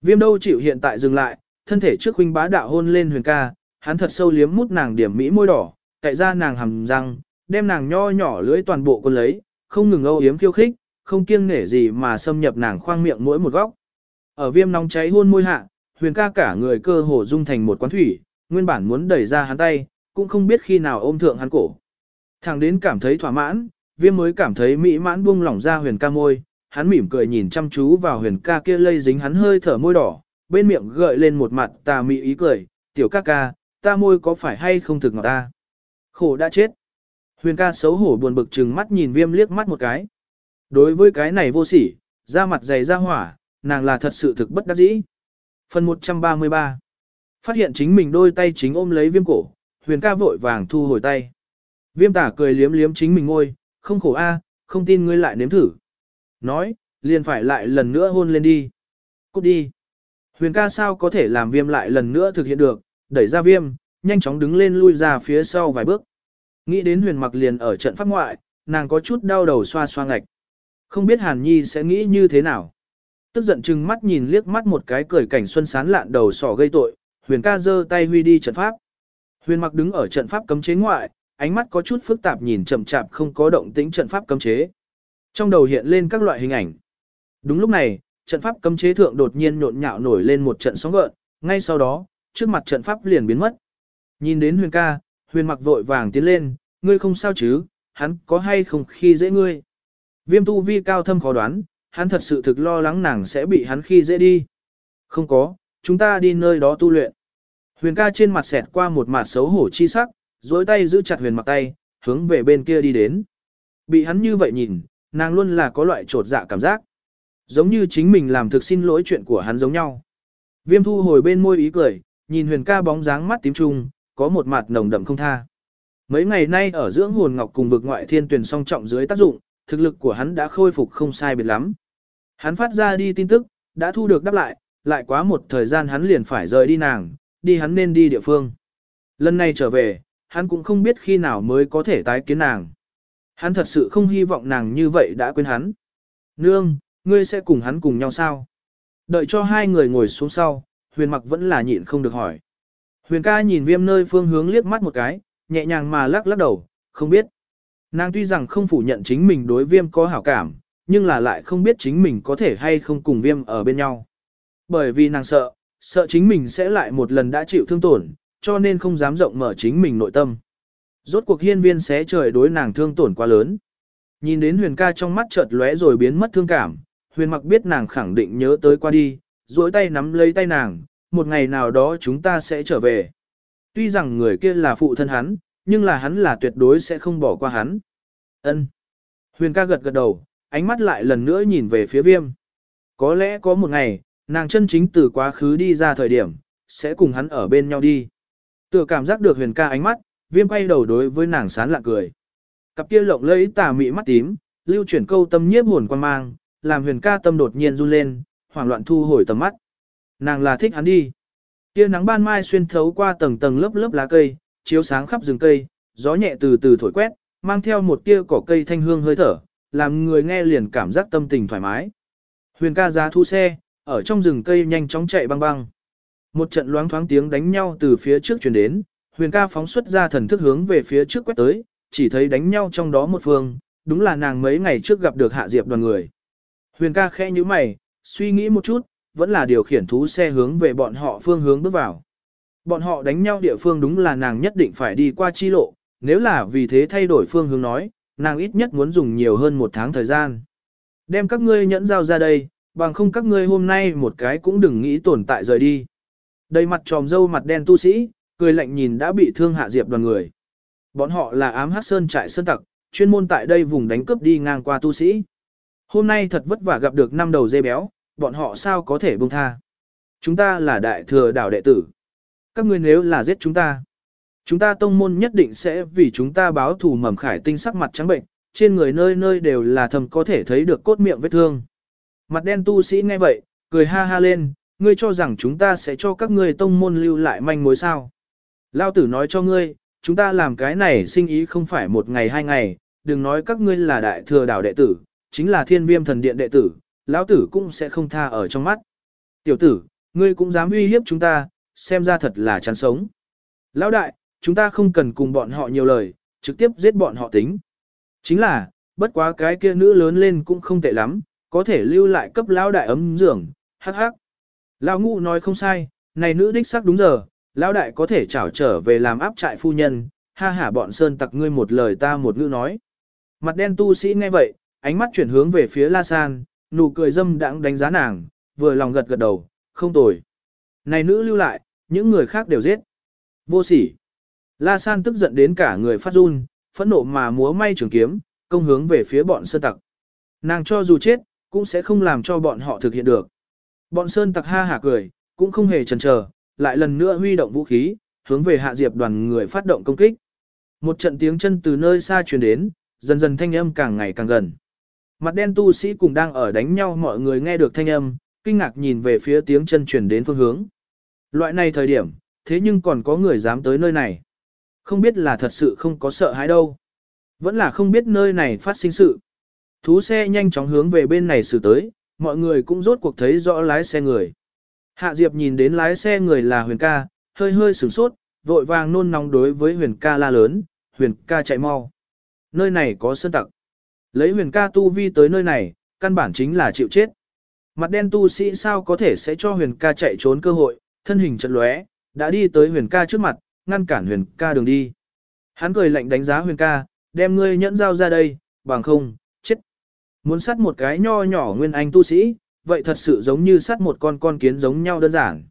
Viêm đâu chịu hiện tại dừng lại, thân thể trước huynh bá đạo hôn lên huyền ca, hắn thật sâu liếm mút nàng điểm mỹ môi đỏ, cậy ra nàng hầm răng, đem nàng nho nhỏ lưỡi toàn bộ con lấy, không ngừng âu yếm khiêu khích, không kiêng nể gì mà xâm nhập nàng khoang miệng mỗi một góc. Ở viêm nóng cháy hôn môi hạ, huyền ca cả người cơ hồ dung thành một quán thủy, nguyên bản muốn đẩy ra hắn tay, cũng không biết khi nào ôm thượng hắn cổ. Thằng đến cảm thấy thỏa mãn, viêm mới cảm thấy mỹ mãn buông lỏng ra huyền ca môi, hắn mỉm cười nhìn chăm chú vào huyền ca kia lây dính hắn hơi thở môi đỏ, bên miệng gợi lên một mặt tà mị ý cười, tiểu ca ca, ta môi có phải hay không thực ngọt ta? Khổ đã chết. Huyền ca xấu hổ buồn bực chừng mắt nhìn viêm liếc mắt một cái. Đối với cái này vô sỉ, da mặt dày da hỏa, nàng là thật sự thực bất đắc dĩ. Phần 133 Phát hiện chính mình đôi tay chính ôm lấy viêm cổ, huyền ca vội vàng thu hồi tay. Viêm tả cười liếm liếm chính mình ngôi, không khổ a, không tin ngươi lại nếm thử. Nói, liền phải lại lần nữa hôn lên đi. Cút đi. Huyền ca sao có thể làm viêm lại lần nữa thực hiện được, đẩy ra viêm, nhanh chóng đứng lên lui ra phía sau vài bước. Nghĩ đến huyền mặc liền ở trận pháp ngoại, nàng có chút đau đầu xoa xoa ngạch. Không biết Hàn Nhi sẽ nghĩ như thế nào. Tức giận chừng mắt nhìn liếc mắt một cái cười cảnh xuân sán lạn đầu sỏ gây tội, huyền ca giơ tay huy đi trận pháp. Huyền mặc đứng ở trận pháp cấm chế ngoại, ánh mắt có chút phức tạp nhìn chậm chạp không có động tĩnh trận pháp cấm chế. Trong đầu hiện lên các loại hình ảnh. Đúng lúc này, trận pháp cấm chế thượng đột nhiên nhộn nhạo nổi lên một trận sóng gợn, ngay sau đó, trước mặt trận pháp liền biến mất. Nhìn đến huyền ca, huyền mặc vội vàng tiến lên, ngươi không sao chứ, hắn có hay không khi dễ ngươi. Viêm tu vi cao thâm khó đoán, hắn thật sự thực lo lắng nàng sẽ bị hắn khi dễ đi. Không có, chúng ta đi nơi đó tu luyện. Huyền ca trên mặt xẹt qua một mặt xấu hổ chi sắc, dối tay giữ chặt huyền mặc tay, hướng về bên kia đi đến. Bị hắn như vậy nhìn, nàng luôn là có loại trột dạ cảm giác. Giống như chính mình làm thực xin lỗi chuyện của hắn giống nhau. Viêm thu hồi bên môi ý cười, nhìn huyền ca bóng dáng mắt tím trung, có một mặt nồng đậm không tha. Mấy ngày nay ở dưỡng hồn ngọc cùng vực ngoại thiên tuyển song trọng dưới tác dụng, thực lực của hắn đã khôi phục không sai biệt lắm. Hắn phát ra đi tin tức, đã thu được đáp lại, lại quá một thời gian hắn liền phải rời đi nàng, đi hắn nên đi địa phương. Lần này trở về, hắn cũng không biết khi nào mới có thể tái kiến nàng. Hắn thật sự không hy vọng nàng như vậy đã quên hắn. Nương, ngươi sẽ cùng hắn cùng nhau sao? Đợi cho hai người ngồi xuống sau, huyền mặc vẫn là nhịn không được hỏi. Huyền ca nhìn viêm nơi phương hướng liếc mắt một cái, nhẹ nhàng mà lắc lắc đầu, không biết. Nàng tuy rằng không phủ nhận chính mình đối viêm có hảo cảm, nhưng là lại không biết chính mình có thể hay không cùng viêm ở bên nhau. Bởi vì nàng sợ, sợ chính mình sẽ lại một lần đã chịu thương tổn, cho nên không dám rộng mở chính mình nội tâm. Rốt cuộc hiên viên xé trời đối nàng thương tổn quá lớn. Nhìn đến huyền ca trong mắt chợt lóe rồi biến mất thương cảm, huyền mặc biết nàng khẳng định nhớ tới qua đi, duỗi tay nắm lấy tay nàng, một ngày nào đó chúng ta sẽ trở về. Tuy rằng người kia là phụ thân hắn, nhưng là hắn là tuyệt đối sẽ không bỏ qua hắn. Ân. Huyền ca gật gật đầu, ánh mắt lại lần nữa nhìn về phía viêm. Có lẽ có một ngày, nàng chân chính từ quá khứ đi ra thời điểm, sẽ cùng hắn ở bên nhau đi. Tựa cảm giác được huyền ca ánh mắt, viêm quay đầu đối với nàng sán lạ cười. Cặp kia lộng lẫy tà mị mắt tím, lưu chuyển câu tâm nhiếp hồn quan mang, làm huyền ca tâm đột nhiên run lên, hoảng loạn thu hồi tầm mắt. Nàng là thích hắn đi. Tia nắng ban mai xuyên thấu qua tầng tầng lớp lớp lá cây, chiếu sáng khắp rừng cây, gió nhẹ từ từ thổi quét, mang theo một tia cỏ cây thanh hương hơi thở, làm người nghe liền cảm giác tâm tình thoải mái. Huyền ca giá thu xe, ở trong rừng cây nhanh chóng chạy băng băng. Một trận loáng thoáng tiếng đánh nhau từ phía trước truyền đến, huyền ca phóng xuất ra thần thức hướng về phía trước quét tới, chỉ thấy đánh nhau trong đó một phương, đúng là nàng mấy ngày trước gặp được hạ diệp đoàn người. Huyền ca khẽ như mày, suy nghĩ một chút, vẫn là điều khiển thú xe hướng về bọn họ phương hướng bước vào. Bọn họ đánh nhau địa phương đúng là nàng nhất định phải đi qua chi lộ, nếu là vì thế thay đổi phương hướng nói, nàng ít nhất muốn dùng nhiều hơn một tháng thời gian. Đem các ngươi nhẫn giao ra đây, bằng không các ngươi hôm nay một cái cũng đừng nghĩ tồn tại rời đi. Đầy mặt tròm dâu mặt đen tu sĩ, cười lạnh nhìn đã bị thương hạ diệp đoàn người. Bọn họ là ám hát sơn trại sơn tặc, chuyên môn tại đây vùng đánh cướp đi ngang qua tu sĩ. Hôm nay thật vất vả gặp được năm đầu dê béo, bọn họ sao có thể buông tha. Chúng ta là đại thừa đảo đệ tử. Các ngươi nếu là giết chúng ta, chúng ta tông môn nhất định sẽ vì chúng ta báo thù mầm khải tinh sắc mặt trắng bệnh, trên người nơi nơi đều là thầm có thể thấy được cốt miệng vết thương. Mặt đen tu sĩ nghe vậy, cười ha ha lên, ngươi cho rằng chúng ta sẽ cho các ngươi tông môn lưu lại manh mối sao. Lao tử nói cho ngươi, chúng ta làm cái này sinh ý không phải một ngày hai ngày, đừng nói các ngươi là đại thừa đảo đệ tử, chính là thiên viêm thần điện đệ tử, lão tử cũng sẽ không tha ở trong mắt. Tiểu tử, ngươi cũng dám uy hiếp chúng ta, xem ra thật là chán sống. Lão đại, chúng ta không cần cùng bọn họ nhiều lời, trực tiếp giết bọn họ tính. Chính là, bất quá cái kia nữ lớn lên cũng không tệ lắm, có thể lưu lại cấp lão đại ấm giường, hắc hắc. Lão ngụ nói không sai, này nữ đích xác đúng giờ, lão đại có thể trảo trở về làm áp trại phu nhân, ha hả bọn sơn tặc ngươi một lời ta một ngữ nói. Mặt đen tu sĩ nghe vậy, ánh mắt chuyển hướng về phía La San, nụ cười dâm đãng đánh giá nàng, vừa lòng gật gật đầu, không tồi. Này nữ lưu lại, những người khác đều giết. Vô sỉ. La San tức giận đến cả người phát run, phẫn nộ mà múa may trường kiếm, công hướng về phía bọn sơn tặc. Nàng cho dù chết, cũng sẽ không làm cho bọn họ thực hiện được. Bọn sơn tặc ha hả cười, cũng không hề chần chờ, lại lần nữa huy động vũ khí, hướng về hạ diệp đoàn người phát động công kích. Một trận tiếng chân từ nơi xa truyền đến, dần dần thanh âm càng ngày càng gần. Mặt đen tu sĩ cùng đang ở đánh nhau mọi người nghe được thanh âm, kinh ngạc nhìn về phía tiếng chân chuyển đến phương hướng. Loại này thời điểm, thế nhưng còn có người dám tới nơi này. Không biết là thật sự không có sợ hãi đâu. Vẫn là không biết nơi này phát sinh sự. Thú xe nhanh chóng hướng về bên này xử tới, mọi người cũng rốt cuộc thấy rõ lái xe người. Hạ Diệp nhìn đến lái xe người là huyền ca, hơi hơi sửng sốt, vội vàng nôn nóng đối với huyền ca la lớn, huyền ca chạy mau. Nơi này có sơn tặc. Lấy huyền ca tu vi tới nơi này, căn bản chính là chịu chết. Mặt đen tu sĩ sao có thể sẽ cho huyền ca chạy trốn cơ hội, thân hình chật lóe, đã đi tới huyền ca trước mặt, ngăn cản huyền ca đường đi. Hắn cười lạnh đánh giá huyền ca, đem ngươi nhẫn dao ra đây, bằng không, chết. Muốn sát một cái nho nhỏ nguyên anh tu sĩ, vậy thật sự giống như sát một con con kiến giống nhau đơn giản.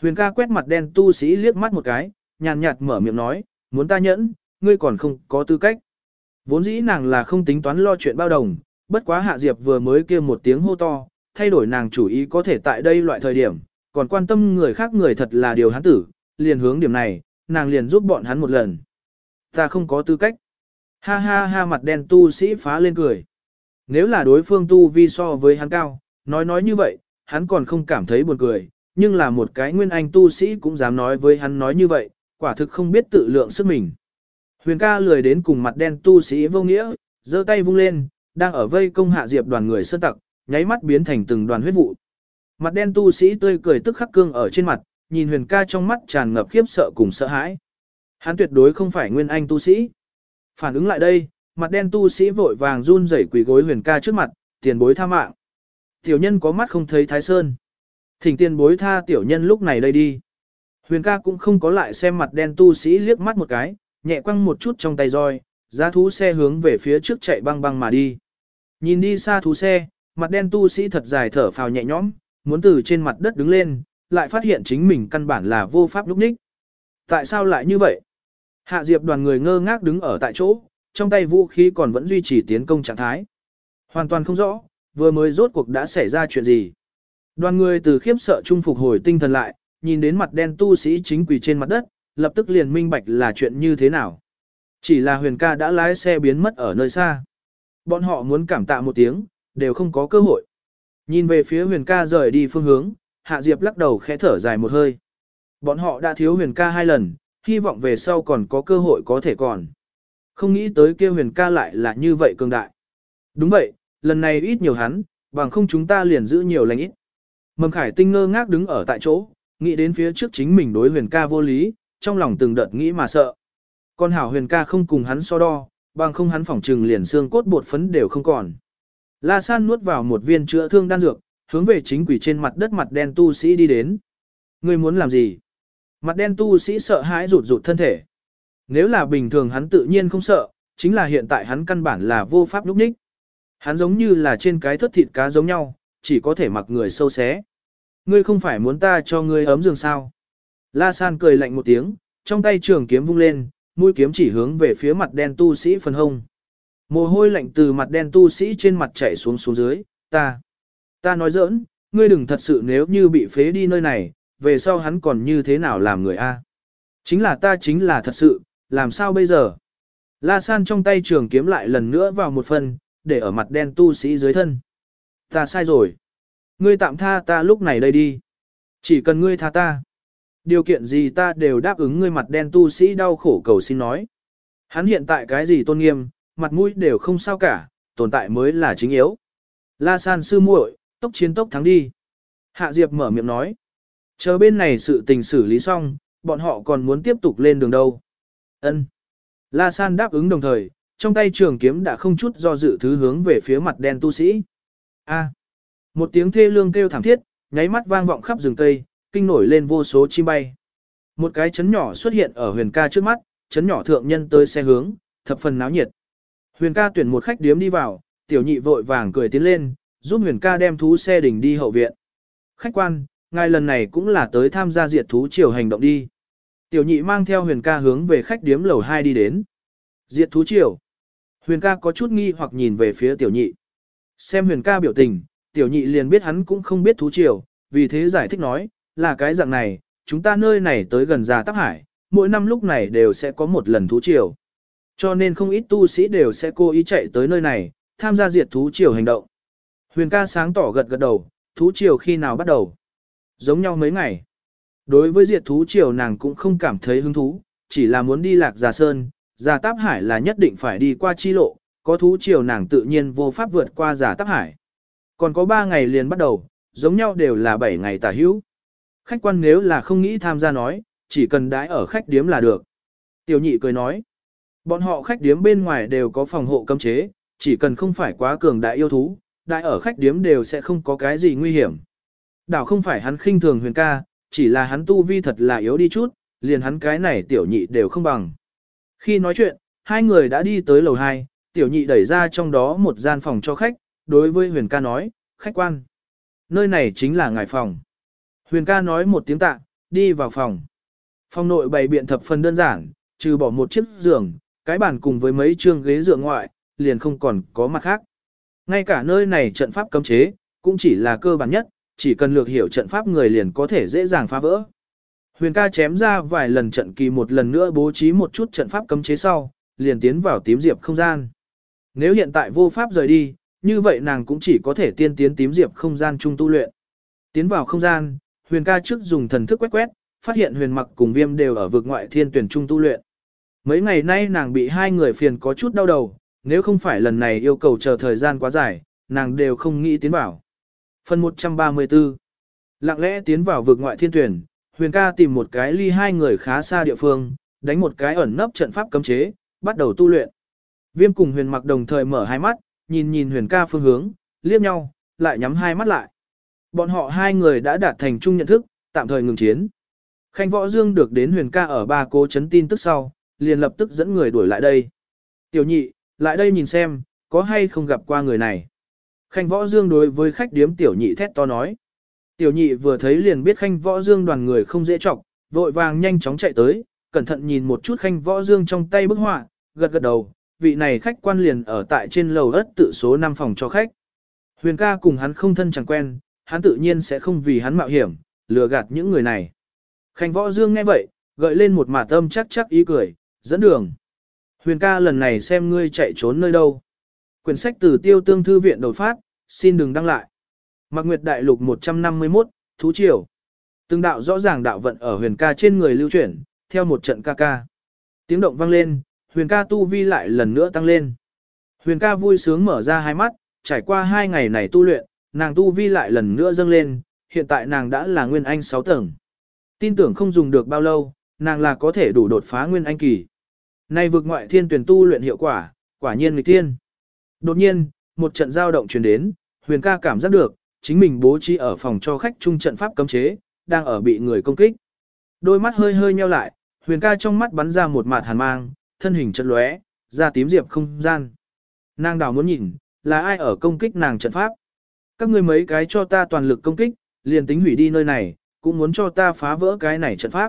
Huyền ca quét mặt đen tu sĩ liếc mắt một cái, nhàn nhạt mở miệng nói, muốn ta nhẫn, ngươi còn không có tư cách. Vốn dĩ nàng là không tính toán lo chuyện bao đồng, bất quá Hạ Diệp vừa mới kêu một tiếng hô to, thay đổi nàng chủ ý có thể tại đây loại thời điểm, còn quan tâm người khác người thật là điều hắn tử, liền hướng điểm này, nàng liền giúp bọn hắn một lần. Ta không có tư cách. Ha ha ha mặt đen tu sĩ phá lên cười. Nếu là đối phương tu vi so với hắn cao, nói nói như vậy, hắn còn không cảm thấy buồn cười, nhưng là một cái nguyên anh tu sĩ cũng dám nói với hắn nói như vậy, quả thực không biết tự lượng sức mình. Huyền ca lười đến cùng mặt đen tu sĩ vô nghĩa, giơ tay vung lên, đang ở vây công hạ diệp đoàn người sơn tặc, nháy mắt biến thành từng đoàn huyết vụ. Mặt đen tu sĩ tươi cười tức khắc cương ở trên mặt, nhìn huyền ca trong mắt tràn ngập khiếp sợ cùng sợ hãi. Hắn tuyệt đối không phải nguyên anh tu sĩ. Phản ứng lại đây, mặt đen tu sĩ vội vàng run rẩy quỳ gối huyền ca trước mặt, tiền bối tha mạng. Tiểu nhân có mắt không thấy thái sơn. Thỉnh tiền bối tha tiểu nhân lúc này đây đi. Huyền ca cũng không có lại xem mặt đen tu sĩ liếc mắt một cái, nhẹ quăng một chút trong tay roi, giá thú xe hướng về phía trước chạy băng băng mà đi. Nhìn đi xa thú xe, mặt đen tu sĩ thật dài thở phào nhẹ nhõm, muốn từ trên mặt đất đứng lên, lại phát hiện chính mình căn bản là vô pháp lúc ních. Tại sao lại như vậy? Hạ Diệp đoàn người ngơ ngác đứng ở tại chỗ, trong tay vũ khí còn vẫn duy trì tiến công trạng thái. Hoàn toàn không rõ, vừa mới rốt cuộc đã xảy ra chuyện gì. Đoàn người từ khiếp sợ trung phục hồi tinh thần lại, nhìn đến mặt đen tu sĩ chính quỳ trên mặt đất, lập tức liền minh bạch là chuyện như thế nào. Chỉ là huyền ca đã lái xe biến mất ở nơi xa. Bọn họ muốn cảm tạ một tiếng, đều không có cơ hội. Nhìn về phía huyền ca rời đi phương hướng, Hạ Diệp lắc đầu khẽ thở dài một hơi. Bọn họ đã thiếu huyền ca hai lần, hy vọng về sau còn có cơ hội có thể còn. Không nghĩ tới kia huyền ca lại là như vậy cường đại. Đúng vậy, lần này ít nhiều hắn, bằng không chúng ta liền giữ nhiều lành ít. Mầm khải tinh ngơ ngác đứng ở tại chỗ, nghĩ đến phía trước chính mình đối huyền ca vô lý, trong lòng từng đợt nghĩ mà sợ. Con hảo huyền ca không cùng hắn so đo, bằng không hắn phỏng trừng liền xương cốt bột phấn đều không còn. La San nuốt vào một viên chữa thương đan dược, hướng về chính quỷ trên mặt đất mặt đen tu sĩ đi đến. Ngươi muốn làm gì? Mặt đen tu sĩ sợ hãi rụt rụt thân thể. Nếu là bình thường hắn tự nhiên không sợ, chính là hiện tại hắn căn bản là vô pháp lúc ních. Hắn giống như là trên cái thất thịt cá giống nhau, chỉ có thể mặc người sâu xé. Ngươi không phải muốn ta cho ngươi ấm giường sao? La San cười lạnh một tiếng, trong tay trường kiếm vung lên, mũi kiếm chỉ hướng về phía mặt đen tu sĩ phần hông. Mồ hôi lạnh từ mặt đen tu sĩ trên mặt chảy xuống xuống dưới, ta. Ta nói giỡn, ngươi đừng thật sự nếu như bị phế đi nơi này, về sau hắn còn như thế nào làm người a? Chính là ta chính là thật sự, làm sao bây giờ? La San trong tay trường kiếm lại lần nữa vào một phần, để ở mặt đen tu sĩ dưới thân. Ta sai rồi. Ngươi tạm tha ta lúc này đây đi. Chỉ cần ngươi tha ta. Điều kiện gì ta đều đáp ứng ngươi mặt đen tu sĩ đau khổ cầu xin nói. Hắn hiện tại cái gì tôn nghiêm, mặt mũi đều không sao cả, tồn tại mới là chính yếu. La San sư muội, tốc chiến tốc thắng đi. Hạ Diệp mở miệng nói. Chờ bên này sự tình xử lý xong, bọn họ còn muốn tiếp tục lên đường đâu. Ân. La San đáp ứng đồng thời, trong tay trường kiếm đã không chút do dự thứ hướng về phía mặt đen tu sĩ. A. Một tiếng thê lương kêu thảm thiết, nháy mắt vang vọng khắp rừng cây, kinh nổi lên vô số chim bay. Một cái chấn nhỏ xuất hiện ở huyền ca trước mắt, chấn nhỏ thượng nhân tới xe hướng, thập phần náo nhiệt. Huyền ca tuyển một khách điếm đi vào, tiểu nhị vội vàng cười tiến lên, giúp huyền ca đem thú xe đỉnh đi hậu viện. Khách quan, ngài lần này cũng là tới tham gia diệt thú triều hành động đi. Tiểu nhị mang theo huyền ca hướng về khách điếm lầu 2 đi đến. Diệt thú triều. Huyền ca có chút nghi hoặc nhìn về phía tiểu nhị. Xem huyền ca biểu tình, tiểu nhị liền biết hắn cũng không biết thú triều, vì thế giải thích nói, là cái dạng này, chúng ta nơi này tới gần già Tắc Hải, mỗi năm lúc này đều sẽ có một lần thú triều. Cho nên không ít tu sĩ đều sẽ cố ý chạy tới nơi này, tham gia diệt thú triều hành động. Huyền ca sáng tỏ gật gật đầu, thú triều khi nào bắt đầu? Giống nhau mấy ngày. Đối với diệt thú triều nàng cũng không cảm thấy hứng thú, chỉ là muốn đi lạc giả sơn, giả táp hải là nhất định phải đi qua chi lộ, có thú triều nàng tự nhiên vô pháp vượt qua giả táp hải. Còn có 3 ngày liền bắt đầu, giống nhau đều là 7 ngày tả hữu. Khách quan nếu là không nghĩ tham gia nói, chỉ cần đãi ở khách điếm là được. Tiểu nhị cười nói, bọn họ khách điếm bên ngoài đều có phòng hộ cấm chế, chỉ cần không phải quá cường đại yêu thú, đại ở khách điếm đều sẽ không có cái gì nguy hiểm. Đảo không phải hắn khinh thường huyền ca, chỉ là hắn tu vi thật là yếu đi chút, liền hắn cái này tiểu nhị đều không bằng. Khi nói chuyện, hai người đã đi tới lầu 2, tiểu nhị đẩy ra trong đó một gian phòng cho khách, đối với huyền ca nói, khách quan. Nơi này chính là ngài phòng. Huyền ca nói một tiếng tạ, đi vào phòng. Phòng nội bày biện thập phần đơn giản, trừ bỏ một chiếc giường, cái bàn cùng với mấy chương ghế dựa ngoại, liền không còn có mặt khác. Ngay cả nơi này trận pháp cấm chế, cũng chỉ là cơ bản nhất, chỉ cần lược hiểu trận pháp người liền có thể dễ dàng phá vỡ. Huyền ca chém ra vài lần trận kỳ một lần nữa bố trí một chút trận pháp cấm chế sau, liền tiến vào tím diệp không gian. Nếu hiện tại vô pháp rời đi, như vậy nàng cũng chỉ có thể tiên tiến tím diệp không gian chung tu luyện. Tiến vào không gian, huyền ca trước dùng thần thức quét quét, phát hiện huyền mặc cùng viêm đều ở vực ngoại thiên tuyển trung tu luyện. Mấy ngày nay nàng bị hai người phiền có chút đau đầu, nếu không phải lần này yêu cầu chờ thời gian quá dài, nàng đều không nghĩ tiến vào. Phần 134 Lặng lẽ tiến vào vực ngoại thiên tuyển, huyền ca tìm một cái ly hai người khá xa địa phương, đánh một cái ẩn nấp trận pháp cấm chế, bắt đầu tu luyện. Viêm cùng huyền mặc đồng thời mở hai mắt, nhìn nhìn huyền ca phương hướng, liếc nhau, lại nhắm hai mắt lại. Bọn họ hai người đã đạt thành chung nhận thức, tạm thời ngừng chiến. Khanh Võ Dương được đến huyền ca ở ba cố chấn tin tức sau, liền lập tức dẫn người đuổi lại đây. Tiểu nhị, lại đây nhìn xem, có hay không gặp qua người này. Khanh Võ Dương đối với khách điếm tiểu nhị thét to nói. Tiểu nhị vừa thấy liền biết Khanh Võ Dương đoàn người không dễ trọng, vội vàng nhanh chóng chạy tới, cẩn thận nhìn một chút Khanh Võ Dương trong tay bức họa, gật gật đầu, vị này khách quan liền ở tại trên lầu ất tự số 5 phòng cho khách. Huyền ca cùng hắn không thân chẳng quen, hắn tự nhiên sẽ không vì hắn mạo hiểm, lừa gạt những người này. Khanh Võ Dương nghe vậy, gợi lên một mả tâm chắc chắc ý cười, dẫn đường. Huyền ca lần này xem ngươi chạy trốn nơi đâu. Quyển sách từ tiêu tương thư viện đột phát, xin đừng đăng lại. Mạc Nguyệt Đại Lục 151, Thú Triều. Từng đạo rõ ràng đạo vận ở huyền ca trên người lưu chuyển, theo một trận ca ca. Tiếng động vang lên, huyền ca tu vi lại lần nữa tăng lên. Huyền ca vui sướng mở ra hai mắt, trải qua hai ngày này tu luyện, nàng tu vi lại lần nữa dâng lên, hiện tại nàng đã là nguyên anh 6 tầng. Tin tưởng không dùng được bao lâu, nàng là có thể đủ đột phá nguyên anh kỳ. Nay vực ngoại thiên tuyển tu luyện hiệu quả, quả nhiên nghịch thiên. Đột nhiên, một trận giao động truyền đến, Huyền ca cảm giác được, chính mình bố trí ở phòng cho khách trung trận pháp cấm chế, đang ở bị người công kích. Đôi mắt hơi hơi nheo lại, Huyền ca trong mắt bắn ra một mạt hàn mang, thân hình chật lóe, ra tím diệp không gian. Nàng đảo muốn nhìn, là ai ở công kích nàng trận pháp. Các ngươi mấy cái cho ta toàn lực công kích, liền tính hủy đi nơi này, cũng muốn cho ta phá vỡ cái này trận pháp.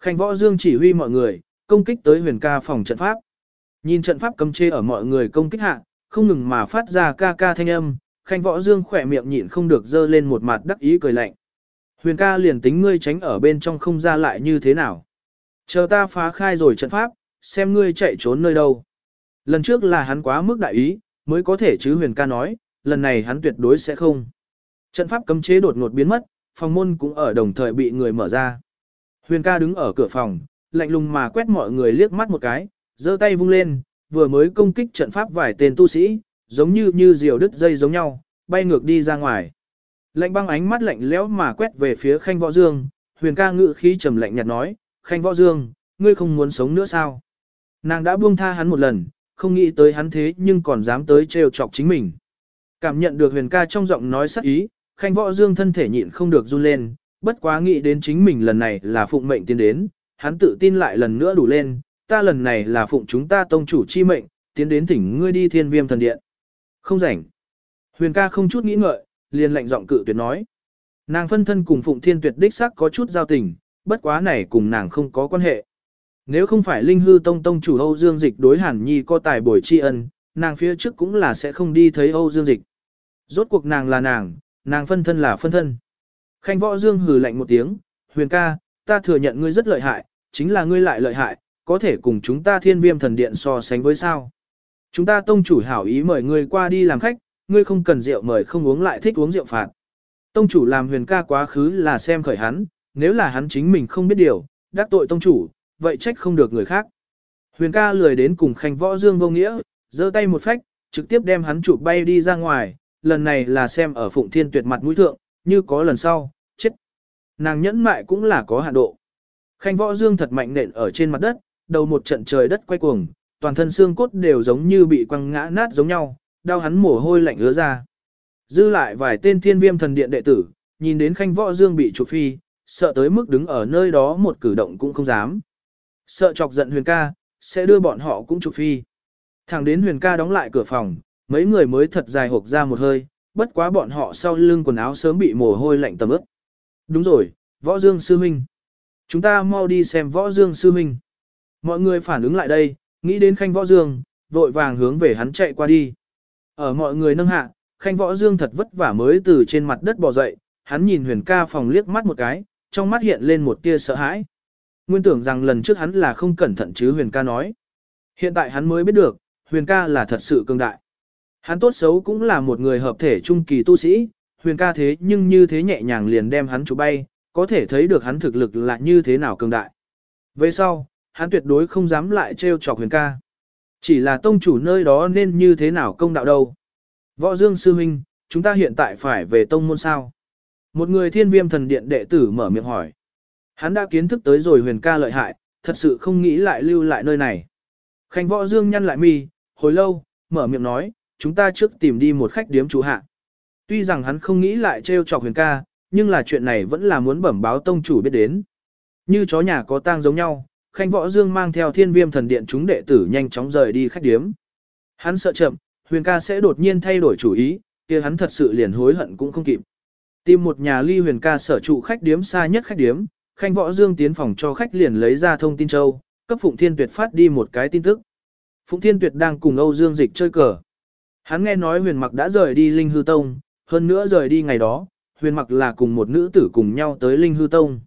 Khanh võ dương chỉ huy mọi người, công kích tới huyền ca phòng trận pháp. Nhìn trận pháp cấm chê ở mọi người công kích hạ, không ngừng mà phát ra ca ca thanh âm, khanh võ dương khỏe miệng nhịn không được dơ lên một mặt đắc ý cười lạnh. Huyền ca liền tính ngươi tránh ở bên trong không ra lại như thế nào. Chờ ta phá khai rồi trận pháp, xem ngươi chạy trốn nơi đâu. Lần trước là hắn quá mức đại ý, mới có thể chứ huyền ca nói, lần này hắn tuyệt đối sẽ không. Trận pháp cấm chế đột ngột biến mất, phòng môn cũng ở đồng thời bị người mở ra. Huyền ca đứng ở cửa phòng, lạnh lùng mà quét mọi người liếc mắt một cái, giơ tay vung lên, vừa mới công kích trận pháp vài tên tu sĩ, giống như như diều đứt dây giống nhau, bay ngược đi ra ngoài. Lạnh băng ánh mắt lạnh lẽo mà quét về phía Khanh Võ Dương, huyền ca ngự khí trầm lạnh nhạt nói, Khanh Võ Dương, ngươi không muốn sống nữa sao? Nàng đã buông tha hắn một lần, không nghĩ tới hắn thế nhưng còn dám tới trêu chọc chính mình. Cảm nhận được huyền ca trong giọng nói sắc ý, Khanh Võ Dương thân thể nhịn không được run lên, bất quá nghĩ đến chính mình lần này là phụng mệnh tiến đến, hắn tự tin lại lần nữa đủ lên, ta lần này là phụng chúng ta tông chủ chi mệnh, tiến đến thỉnh ngươi đi thiên viêm thần điện. Không rảnh. Huyền ca không chút nghĩ ngợi, liền lạnh giọng cự tuyệt nói. Nàng phân thân cùng phụng thiên tuyệt đích sắc có chút giao tình, bất quá này cùng nàng không có quan hệ. Nếu không phải linh hư tông tông chủ Âu Dương Dịch đối hàn nhi có tài bồi tri ân, nàng phía trước cũng là sẽ không đi thấy Âu Dương Dịch. Rốt cuộc nàng là nàng, nàng phân thân là phân thân. Khanh võ Dương hừ lạnh một tiếng, huyền ca, ta thừa nhận ngươi rất lợi hại, chính là ngươi lại lợi hại, có thể cùng chúng ta thiên viêm thần điện so sánh với sao. Chúng ta tông chủ hảo ý mời ngươi qua đi làm khách, ngươi không cần rượu mời không uống lại thích uống rượu phạt. Tông chủ làm huyền ca quá khứ là xem khởi hắn, nếu là hắn chính mình không biết điều, đắc tội tông chủ, vậy trách không được người khác. Huyền ca lười đến cùng khanh võ dương vô nghĩa, giơ tay một phách, trực tiếp đem hắn chụp bay đi ra ngoài, lần này là xem ở phụng thiên tuyệt mặt mũi thượng, như có lần sau, chết. Nàng nhẫn mại cũng là có hạn độ. Khanh võ dương thật mạnh nện ở trên mặt đất, đầu một trận trời đất quay cuồng, toàn thân xương cốt đều giống như bị quăng ngã nát giống nhau, đau hắn mồ hôi lạnh ứa ra. Dư lại vài tên thiên viêm thần điện đệ tử, nhìn đến khanh võ dương bị trục phi, sợ tới mức đứng ở nơi đó một cử động cũng không dám. Sợ chọc giận huyền ca, sẽ đưa bọn họ cũng trục phi. Thẳng đến huyền ca đóng lại cửa phòng, mấy người mới thật dài hộp ra một hơi, bất quá bọn họ sau lưng quần áo sớm bị mồ hôi lạnh tầm ướt. Đúng rồi, võ dương sư minh, Chúng ta mau đi xem võ dương sư minh. Mọi người phản ứng lại đây, nghĩ đến khanh võ dương, vội vàng hướng về hắn chạy qua đi. Ở mọi người nâng hạ, khanh võ dương thật vất vả mới từ trên mặt đất bò dậy, hắn nhìn huyền ca phòng liếc mắt một cái, trong mắt hiện lên một tia sợ hãi. Nguyên tưởng rằng lần trước hắn là không cẩn thận chứ huyền ca nói. Hiện tại hắn mới biết được, huyền ca là thật sự cường đại. Hắn tốt xấu cũng là một người hợp thể trung kỳ tu sĩ, huyền ca thế nhưng như thế nhẹ nhàng liền đem hắn chụp bay, có thể thấy được hắn thực lực là như thế nào cường đại. Về sau, hắn tuyệt đối không dám lại trêu chọc huyền ca. Chỉ là tông chủ nơi đó nên như thế nào công đạo đâu. Võ Dương Sư Minh, chúng ta hiện tại phải về tông môn sao? Một người thiên viêm thần điện đệ tử mở miệng hỏi. Hắn đã kiến thức tới rồi huyền ca lợi hại, thật sự không nghĩ lại lưu lại nơi này. Khanh võ dương nhăn lại mi, hồi lâu, mở miệng nói, chúng ta trước tìm đi một khách điếm chủ hạ. Tuy rằng hắn không nghĩ lại trêu chọc huyền ca, nhưng là chuyện này vẫn là muốn bẩm báo tông chủ biết đến. Như chó nhà có tang giống nhau, Khanh Võ Dương mang theo thiên viêm thần điện chúng đệ tử nhanh chóng rời đi khách điếm. Hắn sợ chậm, huyền ca sẽ đột nhiên thay đổi chủ ý, kia hắn thật sự liền hối hận cũng không kịp. Tìm một nhà ly huyền ca sở trụ khách điếm xa nhất khách điếm, Khanh Võ Dương tiến phòng cho khách liền lấy ra thông tin châu, cấp Phụng Thiên Tuyệt phát đi một cái tin tức. Phụng Thiên Tuyệt đang cùng Âu Dương Dịch chơi cờ. Hắn nghe nói huyền mặc đã rời đi Linh Hư Tông, hơn nữa rời đi ngày đó, huyền mặc là cùng một nữ tử cùng nhau tới Linh Hư Tông.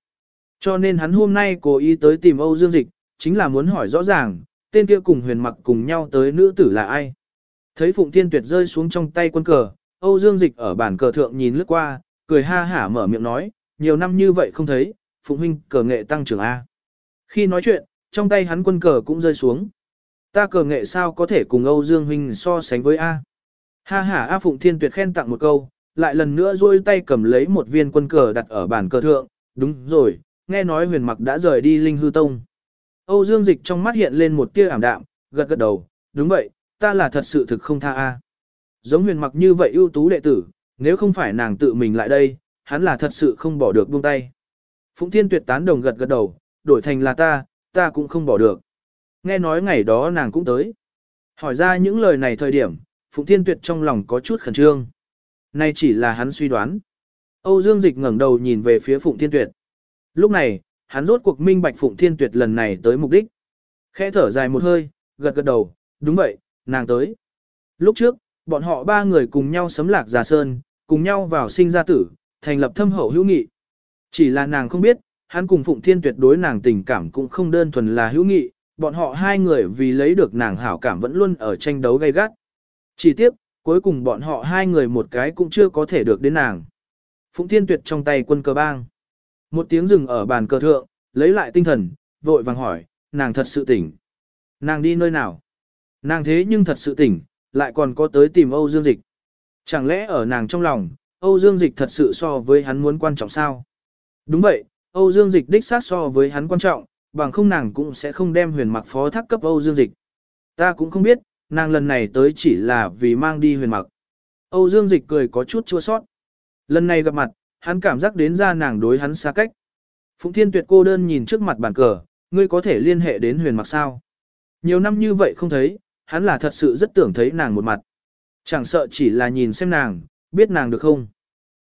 Cho nên hắn hôm nay cố ý tới tìm Âu Dương Dịch, chính là muốn hỏi rõ ràng, tên kia cùng huyền mặc cùng nhau tới nữ tử là ai. Thấy Phụng Thiên Tuyệt rơi xuống trong tay quân cờ, Âu Dương Dịch ở bản cờ thượng nhìn lướt qua, cười ha hả mở miệng nói, nhiều năm như vậy không thấy, Phụng huynh cờ nghệ tăng trưởng A. Khi nói chuyện, trong tay hắn quân cờ cũng rơi xuống. Ta cờ nghệ sao có thể cùng Âu Dương huynh so sánh với A. Ha ha, A Phụng Thiên Tuyệt khen tặng một câu, lại lần nữa duỗi tay cầm lấy một viên quân cờ đặt ở bàn cờ thượng, đúng rồi, nghe nói huyền mặc đã rời đi Linh Hư Tông. Âu Dương Dịch trong mắt hiện lên một tia ảm đạm, gật gật đầu, đúng vậy, ta là thật sự thực không tha a. Giống huyền mặc như vậy ưu tú đệ tử, nếu không phải nàng tự mình lại đây, hắn là thật sự không bỏ được buông tay. Phụng Thiên Tuyệt tán đồng gật gật đầu, đổi thành là ta, ta cũng không bỏ được. Nghe nói ngày đó nàng cũng tới. Hỏi ra những lời này thời điểm, Phụng Thiên Tuyệt trong lòng có chút khẩn trương. Nay chỉ là hắn suy đoán. Âu Dương Dịch ngẩng đầu nhìn về phía Phụng Thiên Tuyệt. Lúc này, hắn rốt cuộc minh bạch Phụng Thiên Tuyệt lần này tới mục đích. Khẽ thở dài một hơi, gật gật đầu, đúng vậy, nàng tới. Lúc trước, bọn họ ba người cùng nhau sấm lạc giả sơn, cùng nhau vào sinh ra tử, thành lập thâm hậu hữu nghị. Chỉ là nàng không biết, hắn cùng Phụng Thiên tuyệt đối nàng tình cảm cũng không đơn thuần là hữu nghị, bọn họ hai người vì lấy được nàng hảo cảm vẫn luôn ở tranh đấu gay gắt. Chỉ tiếc, cuối cùng bọn họ hai người một cái cũng chưa có thể được đến nàng. Phụng Thiên tuyệt trong tay quân cờ bang. Một tiếng rừng ở bàn cờ thượng, lấy lại tinh thần, vội vàng hỏi, nàng thật sự tỉnh. Nàng đi nơi nào? Nàng thế nhưng thật sự tỉnh, lại còn có tới tìm Âu Dương Dịch. Chẳng lẽ ở nàng trong lòng, Âu Dương Dịch thật sự so với hắn muốn quan trọng sao? Đúng vậy, Âu Dương Dịch đích xác so với hắn quan trọng, bằng không nàng cũng sẽ không đem huyền mặc phó thác cấp Âu Dương Dịch. Ta cũng không biết, nàng lần này tới chỉ là vì mang đi huyền mặc. Âu Dương Dịch cười có chút chua sót. Lần này gặp mặt, hắn cảm giác đến ra nàng đối hắn xa cách. Phụng Thiên Tuyệt cô đơn nhìn trước mặt bàn cờ, ngươi có thể liên hệ đến huyền mặc sao? Nhiều năm như vậy không thấy, hắn là thật sự rất tưởng thấy nàng một mặt. Chẳng sợ chỉ là nhìn xem nàng, biết nàng được không?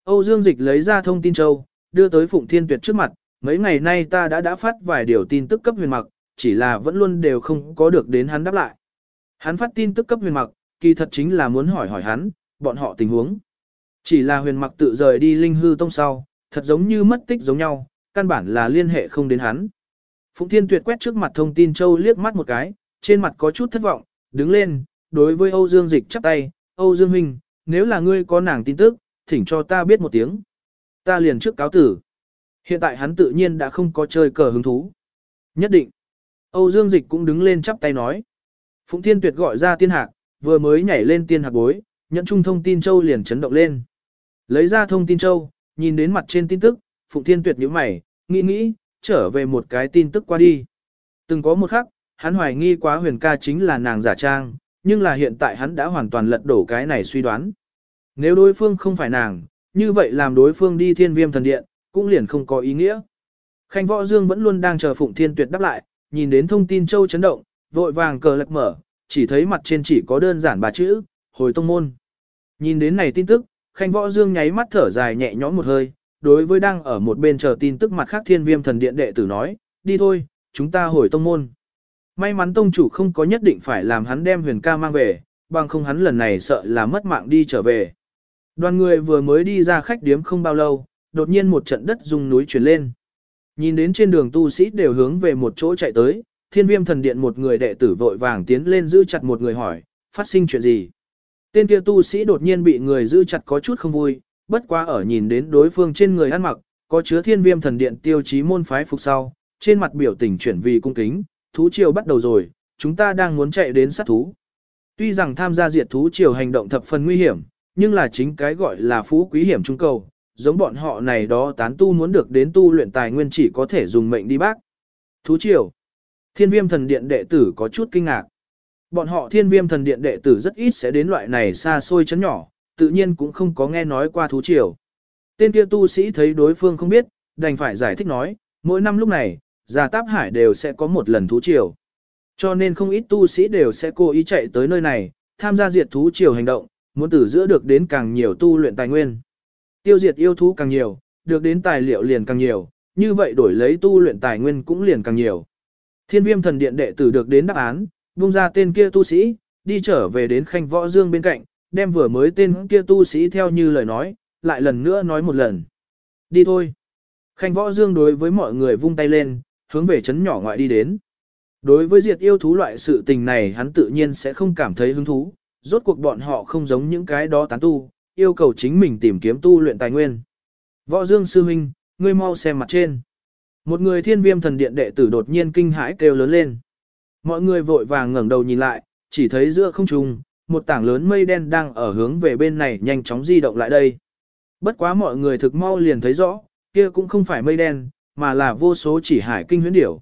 Âu Dương Dịch lấy ra thông tin châu, đưa tới Phụng Thiên Tuyệt trước mặt, mấy ngày nay ta đã đã phát vài điều tin tức cấp huyền mặc, chỉ là vẫn luôn đều không có được đến hắn đáp lại. Hắn phát tin tức cấp huyền mặc, kỳ thật chính là muốn hỏi hỏi hắn, bọn họ tình huống. Chỉ là huyền mặc tự rời đi linh hư tông sau, thật giống như mất tích giống nhau, căn bản là liên hệ không đến hắn. Phụng Thiên Tuyệt quét trước mặt thông tin châu liếc mắt một cái, trên mặt có chút thất vọng, đứng lên, đối với Âu Dương Dịch chắp tay, Âu Dương Huynh, nếu là ngươi có nàng tin tức, thỉnh cho ta biết một tiếng. Ta liền trước cáo tử. Hiện tại hắn tự nhiên đã không có chơi cờ hứng thú. Nhất định. Âu Dương Dịch cũng đứng lên chắp tay nói. Phụng Thiên Tuyệt gọi ra tiên hạc, vừa mới nhảy lên tiên hạc bối, nhận trung thông tin châu liền chấn động lên. Lấy ra thông tin châu, nhìn đến mặt trên tin tức, Phụng Thiên Tuyệt nhíu mày, nghĩ nghĩ, trở về một cái tin tức qua đi. Từng có một khắc, hắn hoài nghi quá huyền ca chính là nàng giả trang, nhưng là hiện tại hắn đã hoàn toàn lật đổ cái này suy đoán. Nếu đối phương không phải nàng, như vậy làm đối phương đi thiên viêm thần điện, cũng liền không có ý nghĩa. Khanh Võ Dương vẫn luôn đang chờ Phụng Thiên Tuyệt đáp lại, nhìn đến thông tin châu chấn động, vội vàng cờ lật mở, chỉ thấy mặt trên chỉ có đơn giản ba chữ, hồi tông môn. Nhìn đến này tin tức, Khanh Võ Dương nháy mắt thở dài nhẹ nhõm một hơi, đối với đang ở một bên chờ tin tức mặt khác thiên viêm thần điện đệ tử nói, đi thôi, chúng ta hồi tông môn. May mắn tông chủ không có nhất định phải làm hắn đem huyền ca mang về, bằng không hắn lần này sợ là mất mạng đi trở về. Đoàn người vừa mới đi ra khách điếm không bao lâu, đột nhiên một trận đất rung núi chuyển lên. Nhìn đến trên đường tu sĩ đều hướng về một chỗ chạy tới, thiên viêm thần điện một người đệ tử vội vàng tiến lên giữ chặt một người hỏi, phát sinh chuyện gì? Tên kia tu sĩ đột nhiên bị người giữ chặt có chút không vui, bất quá ở nhìn đến đối phương trên người ăn mặc, có chứa thiên viêm thần điện tiêu chí môn phái phục sau, trên mặt biểu tình chuyển vì cung kính, thú triều bắt đầu rồi, chúng ta đang muốn chạy đến sát thú. Tuy rằng tham gia diệt thú triều hành động thập phần nguy hiểm, nhưng là chính cái gọi là phú quý hiểm trung cầu, giống bọn họ này đó tán tu muốn được đến tu luyện tài nguyên chỉ có thể dùng mệnh đi bác. Thú triều. Thiên viêm thần điện đệ tử có chút kinh ngạc. Bọn họ thiên viêm thần điện đệ tử rất ít sẽ đến loại này xa xôi chấn nhỏ, tự nhiên cũng không có nghe nói qua thú triều. Tên kia tu sĩ thấy đối phương không biết, đành phải giải thích nói, mỗi năm lúc này, già táp hải đều sẽ có một lần thú triều. Cho nên không ít tu sĩ đều sẽ cố ý chạy tới nơi này, tham gia diệt thú triều hành động, muốn từ giữa được đến càng nhiều tu luyện tài nguyên. Tiêu diệt yêu thú càng nhiều, được đến tài liệu liền càng nhiều, như vậy đổi lấy tu luyện tài nguyên cũng liền càng nhiều. Thiên viêm thần điện đệ tử được đến đáp án, buông ra tên kia tu sĩ, đi trở về đến khanh võ dương bên cạnh, đem vừa mới tên kia tu sĩ theo như lời nói, lại lần nữa nói một lần. Đi thôi. Khanh võ dương đối với mọi người vung tay lên, hướng về chấn nhỏ ngoại đi đến. Đối với diệt yêu thú loại sự tình này hắn tự nhiên sẽ không cảm thấy hứng thú, rốt cuộc bọn họ không giống những cái đó tán tu, yêu cầu chính mình tìm kiếm tu luyện tài nguyên. Võ Dương sư huynh, ngươi mau xem mặt trên. Một người thiên viêm thần điện đệ tử đột nhiên kinh hãi kêu lớn lên. Mọi người vội vàng ngẩng đầu nhìn lại, chỉ thấy giữa không trung, một tảng lớn mây đen đang ở hướng về bên này nhanh chóng di động lại đây. Bất quá mọi người thực mau liền thấy rõ, kia cũng không phải mây đen, mà là vô số chỉ hải kinh huyễn điểu.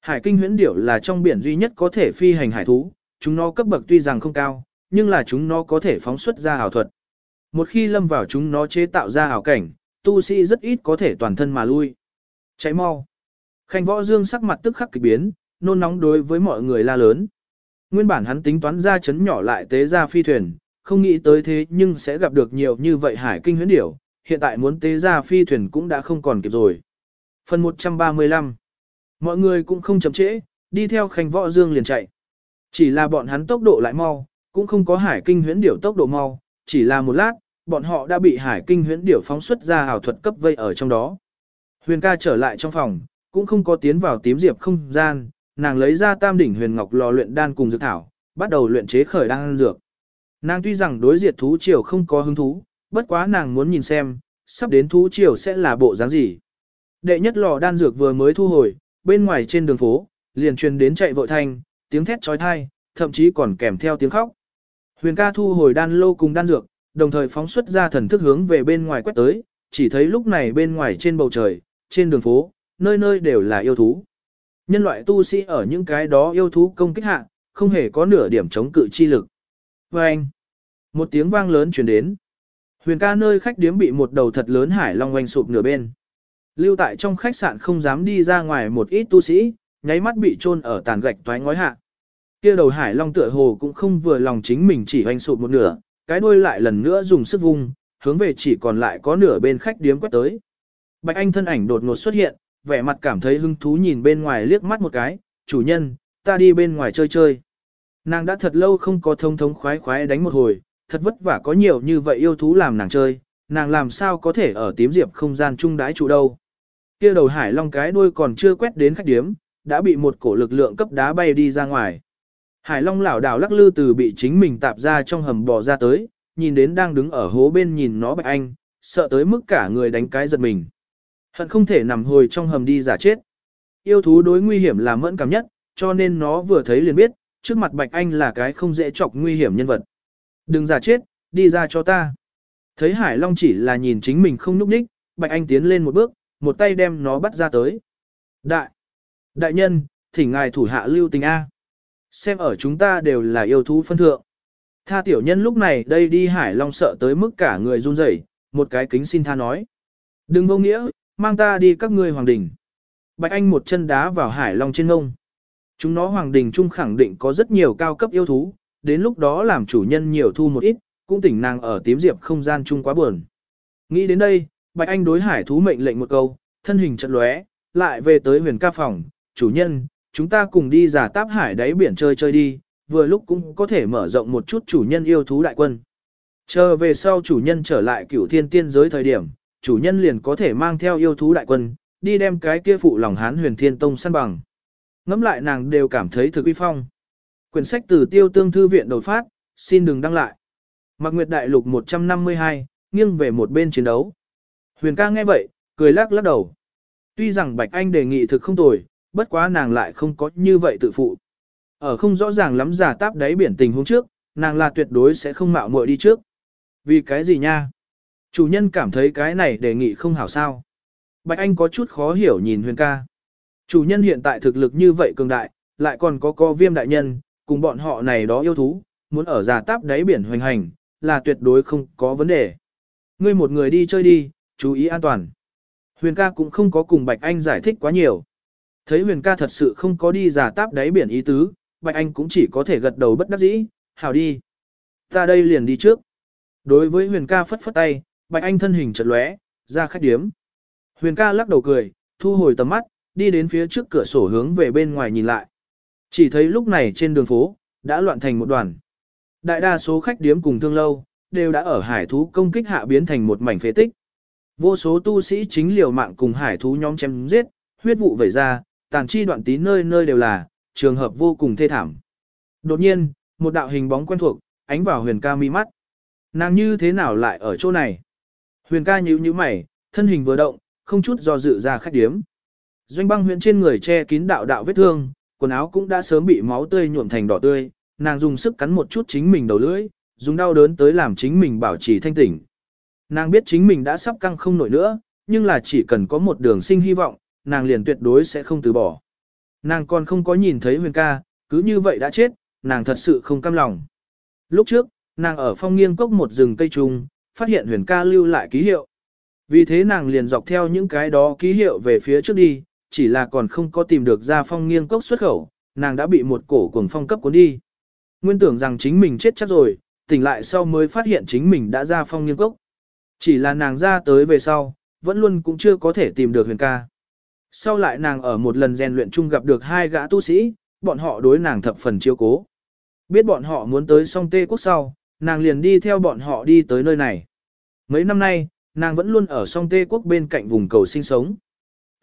Hải kinh huyễn điểu là trong biển duy nhất có thể phi hành hải thú, chúng nó cấp bậc tuy rằng không cao, nhưng là chúng nó có thể phóng xuất ra ảo thuật. Một khi lâm vào chúng nó chế tạo ra ảo cảnh, tu sĩ rất ít có thể toàn thân mà lui. Cháy mau. Khanh võ dương sắc mặt tức khắc kỳ biến, nôn nóng đối với mọi người la lớn. Nguyên bản hắn tính toán ra chấn nhỏ lại tế ra phi thuyền, không nghĩ tới thế nhưng sẽ gặp được nhiều như vậy hải kinh huyễn điểu, hiện tại muốn tế ra phi thuyền cũng đã không còn kịp rồi. Phần 135 Mọi người cũng không chậm trễ, đi theo khanh võ dương liền chạy. Chỉ là bọn hắn tốc độ lại mau, cũng không có hải kinh huyễn điểu tốc độ mau, chỉ là một lát, bọn họ đã bị hải kinh huyễn điểu phóng xuất ra ảo thuật cấp vây ở trong đó. Huyền ca trở lại trong phòng, cũng không có tiến vào tím diệp không gian, nàng lấy ra tam đỉnh huyền ngọc lò luyện đan cùng dược thảo, bắt đầu luyện chế khởi đan dược. Nàng tuy rằng đối diệt thú triều không có hứng thú, bất quá nàng muốn nhìn xem, sắp đến thú triều sẽ là bộ dáng gì. Đệ nhất lò đan dược vừa mới thu hồi, bên ngoài trên đường phố, liền truyền đến chạy vội thanh, tiếng thét trói thai, thậm chí còn kèm theo tiếng khóc. Huyền ca thu hồi đan lô cùng đan dược, đồng thời phóng xuất ra thần thức hướng về bên ngoài quét tới, chỉ thấy lúc này bên ngoài trên bầu trời, trên đường phố, nơi nơi đều là yêu thú. Nhân loại tu sĩ ở những cái đó yêu thú công kích hạ, không hề có nửa điểm chống cự chi lực. Và anh, một tiếng vang lớn truyền đến. Huyền ca nơi khách điếm bị một đầu thật lớn hải long quanh sụp nửa bên. Lưu tại trong khách sạn không dám đi ra ngoài một ít tu sĩ, nháy mắt bị chôn ở tàn gạch toái ngói hạ. Kia đầu hải long tựa hồ cũng không vừa lòng chính mình chỉ hoành sụp một nửa, cái đuôi lại lần nữa dùng sức vung, hướng về chỉ còn lại có nửa bên khách điếm quét tới. Bạch Anh thân ảnh đột ngột xuất hiện, vẻ mặt cảm thấy hứng thú nhìn bên ngoài liếc mắt một cái, chủ nhân, ta đi bên ngoài chơi chơi. Nàng đã thật lâu không có thông thống khoái khoái đánh một hồi, thật vất vả có nhiều như vậy yêu thú làm nàng chơi, nàng làm sao có thể ở tím diệp không gian chung đái trụ đâu. Kia đầu hải long cái đuôi còn chưa quét đến khách điếm, đã bị một cổ lực lượng cấp đá bay đi ra ngoài. Hải Long lảo đảo lắc lư từ bị chính mình tạp ra trong hầm bò ra tới, nhìn đến đang đứng ở hố bên nhìn nó Bạch Anh, sợ tới mức cả người đánh cái giật mình. Hận không thể nằm hồi trong hầm đi giả chết. Yêu thú đối nguy hiểm là mẫn cảm nhất, cho nên nó vừa thấy liền biết, trước mặt Bạch Anh là cái không dễ chọc nguy hiểm nhân vật. Đừng giả chết, đi ra cho ta. Thấy Hải Long chỉ là nhìn chính mình không núp đích, Bạch Anh tiến lên một bước, một tay đem nó bắt ra tới. Đại! Đại nhân, thỉnh ngài thủ hạ lưu tình A. Xem ở chúng ta đều là yêu thú phân thượng. Tha tiểu nhân lúc này đây đi Hải Long sợ tới mức cả người run rẩy, một cái kính xin tha nói. Đừng vô nghĩa, mang ta đi các ngươi hoàng đình. Bạch Anh một chân đá vào Hải Long trên ngông. Chúng nó hoàng đình trung khẳng định có rất nhiều cao cấp yêu thú, đến lúc đó làm chủ nhân nhiều thu một ít, cũng tỉnh nàng ở tím diệp không gian chung quá buồn. Nghĩ đến đây, Bạch Anh đối hải thú mệnh lệnh một câu, thân hình chật lóe, lại về tới huyền ca phòng, chủ nhân, chúng ta cùng đi giả táp hải đáy biển chơi chơi đi, vừa lúc cũng có thể mở rộng một chút chủ nhân yêu thú đại quân. Chờ về sau chủ nhân trở lại cửu thiên tiên giới thời điểm, chủ nhân liền có thể mang theo yêu thú đại quân, đi đem cái kia phụ lòng hán huyền thiên tông săn bằng. Ngắm lại nàng đều cảm thấy thực uy phong. Quyển sách từ tiêu tương thư viện đột phát, xin đừng đăng lại. Mạc Nguyệt Đại Lục 152, nghiêng về một bên chiến đấu. Huyền ca nghe vậy, cười lắc lắc đầu. Tuy rằng Bạch Anh đề nghị thực không tồi, bất quá nàng lại không có như vậy tự phụ. Ở không rõ ràng lắm giả táp đáy biển tình huống trước, nàng là tuyệt đối sẽ không mạo muội đi trước. Vì cái gì nha? Chủ nhân cảm thấy cái này đề nghị không hảo sao. Bạch Anh có chút khó hiểu nhìn huyền ca. Chủ nhân hiện tại thực lực như vậy cường đại, lại còn có co viêm đại nhân, cùng bọn họ này đó yêu thú, muốn ở giả táp đáy biển hoành hành, là tuyệt đối không có vấn đề. Ngươi một người đi chơi đi, chú ý an toàn. Huyền ca cũng không có cùng Bạch Anh giải thích quá nhiều. Thấy huyền ca thật sự không có đi giả táp đáy biển ý tứ, Bạch Anh cũng chỉ có thể gật đầu bất đắc dĩ, hảo đi. Ta đây liền đi trước. Đối với huyền ca phất phất tay, Bạch Anh thân hình chật lóe, ra khách điếm. Huyền ca lắc đầu cười, thu hồi tầm mắt, đi đến phía trước cửa sổ hướng về bên ngoài nhìn lại. Chỉ thấy lúc này trên đường phố, đã loạn thành một đoàn. Đại đa số khách điếm cùng thương lâu, đều đã ở hải thú công kích hạ biến thành một mảnh phế tích. Vô số tu sĩ chính liều mạng cùng hải thú nhóm chém giết, huyết vụ vẩy ra, tàn chi đoạn tí nơi nơi đều là, trường hợp vô cùng thê thảm. Đột nhiên, một đạo hình bóng quen thuộc, ánh vào huyền ca mi mắt. Nàng như thế nào lại ở chỗ này? Huyền ca nhíu nhíu mày, thân hình vừa động, không chút do dự ra khách điếm. Doanh băng huyền trên người che kín đạo đạo vết thương, quần áo cũng đã sớm bị máu tươi nhuộm thành đỏ tươi, nàng dùng sức cắn một chút chính mình đầu lưỡi, dùng đau đớn tới làm chính mình bảo trì thanh tỉnh. Nàng biết chính mình đã sắp căng không nổi nữa, nhưng là chỉ cần có một đường sinh hy vọng, nàng liền tuyệt đối sẽ không từ bỏ. Nàng còn không có nhìn thấy huyền ca, cứ như vậy đã chết, nàng thật sự không cam lòng. Lúc trước, nàng ở phong nghiêng cốc một rừng cây trùng, phát hiện huyền ca lưu lại ký hiệu. Vì thế nàng liền dọc theo những cái đó ký hiệu về phía trước đi, chỉ là còn không có tìm được ra phong nghiêng cốc xuất khẩu, nàng đã bị một cổ cuồng phong cấp cuốn đi. Nguyên tưởng rằng chính mình chết chắc rồi, tỉnh lại sau mới phát hiện chính mình đã ra phong nghiêng cốc. Chỉ là nàng ra tới về sau, vẫn luôn cũng chưa có thể tìm được huyền ca. Sau lại nàng ở một lần rèn luyện chung gặp được hai gã tu sĩ, bọn họ đối nàng thập phần chiếu cố. Biết bọn họ muốn tới song tê quốc sau, nàng liền đi theo bọn họ đi tới nơi này. Mấy năm nay, nàng vẫn luôn ở song tê quốc bên cạnh vùng cầu sinh sống.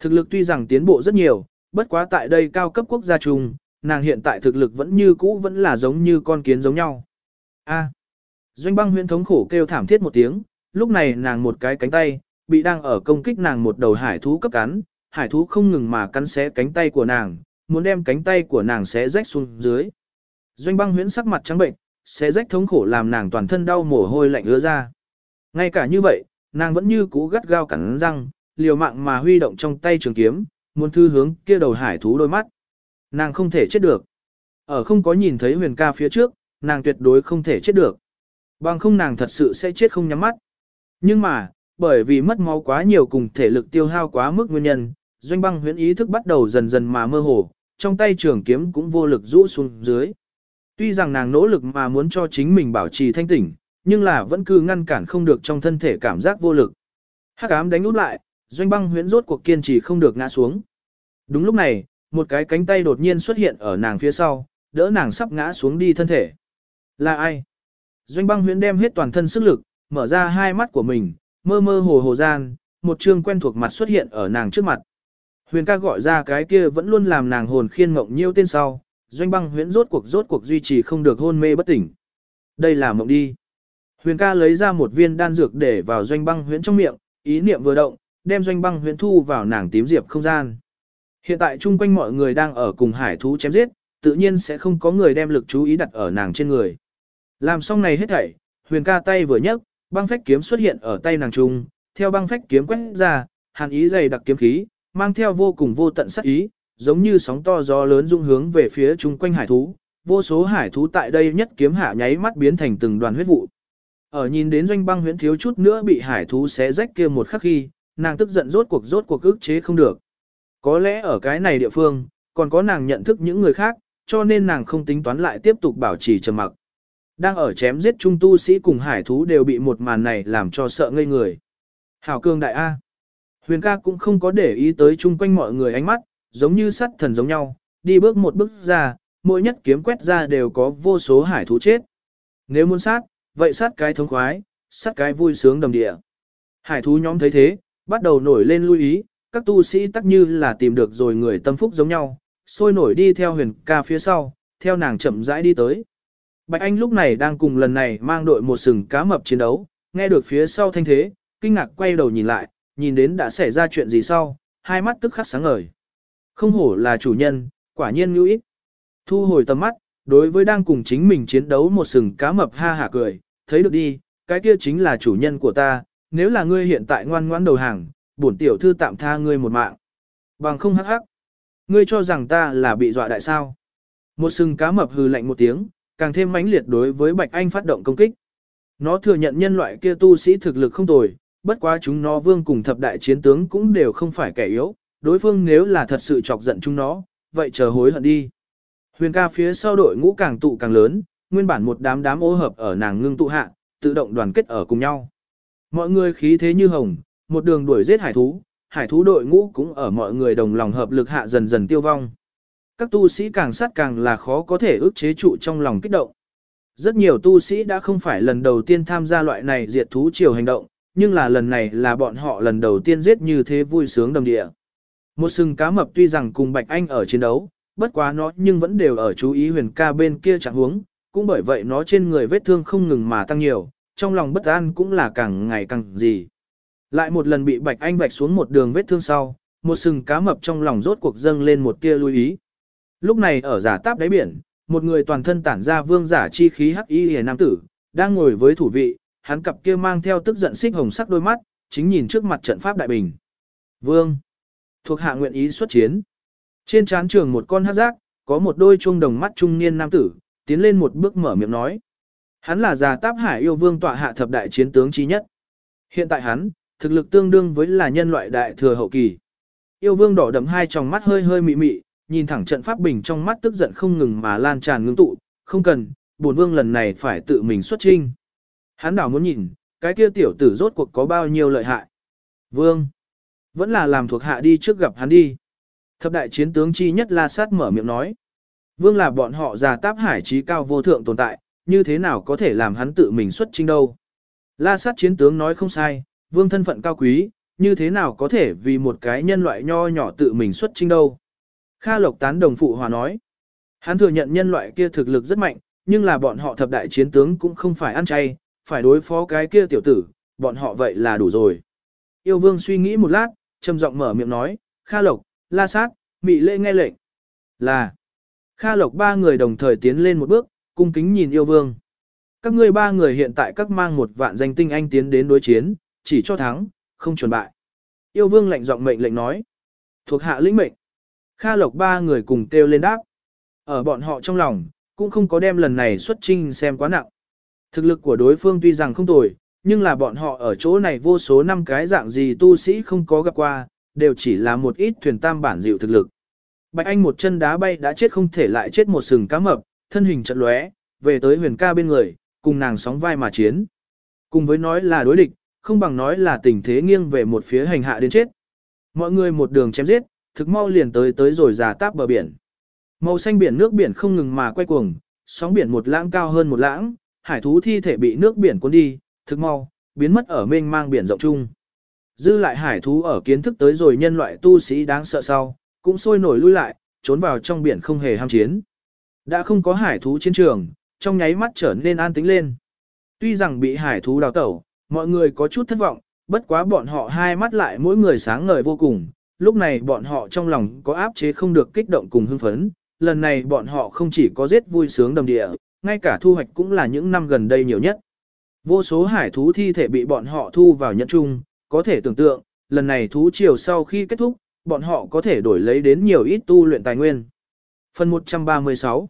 Thực lực tuy rằng tiến bộ rất nhiều, bất quá tại đây cao cấp quốc gia chung, nàng hiện tại thực lực vẫn như cũ vẫn là giống như con kiến giống nhau. A. Doanh băng huyện thống khổ kêu thảm thiết một tiếng, lúc này nàng một cái cánh tay, bị đang ở công kích nàng một đầu hải thú cấp cắn, hải thú không ngừng mà cắn xé cánh tay của nàng, muốn đem cánh tay của nàng xé rách xuống dưới. Doanh băng huyễn sắc mặt trắng bệnh, xé rách thống khổ làm nàng toàn thân đau mồ hôi lạnh ứa ra. Ngay cả như vậy, nàng vẫn như cũ gắt gao cắn răng, liều mạng mà huy động trong tay trường kiếm, muốn thư hướng kia đầu hải thú đôi mắt. Nàng không thể chết được. Ở không có nhìn thấy huyền ca phía trước, nàng tuyệt đối không thể chết được. Bằng không nàng thật sự sẽ chết không nhắm mắt. Nhưng mà, bởi vì mất máu quá nhiều cùng thể lực tiêu hao quá mức nguyên nhân, doanh băng huyễn ý thức bắt đầu dần dần mà mơ hồ, trong tay trường kiếm cũng vô lực rũ xuống dưới. Tuy rằng nàng nỗ lực mà muốn cho chính mình bảo trì thanh tỉnh, nhưng là vẫn cứ ngăn cản không được trong thân thể cảm giác vô lực. Hắc ám đánh út lại, doanh băng huyễn rốt cuộc kiên trì không được ngã xuống. Đúng lúc này, một cái cánh tay đột nhiên xuất hiện ở nàng phía sau, đỡ nàng sắp ngã xuống đi thân thể. Là ai? Doanh băng huyễn đem hết toàn thân sức lực, mở ra hai mắt của mình, mơ mơ hồ hồ gian, một trương quen thuộc mặt xuất hiện ở nàng trước mặt. Huyền ca gọi ra cái kia vẫn luôn làm nàng hồn khiên mộng nhiêu tên sau, doanh băng huyễn rốt cuộc rốt cuộc duy trì không được hôn mê bất tỉnh. Đây là mộng đi. Huyền ca lấy ra một viên đan dược để vào doanh băng huyễn trong miệng, ý niệm vừa động, đem doanh băng huyễn thu vào nàng tím diệp không gian. Hiện tại chung quanh mọi người đang ở cùng hải thú chém giết, tự nhiên sẽ không có người đem lực chú ý đặt ở nàng trên người. Làm xong này hết thảy, huyền ca tay vừa nhấc, băng phách kiếm xuất hiện ở tay nàng trung, theo băng phách kiếm quét ra, hàn ý dày đặc kiếm khí, mang theo vô cùng vô tận sát ý, giống như sóng to gió lớn dung hướng về phía chung quanh hải thú, vô số hải thú tại đây nhất kiếm hạ nháy mắt biến thành từng đoàn huyết vụ. Ở nhìn đến doanh băng huyễn thiếu chút nữa bị hải thú xé rách kia một khắc khi, nàng tức giận rốt cuộc rốt cuộc ức chế không được. Có lẽ ở cái này địa phương, còn có nàng nhận thức những người khác, cho nên nàng không tính toán lại tiếp tục bảo trì trầm mặc. Đang ở chém giết trung tu sĩ cùng hải thú đều bị một màn này làm cho sợ ngây người. Hảo cương đại A. Huyền ca cũng không có để ý tới chung quanh mọi người ánh mắt, giống như sắt thần giống nhau, đi bước một bước ra, mỗi nhất kiếm quét ra đều có vô số hải thú chết. Nếu muốn sát, vậy sát cái thống khoái, sát cái vui sướng đầm địa. Hải thú nhóm thấy thế, bắt đầu nổi lên lưu ý, các tu sĩ tắc như là tìm được rồi người tâm phúc giống nhau, sôi nổi đi theo huyền ca phía sau, theo nàng chậm rãi đi tới. Bạch Anh lúc này đang cùng lần này mang đội một sừng cá mập chiến đấu, nghe được phía sau thanh thế, kinh ngạc quay đầu nhìn lại, nhìn đến đã xảy ra chuyện gì sau, hai mắt tức khắc sáng ngời. Không hổ là chủ nhân, quả nhiên như ít. Thu hồi tầm mắt, đối với đang cùng chính mình chiến đấu một sừng cá mập ha hả cười, thấy được đi, cái kia chính là chủ nhân của ta, nếu là ngươi hiện tại ngoan ngoãn đầu hàng, bổn tiểu thư tạm tha ngươi một mạng. Bằng không hắc hắc. Ngươi cho rằng ta là bị dọa đại sao. Một sừng cá mập hừ lạnh một tiếng, càng thêm mãnh liệt đối với Bạch Anh phát động công kích. Nó thừa nhận nhân loại kia tu sĩ thực lực không tồi, bất quá chúng nó vương cùng thập đại chiến tướng cũng đều không phải kẻ yếu, đối phương nếu là thật sự chọc giận chúng nó, vậy chờ hối hận đi. Huyền ca phía sau đội ngũ càng tụ càng lớn, nguyên bản một đám đám ô hợp ở nàng ngưng tụ hạ, tự động đoàn kết ở cùng nhau. Mọi người khí thế như hồng, một đường đuổi giết hải thú, hải thú đội ngũ cũng ở mọi người đồng lòng hợp lực hạ dần dần tiêu vong. Các tu sĩ càng sát càng là khó có thể ức chế trụ trong lòng kích động. Rất nhiều tu sĩ đã không phải lần đầu tiên tham gia loại này diệt thú chiều hành động, nhưng là lần này là bọn họ lần đầu tiên giết như thế vui sướng đồng địa. Một sừng cá mập tuy rằng cùng Bạch Anh ở chiến đấu, bất quá nó nhưng vẫn đều ở chú ý huyền ca bên kia chẳng huống, cũng bởi vậy nó trên người vết thương không ngừng mà tăng nhiều, trong lòng bất an cũng là càng ngày càng gì. Lại một lần bị Bạch Anh vạch xuống một đường vết thương sau, một sừng cá mập trong lòng rốt cuộc dâng lên một tia lưu ý. Lúc này ở giả táp đáy biển, một người toàn thân tản ra vương giả chi khí hắc y hề nam tử, đang ngồi với thủ vị, hắn cặp kia mang theo tức giận xích hồng sắc đôi mắt, chính nhìn trước mặt trận pháp đại bình. Vương, thuộc hạ nguyện ý xuất chiến. Trên trán trường một con hát giác, có một đôi chuông đồng mắt trung niên nam tử, tiến lên một bước mở miệng nói. Hắn là già táp hải yêu vương tọa hạ thập đại chiến tướng trí nhất. Hiện tại hắn, thực lực tương đương với là nhân loại đại thừa hậu kỳ. Yêu vương đỏ đậm hai tròng mắt hơi hơi mị mị, nhìn thẳng trận pháp bình trong mắt tức giận không ngừng mà lan tràn ngưng tụ, không cần, bổn vương lần này phải tự mình xuất trinh. Hắn đảo muốn nhìn, cái kia tiểu tử rốt cuộc có bao nhiêu lợi hại. Vương, vẫn là làm thuộc hạ đi trước gặp hắn đi. Thập đại chiến tướng chi nhất La Sát mở miệng nói. Vương là bọn họ già táp hải trí cao vô thượng tồn tại, như thế nào có thể làm hắn tự mình xuất chinh đâu. La Sát chiến tướng nói không sai, vương thân phận cao quý, như thế nào có thể vì một cái nhân loại nho nhỏ tự mình xuất chinh đâu. Kha Lộc tán đồng phụ hòa nói. Hắn thừa nhận nhân loại kia thực lực rất mạnh, nhưng là bọn họ thập đại chiến tướng cũng không phải ăn chay, phải đối phó cái kia tiểu tử, bọn họ vậy là đủ rồi. Yêu vương suy nghĩ một lát, trầm giọng mở miệng nói, Kha Lộc, La Sát, Mị Lệ nghe lệnh. Là. Kha Lộc ba người đồng thời tiến lên một bước, cung kính nhìn yêu vương. Các ngươi ba người hiện tại các mang một vạn danh tinh anh tiến đến đối chiến, chỉ cho thắng, không chuẩn bại. Yêu vương lạnh giọng mệnh lệnh nói. Thuộc hạ lĩnh mệnh. Kha Lộc ba người cùng kêu lên đáp. Ở bọn họ trong lòng, cũng không có đem lần này xuất trinh xem quá nặng. Thực lực của đối phương tuy rằng không tồi, nhưng là bọn họ ở chỗ này vô số năm cái dạng gì tu sĩ không có gặp qua, đều chỉ là một ít thuyền tam bản dịu thực lực. Bạch Anh một chân đá bay đã chết không thể lại chết một sừng cá mập, thân hình chật lóe, về tới huyền ca bên người, cùng nàng sóng vai mà chiến. Cùng với nói là đối địch, không bằng nói là tình thế nghiêng về một phía hành hạ đến chết. Mọi người một đường chém giết, thực mau liền tới tới rồi già táp bờ biển. Màu xanh biển nước biển không ngừng mà quay cuồng, sóng biển một lãng cao hơn một lãng, hải thú thi thể bị nước biển cuốn đi, thực mau, biến mất ở mênh mang biển rộng chung. Dư lại hải thú ở kiến thức tới rồi nhân loại tu sĩ đáng sợ sau, cũng sôi nổi lui lại, trốn vào trong biển không hề ham chiến. Đã không có hải thú chiến trường, trong nháy mắt trở nên an tĩnh lên. Tuy rằng bị hải thú đào tẩu, mọi người có chút thất vọng, bất quá bọn họ hai mắt lại mỗi người sáng ngời vô cùng. Lúc này bọn họ trong lòng có áp chế không được kích động cùng hưng phấn, lần này bọn họ không chỉ có giết vui sướng đầm địa, ngay cả thu hoạch cũng là những năm gần đây nhiều nhất. Vô số hải thú thi thể bị bọn họ thu vào nhận chung, có thể tưởng tượng, lần này thú triều sau khi kết thúc, bọn họ có thể đổi lấy đến nhiều ít tu luyện tài nguyên. Phần 136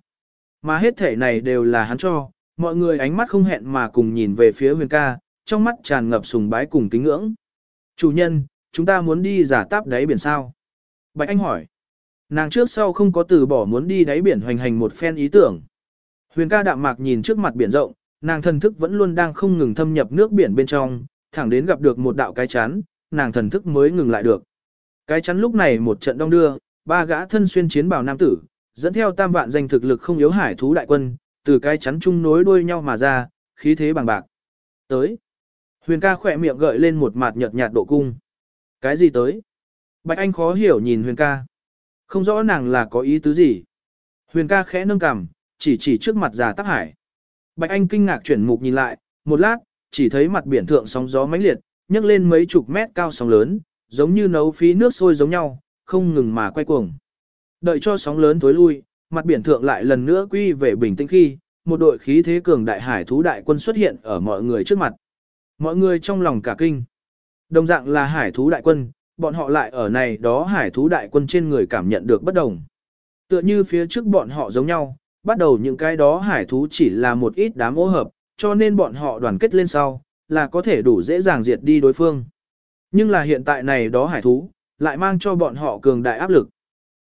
Mà hết thể này đều là hắn cho, mọi người ánh mắt không hẹn mà cùng nhìn về phía huyền ca, trong mắt tràn ngập sùng bái cùng kính ngưỡng. Chủ nhân, chúng ta muốn đi giả táp đáy biển sao? Bạch Anh hỏi. Nàng trước sau không có từ bỏ muốn đi đáy biển hoành hành một phen ý tưởng. Huyền ca đạm mạc nhìn trước mặt biển rộng, nàng thần thức vẫn luôn đang không ngừng thâm nhập nước biển bên trong, thẳng đến gặp được một đạo cái chắn, nàng thần thức mới ngừng lại được. Cái chắn lúc này một trận đông đưa, ba gã thân xuyên chiến bào nam tử, dẫn theo tam vạn danh thực lực không yếu hải thú đại quân, từ cái chắn chung nối đuôi nhau mà ra, khí thế bằng bạc. Tới. Huyền ca khỏe miệng gợi lên một mặt nhợt nhạt độ cung. Cái gì tới? Bạch Anh khó hiểu nhìn Huyền ca. Không rõ nàng là có ý tứ gì. Huyền ca khẽ nâng cằm, chỉ chỉ trước mặt già tắc hải. Bạch Anh kinh ngạc chuyển mục nhìn lại, một lát, chỉ thấy mặt biển thượng sóng gió mãnh liệt, nhấc lên mấy chục mét cao sóng lớn, giống như nấu phí nước sôi giống nhau, không ngừng mà quay cuồng. Đợi cho sóng lớn tối lui, mặt biển thượng lại lần nữa quy về bình tĩnh khi, một đội khí thế cường đại hải thú đại quân xuất hiện ở mọi người trước mặt. Mọi người trong lòng cả kinh. Đồng dạng là hải thú đại quân, bọn họ lại ở này đó hải thú đại quân trên người cảm nhận được bất đồng. Tựa như phía trước bọn họ giống nhau, bắt đầu những cái đó hải thú chỉ là một ít đám ô hợp, cho nên bọn họ đoàn kết lên sau, là có thể đủ dễ dàng diệt đi đối phương. Nhưng là hiện tại này đó hải thú, lại mang cho bọn họ cường đại áp lực.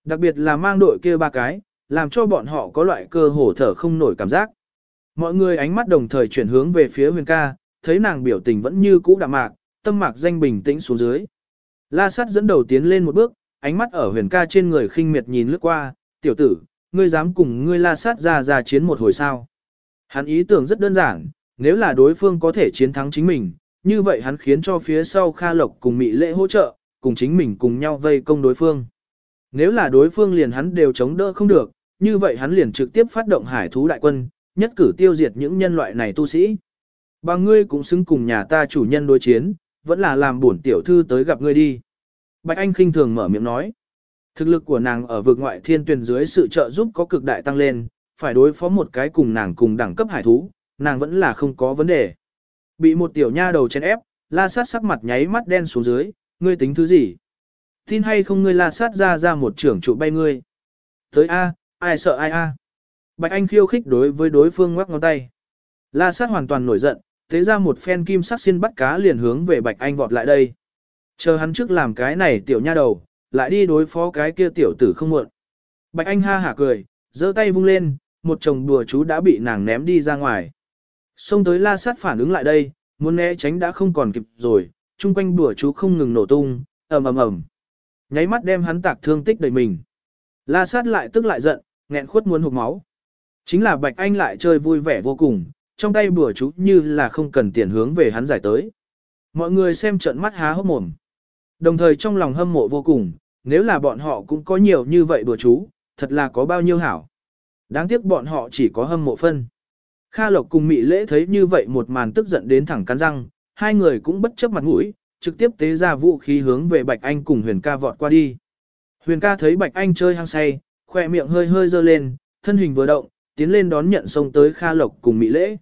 Đặc biệt là mang đội kia ba cái, làm cho bọn họ có loại cơ hồ thở không nổi cảm giác. Mọi người ánh mắt đồng thời chuyển hướng về phía huyền ca, thấy nàng biểu tình vẫn như cũ đạm mạc, tâm mạc danh bình tĩnh xuống dưới. La sát dẫn đầu tiến lên một bước, ánh mắt ở huyền ca trên người khinh miệt nhìn lướt qua, tiểu tử, ngươi dám cùng ngươi la sát ra ra chiến một hồi sao. Hắn ý tưởng rất đơn giản, nếu là đối phương có thể chiến thắng chính mình, như vậy hắn khiến cho phía sau Kha Lộc cùng Mị Lệ hỗ trợ, cùng chính mình cùng nhau vây công đối phương. Nếu là đối phương liền hắn đều chống đỡ không được, như vậy hắn liền trực tiếp phát động hải thú đại quân, nhất cử tiêu diệt những nhân loại này tu sĩ. Ba ngươi cũng xứng cùng nhà ta chủ nhân đối chiến, vẫn là làm bổn tiểu thư tới gặp ngươi đi. Bạch Anh khinh thường mở miệng nói. Thực lực của nàng ở vực ngoại thiên tuyển dưới sự trợ giúp có cực đại tăng lên, phải đối phó một cái cùng nàng cùng đẳng cấp hải thú, nàng vẫn là không có vấn đề. Bị một tiểu nha đầu chèn ép, la sát sắc mặt nháy mắt đen xuống dưới, ngươi tính thứ gì? Tin hay không ngươi la sát ra ra một trưởng trụ bay ngươi? Tới A, ai sợ ai A? Bạch Anh khiêu khích đối với đối phương ngoắc ngón tay. La sát hoàn toàn nổi giận, thế ra một phen kim sắc xin bắt cá liền hướng về Bạch Anh vọt lại đây. Chờ hắn trước làm cái này tiểu nha đầu, lại đi đối phó cái kia tiểu tử không muộn. Bạch Anh ha hả cười, giơ tay vung lên, một chồng đùa chú đã bị nàng ném đi ra ngoài. Xông tới la sát phản ứng lại đây, muốn né tránh đã không còn kịp rồi, chung quanh bùa chú không ngừng nổ tung, ầm ầm ầm. Nháy mắt đem hắn tạc thương tích đầy mình. La sát lại tức lại giận, nghẹn khuất muốn hụt máu. Chính là Bạch Anh lại chơi vui vẻ vô cùng, trong tay bùa chú như là không cần tiền hướng về hắn giải tới. Mọi người xem trận mắt há hốc mồm. Đồng thời trong lòng hâm mộ vô cùng, nếu là bọn họ cũng có nhiều như vậy bùa chú, thật là có bao nhiêu hảo. Đáng tiếc bọn họ chỉ có hâm mộ phân. Kha Lộc cùng Mị Lễ thấy như vậy một màn tức giận đến thẳng cắn răng, hai người cũng bất chấp mặt mũi, trực tiếp tế ra vũ khí hướng về Bạch Anh cùng Huyền ca vọt qua đi. Huyền ca thấy Bạch Anh chơi hăng say, khoe miệng hơi hơi dơ lên, thân hình vừa động, tiến lên đón nhận xông tới Kha Lộc cùng Mị Lễ.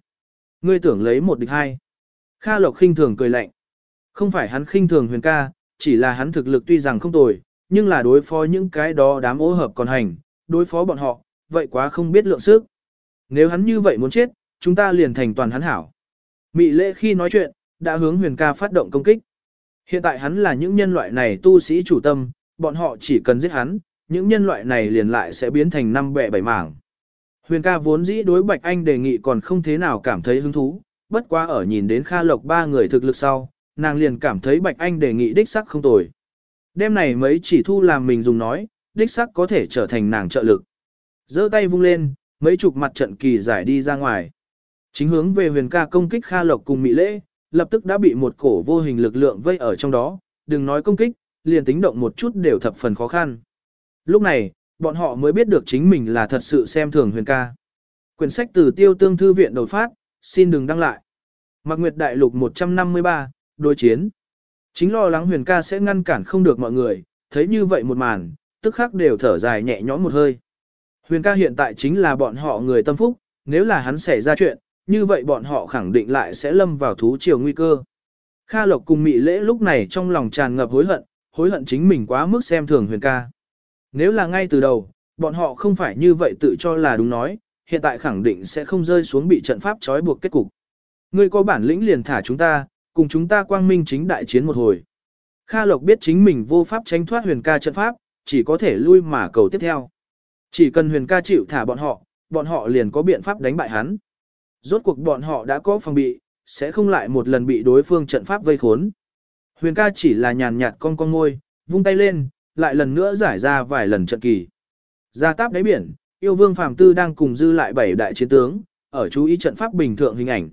Ngươi tưởng lấy một địch hai. Kha Lộc khinh thường cười lạnh. Không phải hắn khinh thường Huyền ca, chỉ là hắn thực lực tuy rằng không tồi, nhưng là đối phó những cái đó đám ô hợp còn hành, đối phó bọn họ, vậy quá không biết lượng sức. Nếu hắn như vậy muốn chết, chúng ta liền thành toàn hắn hảo. Mị lễ khi nói chuyện, đã hướng huyền ca phát động công kích. Hiện tại hắn là những nhân loại này tu sĩ chủ tâm, bọn họ chỉ cần giết hắn, những nhân loại này liền lại sẽ biến thành năm bẻ bảy mảng. Huyền ca vốn dĩ đối Bạch Anh đề nghị còn không thế nào cảm thấy hứng thú, bất quá ở nhìn đến Kha Lộc ba người thực lực sau, nàng liền cảm thấy Bạch Anh đề nghị đích sắc không tồi. Đêm này mấy chỉ thu làm mình dùng nói, đích sắc có thể trở thành nàng trợ lực. giơ tay vung lên, mấy chục mặt trận kỳ giải đi ra ngoài. Chính hướng về huyền ca công kích Kha Lộc cùng Mỹ Lễ, lập tức đã bị một cổ vô hình lực lượng vây ở trong đó, đừng nói công kích, liền tính động một chút đều thập phần khó khăn. Lúc này, bọn họ mới biết được chính mình là thật sự xem thường huyền ca. Quyển sách từ tiêu tương thư viện đột phát, xin đừng đăng lại. Mạc Nguyệt Đại Lục 153, đối chiến. Chính lo lắng huyền ca sẽ ngăn cản không được mọi người, thấy như vậy một màn, tức khắc đều thở dài nhẹ nhõm một hơi. Huyền ca hiện tại chính là bọn họ người tâm phúc, nếu là hắn xảy ra chuyện, như vậy bọn họ khẳng định lại sẽ lâm vào thú chiều nguy cơ. Kha Lộc cùng Mị Lễ lúc này trong lòng tràn ngập hối hận, hối hận chính mình quá mức xem thường huyền ca. Nếu là ngay từ đầu, bọn họ không phải như vậy tự cho là đúng nói, hiện tại khẳng định sẽ không rơi xuống bị trận pháp trói buộc kết cục. Ngươi có bản lĩnh liền thả chúng ta, cùng chúng ta quang minh chính đại chiến một hồi. Kha Lộc biết chính mình vô pháp tránh thoát huyền ca trận pháp, chỉ có thể lui mà cầu tiếp theo. Chỉ cần huyền ca chịu thả bọn họ, bọn họ liền có biện pháp đánh bại hắn. Rốt cuộc bọn họ đã có phòng bị, sẽ không lại một lần bị đối phương trận pháp vây khốn. Huyền ca chỉ là nhàn nhạt con con môi, vung tay lên, lại lần nữa giải ra vài lần trận kỳ. Ra táp đáy biển, yêu vương phàm tư đang cùng dư lại bảy đại chiến tướng, ở chú ý trận pháp bình thượng hình ảnh.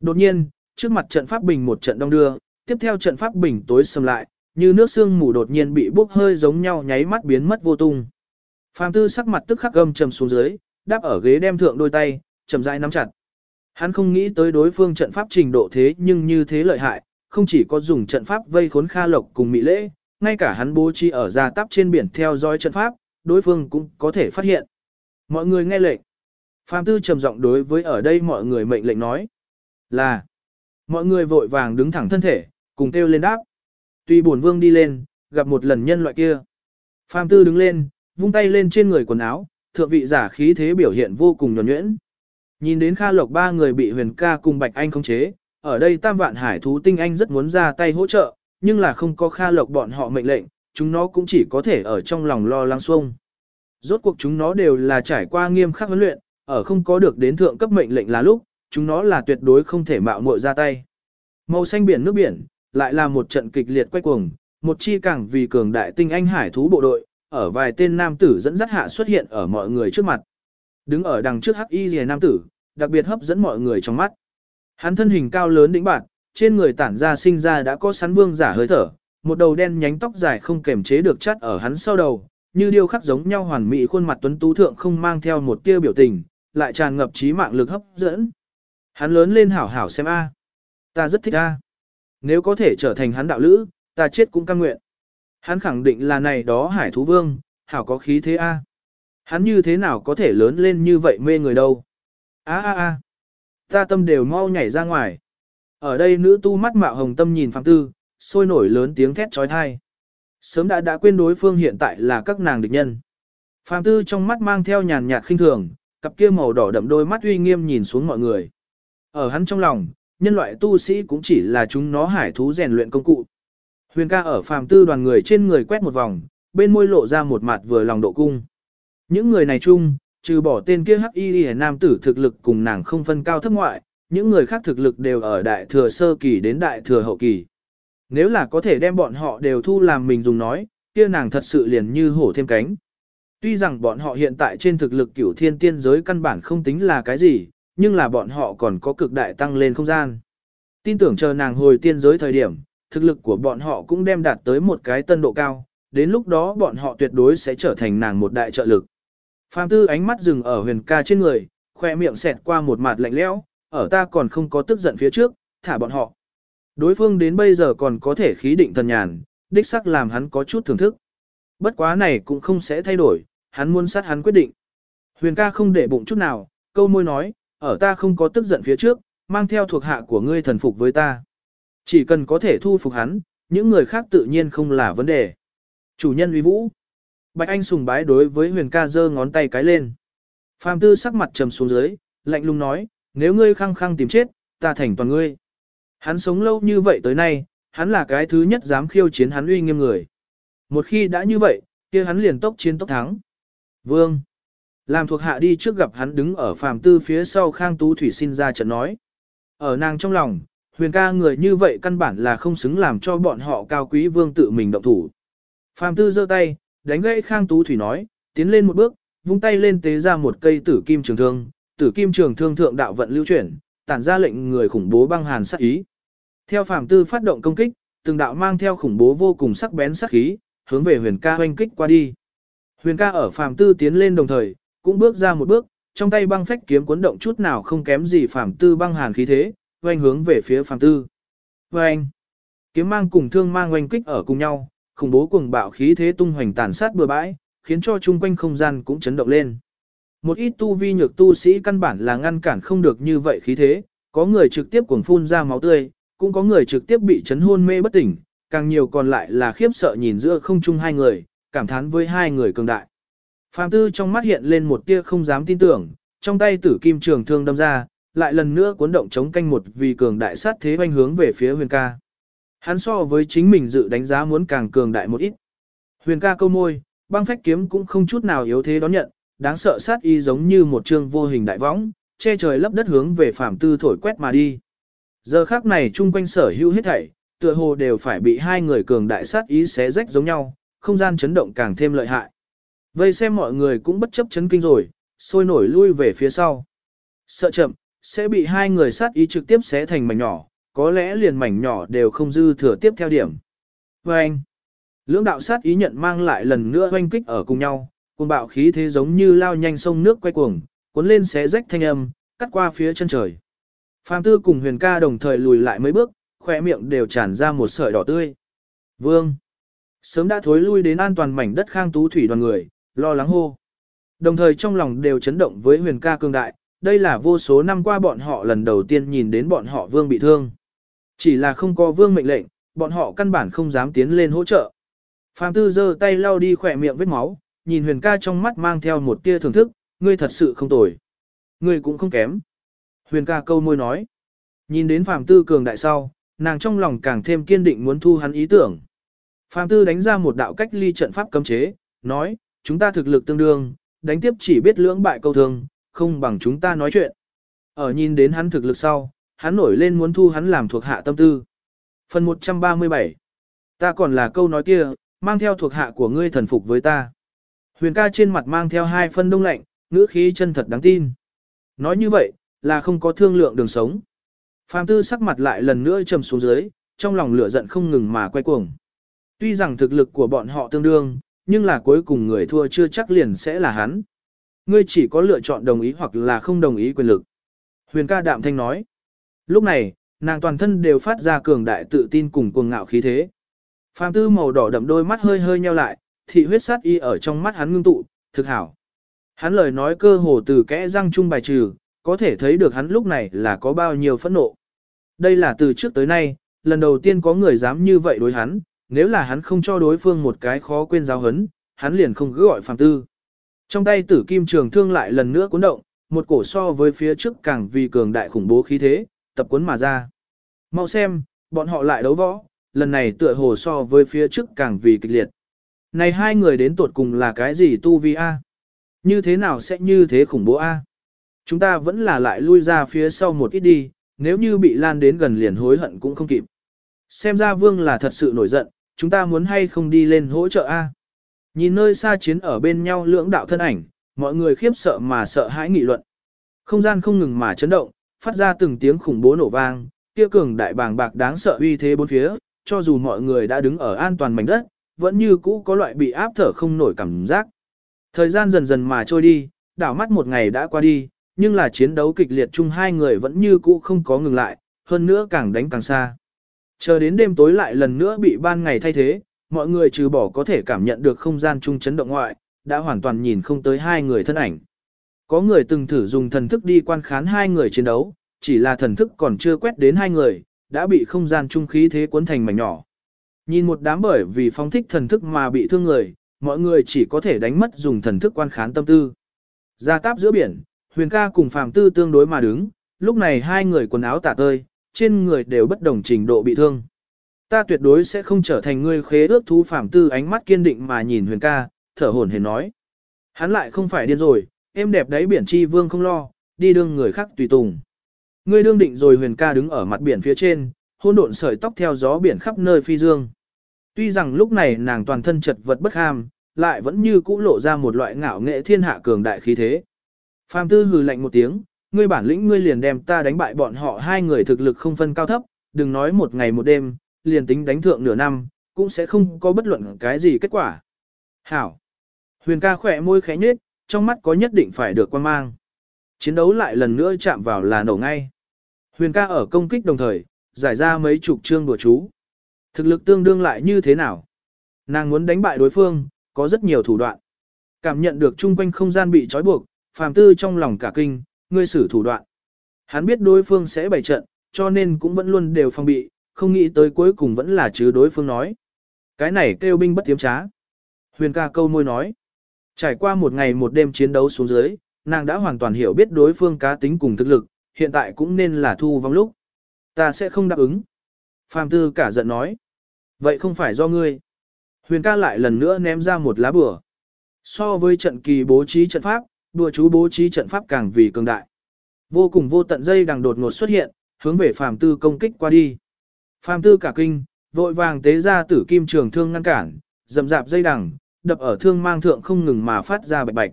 Đột nhiên, trước mặt trận pháp bình một trận đông đưa, tiếp theo trận pháp bình tối sầm lại, như nước sương mù đột nhiên bị bốc hơi giống nhau nháy mắt biến mất vô tung. Phàm tư sắc mặt tức khắc gầm trầm xuống dưới, đáp ở ghế đem thượng đôi tay, chậm rãi nắm chặt. Hắn không nghĩ tới đối phương trận pháp trình độ thế nhưng như thế lợi hại, không chỉ có dùng trận pháp vây khốn Kha Lộc cùng Mỹ Lễ, ngay cả hắn bố trí ở ra tắp trên biển theo dõi trận pháp, đối phương cũng có thể phát hiện. Mọi người nghe lệnh. Phạm Tư trầm giọng đối với ở đây mọi người mệnh lệnh nói là mọi người vội vàng đứng thẳng thân thể, cùng kêu lên đáp. Tuy bổn vương đi lên, gặp một lần nhân loại kia. Phạm Tư đứng lên, vung tay lên trên người quần áo, thượng vị giả khí thế biểu hiện vô cùng nhuẩn nhuyễn. Nhìn đến Kha Lộc ba người bị huyền ca cùng Bạch Anh khống chế, ở đây tam vạn hải thú tinh anh rất muốn ra tay hỗ trợ, nhưng là không có Kha Lộc bọn họ mệnh lệnh, chúng nó cũng chỉ có thể ở trong lòng lo lắng xuông. Rốt cuộc chúng nó đều là trải qua nghiêm khắc huấn luyện, ở không có được đến thượng cấp mệnh lệnh là lúc, chúng nó là tuyệt đối không thể mạo muội ra tay. Màu xanh biển nước biển, lại là một trận kịch liệt quay cuồng, một chi càng vì cường đại tinh anh hải thú bộ đội, ở vài tên nam tử dẫn dắt hạ xuất hiện ở mọi người trước mặt. Đứng ở đằng trước hắc y rìa nam tử, đặc biệt hấp dẫn mọi người trong mắt. Hắn thân hình cao lớn đĩnh bạn, trên người tản ra sinh ra đã có sắn vương giả hơi thở, một đầu đen nhánh tóc dài không kềm chế được chắt ở hắn sau đầu, như điêu khắc giống nhau hoàn mỹ khuôn mặt tuấn tú thượng không mang theo một tia biểu tình, lại tràn ngập trí mạng lực hấp dẫn. Hắn lớn lên hảo hảo xem a, ta rất thích a. Nếu có thể trở thành hắn đạo lữ, ta chết cũng cam nguyện. Hắn khẳng định là này đó hải thú vương, hảo có khí thế a. Hắn như thế nào có thể lớn lên như vậy mê người đâu. A a a, ta tâm đều mau nhảy ra ngoài. Ở đây nữ tu mắt mạo hồng tâm nhìn Phạm Tư, sôi nổi lớn tiếng thét trói thai. Sớm đã đã quên đối phương hiện tại là các nàng địch nhân. Phạm Tư trong mắt mang theo nhàn nhạt khinh thường, cặp kia màu đỏ đậm đôi mắt uy nghiêm nhìn xuống mọi người. Ở hắn trong lòng, nhân loại tu sĩ cũng chỉ là chúng nó hải thú rèn luyện công cụ. Huyền ca ở Phạm Tư đoàn người trên người quét một vòng, bên môi lộ ra một mặt vừa lòng độ cung. Những người này chung, trừ bỏ tên kia hắc y nam tử thực lực cùng nàng không phân cao thấp ngoại, những người khác thực lực đều ở đại thừa sơ kỳ đến đại thừa hậu kỳ. Nếu là có thể đem bọn họ đều thu làm mình dùng nói, kia nàng thật sự liền như hổ thêm cánh. Tuy rằng bọn họ hiện tại trên thực lực cửu thiên tiên giới căn bản không tính là cái gì, nhưng là bọn họ còn có cực đại tăng lên không gian. Tin tưởng chờ nàng hồi tiên giới thời điểm, thực lực của bọn họ cũng đem đạt tới một cái tân độ cao, đến lúc đó bọn họ tuyệt đối sẽ trở thành nàng một đại trợ lực. Phạm tư ánh mắt dừng ở huyền ca trên người, khoe miệng xẹt qua một mặt lạnh lẽo, ở ta còn không có tức giận phía trước, thả bọn họ. Đối phương đến bây giờ còn có thể khí định thần nhàn, đích sắc làm hắn có chút thưởng thức. Bất quá này cũng không sẽ thay đổi, hắn muốn sát hắn quyết định. Huyền ca không để bụng chút nào, câu môi nói, ở ta không có tức giận phía trước, mang theo thuộc hạ của ngươi thần phục với ta. Chỉ cần có thể thu phục hắn, những người khác tự nhiên không là vấn đề. Chủ nhân uy vũ. Bạch Anh sùng bái đối với huyền ca giơ ngón tay cái lên. Phạm tư sắc mặt trầm xuống dưới, lạnh lùng nói, nếu ngươi khăng khăng tìm chết, ta thành toàn ngươi. Hắn sống lâu như vậy tới nay, hắn là cái thứ nhất dám khiêu chiến hắn uy nghiêm người. Một khi đã như vậy, kia hắn liền tốc chiến tốc thắng. Vương. Làm thuộc hạ đi trước gặp hắn đứng ở phàm tư phía sau khang tú thủy xin ra trận nói. Ở nàng trong lòng, huyền ca người như vậy căn bản là không xứng làm cho bọn họ cao quý vương tự mình động thủ. Phàm tư giơ tay, đánh gãy khang tú thủy nói, tiến lên một bước, vung tay lên tế ra một cây tử kim trường thương, tử kim trường thương thượng đạo vận lưu chuyển, tản ra lệnh người khủng bố băng hàn sát ý. Theo phàm tư phát động công kích, từng đạo mang theo khủng bố vô cùng sắc bén sát khí, hướng về huyền ca hoanh kích qua đi. Huyền ca ở phàm tư tiến lên đồng thời, cũng bước ra một bước, trong tay băng phách kiếm cuốn động chút nào không kém gì phàm tư băng hàn khí thế, hoanh hướng về phía phàm tư. Hoanh! Kiếm mang cùng thương mang hoanh kích ở cùng nhau, khủng bố cuồng bạo khí thế tung hoành tàn sát bừa bãi, khiến cho chung quanh không gian cũng chấn động lên. Một ít tu vi nhược tu sĩ căn bản là ngăn cản không được như vậy khí thế, có người trực tiếp cuồng phun ra máu tươi, cũng có người trực tiếp bị chấn hôn mê bất tỉnh, càng nhiều còn lại là khiếp sợ nhìn giữa không chung hai người, cảm thán với hai người cường đại. Phạm tư trong mắt hiện lên một tia không dám tin tưởng, trong tay tử kim trường thương đâm ra, lại lần nữa cuốn động chống canh một vì cường đại sát thế hoành hướng về phía huyền ca. Hắn so với chính mình dự đánh giá muốn càng cường đại một ít. Huyền ca câu môi, băng phách kiếm cũng không chút nào yếu thế đón nhận, đáng sợ sát y giống như một trương vô hình đại võng, che trời lấp đất hướng về phạm tư thổi quét mà đi. Giờ khác này chung quanh sở hữu hết thảy, tựa hồ đều phải bị hai người cường đại sát ý xé rách giống nhau, không gian chấn động càng thêm lợi hại. Vây xem mọi người cũng bất chấp chấn kinh rồi, sôi nổi lui về phía sau. Sợ chậm, sẽ bị hai người sát ý trực tiếp xé thành mảnh nhỏ, có lẽ liền mảnh nhỏ đều không dư thừa tiếp theo điểm. Và anh, lưỡng đạo sát ý nhận mang lại lần nữa oanh kích ở cùng nhau, cùng bạo khí thế giống như lao nhanh sông nước quay cuồng, cuốn lên xé rách thanh âm, cắt qua phía chân trời. Phạm Tư cùng Huyền Ca đồng thời lùi lại mấy bước, khỏe miệng đều tràn ra một sợi đỏ tươi. Vương! Sớm đã thối lui đến an toàn mảnh đất khang tú thủy đoàn người, lo lắng hô. Đồng thời trong lòng đều chấn động với Huyền Ca cương đại, đây là vô số năm qua bọn họ lần đầu tiên nhìn đến bọn họ Vương bị thương. Chỉ là không có Vương mệnh lệnh, bọn họ căn bản không dám tiến lên hỗ trợ. Phạm Tư giơ tay lau đi khỏe miệng vết máu, nhìn Huyền Ca trong mắt mang theo một tia thưởng thức, ngươi thật sự không tồi. Ngươi cũng không kém. Huyền ca câu môi nói. Nhìn đến Phạm Tư cường đại sau, nàng trong lòng càng thêm kiên định muốn thu hắn ý tưởng. Phạm Tư đánh ra một đạo cách ly trận pháp cấm chế, nói, chúng ta thực lực tương đương, đánh tiếp chỉ biết lưỡng bại câu thương, không bằng chúng ta nói chuyện. Ở nhìn đến hắn thực lực sau, hắn nổi lên muốn thu hắn làm thuộc hạ tâm tư. Phần 137 Ta còn là câu nói kia, mang theo thuộc hạ của ngươi thần phục với ta. Huyền ca trên mặt mang theo hai phân đông lạnh, ngữ khí chân thật đáng tin. Nói như vậy, là không có thương lượng đường sống. Phạm tư sắc mặt lại lần nữa trầm xuống dưới, trong lòng lửa giận không ngừng mà quay cuồng. Tuy rằng thực lực của bọn họ tương đương, nhưng là cuối cùng người thua chưa chắc liền sẽ là hắn. Ngươi chỉ có lựa chọn đồng ý hoặc là không đồng ý quyền lực. Huyền ca đạm thanh nói. Lúc này, nàng toàn thân đều phát ra cường đại tự tin cùng cuồng ngạo khí thế. Phạm tư màu đỏ đậm đôi mắt hơi hơi nheo lại, thị huyết sát y ở trong mắt hắn ngưng tụ, thực hảo. Hắn lời nói cơ hồ từ kẽ răng trung bài trừ, có thể thấy được hắn lúc này là có bao nhiêu phẫn nộ. Đây là từ trước tới nay, lần đầu tiên có người dám như vậy đối hắn, nếu là hắn không cho đối phương một cái khó quên giáo hấn, hắn liền không cứ gọi phàm tư. Trong tay tử kim trường thương lại lần nữa cuốn động, một cổ so với phía trước càng vì cường đại khủng bố khí thế, tập cuốn mà ra. Mau xem, bọn họ lại đấu võ, lần này tựa hồ so với phía trước càng vì kịch liệt. Này hai người đến tuột cùng là cái gì tu vi a? Như thế nào sẽ như thế khủng bố a? Chúng ta vẫn là lại lui ra phía sau một ít đi, nếu như bị lan đến gần liền hối hận cũng không kịp. Xem ra vương là thật sự nổi giận, chúng ta muốn hay không đi lên hỗ trợ a? Nhìn nơi xa chiến ở bên nhau lưỡng đạo thân ảnh, mọi người khiếp sợ mà sợ hãi nghị luận. Không gian không ngừng mà chấn động, phát ra từng tiếng khủng bố nổ vang, kia cường đại bàng bạc đáng sợ uy thế bốn phía, cho dù mọi người đã đứng ở an toàn mảnh đất, vẫn như cũ có loại bị áp thở không nổi cảm giác. Thời gian dần dần mà trôi đi, đảo mắt một ngày đã qua đi, nhưng là chiến đấu kịch liệt chung hai người vẫn như cũ không có ngừng lại, hơn nữa càng đánh càng xa. Chờ đến đêm tối lại lần nữa bị ban ngày thay thế, mọi người trừ bỏ có thể cảm nhận được không gian chung chấn động ngoại, đã hoàn toàn nhìn không tới hai người thân ảnh. Có người từng thử dùng thần thức đi quan khán hai người chiến đấu, chỉ là thần thức còn chưa quét đến hai người, đã bị không gian trung khí thế cuốn thành mảnh nhỏ. Nhìn một đám bởi vì phong thích thần thức mà bị thương người, mọi người chỉ có thể đánh mất dùng thần thức quan khán tâm tư. Ra táp giữa biển, Huyền ca cùng Phạm Tư tương đối mà đứng, lúc này hai người quần áo tả tơi, trên người đều bất đồng trình độ bị thương. Ta tuyệt đối sẽ không trở thành người khế ước thú Phạm Tư ánh mắt kiên định mà nhìn Huyền ca, thở hổn hển nói. Hắn lại không phải điên rồi, em đẹp đấy biển chi vương không lo, đi đương người khác tùy tùng. Ngươi đương định rồi Huyền ca đứng ở mặt biển phía trên, hôn độn sợi tóc theo gió biển khắp nơi phi dương. Tuy rằng lúc này nàng toàn thân chật vật bất ham, lại vẫn như cũ lộ ra một loại ngạo nghệ thiên hạ cường đại khí thế. Phạm tư hừ lạnh một tiếng, ngươi bản lĩnh ngươi liền đem ta đánh bại bọn họ hai người thực lực không phân cao thấp, đừng nói một ngày một đêm, liền tính đánh thượng nửa năm, cũng sẽ không có bất luận cái gì kết quả. Hảo! Huyền ca khỏe môi khẽ nhếch, trong mắt có nhất định phải được quan mang. Chiến đấu lại lần nữa chạm vào là nổ ngay. Huyền ca ở công kích đồng thời, giải ra mấy chục chương đùa chú. Thực lực tương đương lại như thế nào? Nàng muốn đánh bại đối phương, có rất nhiều thủ đoạn. Cảm nhận được chung quanh không gian bị trói buộc, phàm tư trong lòng cả kinh, ngươi xử thủ đoạn. Hắn biết đối phương sẽ bày trận, cho nên cũng vẫn luôn đều phòng bị, không nghĩ tới cuối cùng vẫn là chứ đối phương nói. Cái này kêu binh bất tiếm trá. Huyền ca câu môi nói. Trải qua một ngày một đêm chiến đấu xuống dưới, nàng đã hoàn toàn hiểu biết đối phương cá tính cùng thực lực, hiện tại cũng nên là thu vong lúc. Ta sẽ không đáp ứng. Phạm tư cả giận nói. Vậy không phải do ngươi. Huyền ca lại lần nữa ném ra một lá bừa. So với trận kỳ bố trí trận pháp, đùa chú bố trí trận pháp càng vì cường đại. Vô cùng vô tận dây đằng đột ngột xuất hiện, hướng về Phạm tư công kích qua đi. Phạm tư cả kinh, vội vàng tế ra tử kim trường thương ngăn cản, dầm dạp dây đằng, đập ở thương mang thượng không ngừng mà phát ra bạch bạch.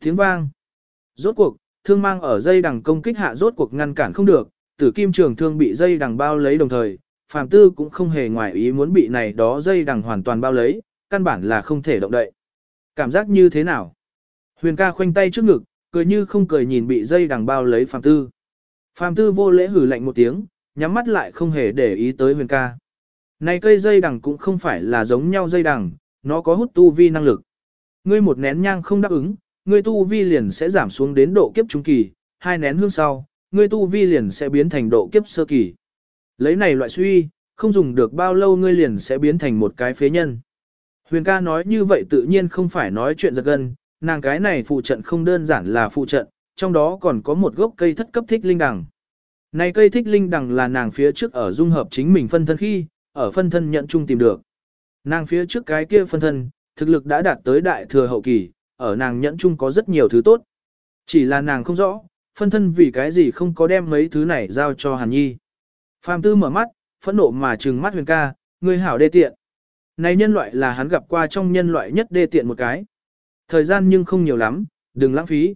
Tiếng vang. Rốt cuộc, thương mang ở dây đằng công kích hạ rốt cuộc ngăn cản không được, tử kim trường thương bị dây đằng bao lấy đồng thời, phàm tư cũng không hề ngoài ý muốn bị này đó dây đằng hoàn toàn bao lấy, căn bản là không thể động đậy. Cảm giác như thế nào? Huyền ca khoanh tay trước ngực, cười như không cười nhìn bị dây đằng bao lấy phàm tư. Phàm tư vô lễ hử lạnh một tiếng, nhắm mắt lại không hề để ý tới huyền ca. Này cây dây đằng cũng không phải là giống nhau dây đằng, nó có hút tu vi năng lực. Ngươi một nén nhang không đáp ứng, ngươi tu vi liền sẽ giảm xuống đến độ kiếp trung kỳ, hai nén hương sau, ngươi tu vi liền sẽ biến thành độ kiếp sơ kỳ. Lấy này loại suy, không dùng được bao lâu ngươi liền sẽ biến thành một cái phế nhân. Huyền ca nói như vậy tự nhiên không phải nói chuyện giật gân, nàng cái này phụ trận không đơn giản là phụ trận, trong đó còn có một gốc cây thất cấp thích linh đằng. Này cây thích linh đằng là nàng phía trước ở dung hợp chính mình phân thân khi, ở phân thân nhận chung tìm được. Nàng phía trước cái kia phân thân, thực lực đã đạt tới đại thừa hậu kỳ, ở nàng nhẫn chung có rất nhiều thứ tốt. Chỉ là nàng không rõ, phân thân vì cái gì không có đem mấy thứ này giao cho Hàn Nhi. Phạm Tư mở mắt, phẫn nộ mà trừng mắt huyền ca, người hảo đê tiện. Này nhân loại là hắn gặp qua trong nhân loại nhất đê tiện một cái. Thời gian nhưng không nhiều lắm, đừng lãng phí.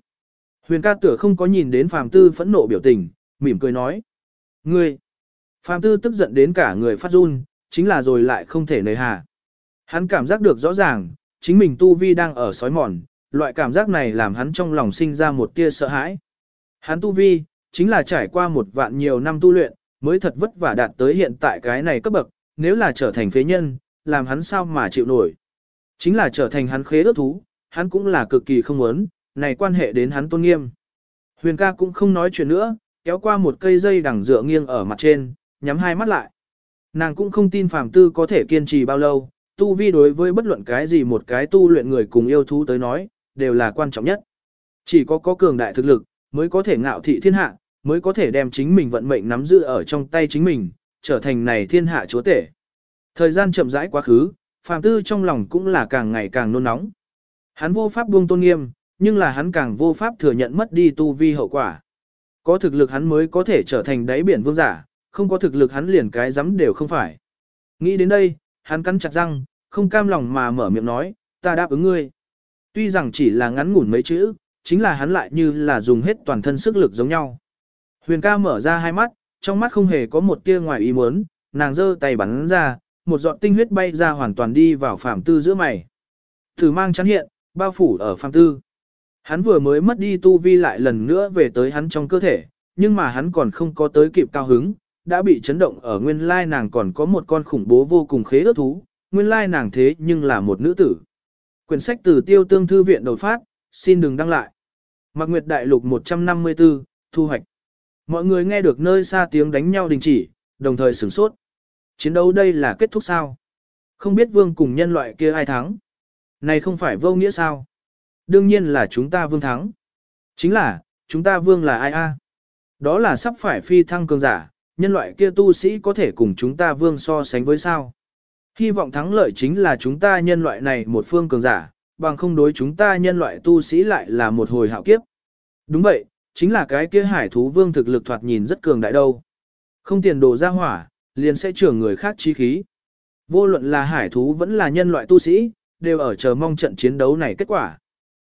Huyền ca tựa không có nhìn đến Phạm Tư phẫn nộ biểu tình, mỉm cười nói. Ngươi! Phạm Tư tức giận đến cả người phát run, chính là rồi lại không thể nề hà. Hắn cảm giác được rõ ràng, chính mình tu vi đang ở sói mòn, loại cảm giác này làm hắn trong lòng sinh ra một tia sợ hãi. Hắn tu vi, chính là trải qua một vạn nhiều năm tu luyện, mới thật vất vả đạt tới hiện tại cái này cấp bậc, nếu là trở thành phế nhân, làm hắn sao mà chịu nổi. Chính là trở thành hắn khế ước thú, hắn cũng là cực kỳ không muốn, này quan hệ đến hắn tôn nghiêm. Huyền ca cũng không nói chuyện nữa, kéo qua một cây dây đằng dựa nghiêng ở mặt trên, nhắm hai mắt lại. Nàng cũng không tin phàm tư có thể kiên trì bao lâu, tu vi đối với bất luận cái gì một cái tu luyện người cùng yêu thú tới nói, đều là quan trọng nhất. Chỉ có có cường đại thực lực, mới có thể ngạo thị thiên hạ, mới có thể đem chính mình vận mệnh nắm giữ ở trong tay chính mình, trở thành này thiên hạ chúa tể. Thời gian chậm rãi quá khứ, phàm tư trong lòng cũng là càng ngày càng nôn nóng. Hắn vô pháp buông tôn nghiêm, nhưng là hắn càng vô pháp thừa nhận mất đi tu vi hậu quả. Có thực lực hắn mới có thể trở thành đáy biển vương giả, không có thực lực hắn liền cái rắm đều không phải. Nghĩ đến đây, hắn cắn chặt răng, không cam lòng mà mở miệng nói, ta đáp ứng ngươi. Tuy rằng chỉ là ngắn ngủn mấy chữ, chính là hắn lại như là dùng hết toàn thân sức lực giống nhau. Huyền ca mở ra hai mắt, trong mắt không hề có một tia ngoài ý muốn, nàng giơ tay bắn ra, một giọt tinh huyết bay ra hoàn toàn đi vào phạm tư giữa mày. Thử mang chắn hiện, bao phủ ở phạm tư. Hắn vừa mới mất đi tu vi lại lần nữa về tới hắn trong cơ thể, nhưng mà hắn còn không có tới kịp cao hứng, đã bị chấn động ở nguyên lai nàng còn có một con khủng bố vô cùng khế ước thú, nguyên lai nàng thế nhưng là một nữ tử. Quyển sách từ tiêu tương thư viện đột phát, xin đừng đăng lại. Mạc Nguyệt Đại Lục 154, thu hoạch. Mọi người nghe được nơi xa tiếng đánh nhau đình chỉ, đồng thời sửng sốt. Chiến đấu đây là kết thúc sao? Không biết vương cùng nhân loại kia ai thắng? Này không phải vô nghĩa sao? Đương nhiên là chúng ta vương thắng. Chính là, chúng ta vương là ai a? Đó là sắp phải phi thăng cường giả, nhân loại kia tu sĩ có thể cùng chúng ta vương so sánh với sao? Hy vọng thắng lợi chính là chúng ta nhân loại này một phương cường giả, bằng không đối chúng ta nhân loại tu sĩ lại là một hồi hạo kiếp. Đúng vậy, chính là cái kia hải thú vương thực lực thoạt nhìn rất cường đại đâu. Không tiền đồ ra hỏa, liền sẽ trưởng người khác chi khí. Vô luận là hải thú vẫn là nhân loại tu sĩ, đều ở chờ mong trận chiến đấu này kết quả.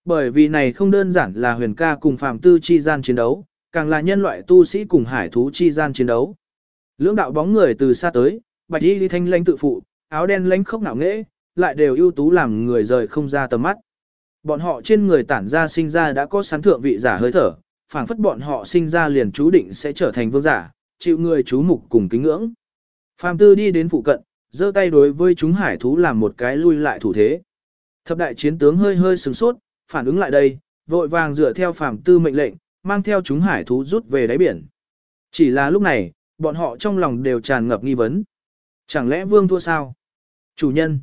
Bởi vì này không đơn giản là huyền ca cùng phàm tư chi gian chiến đấu, càng là nhân loại tu sĩ cùng hải thú chi gian chiến đấu. Lưỡng đạo bóng người từ xa tới, bạch y thanh lãnh tự phụ, áo đen lãnh khốc ngạo nghễ, lại đều ưu tú làm người rời không ra tầm mắt. Bọn họ trên người tản ra sinh ra đã có sán thượng vị giả hơi thở, phảng phất bọn họ sinh ra liền chú định sẽ trở thành vương giả, chịu người chú mục cùng kính ngưỡng. Phạm tư đi đến phụ cận, giơ tay đối với chúng hải thú làm một cái lui lại thủ thế. Thập đại chiến tướng hơi hơi sửng sốt, phản ứng lại đây, vội vàng dựa theo Phạm tư mệnh lệnh, mang theo chúng hải thú rút về đáy biển. Chỉ là lúc này, bọn họ trong lòng đều tràn ngập nghi vấn. Chẳng lẽ vương thua sao? Chủ nhân.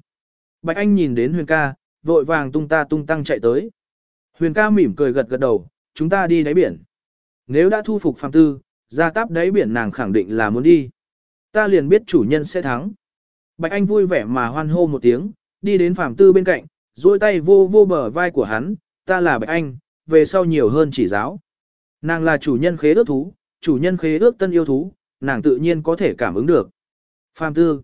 Bạch Anh nhìn đến huyền ca, vội vàng tung ta tung tăng chạy tới. Huyền ca mỉm cười gật gật đầu, chúng ta đi đáy biển. Nếu đã thu phục phàm tư, ra táp đáy biển nàng khẳng định là muốn đi. Ta liền biết chủ nhân sẽ thắng. Bạch Anh vui vẻ mà hoan hô một tiếng, đi đến phàm tư bên cạnh, duỗi tay vô vô bờ vai của hắn, ta là Bạch Anh, về sau nhiều hơn chỉ giáo. Nàng là chủ nhân khế ước thú, chủ nhân khế ước tân yêu thú, nàng tự nhiên có thể cảm ứng được. Phàm tư.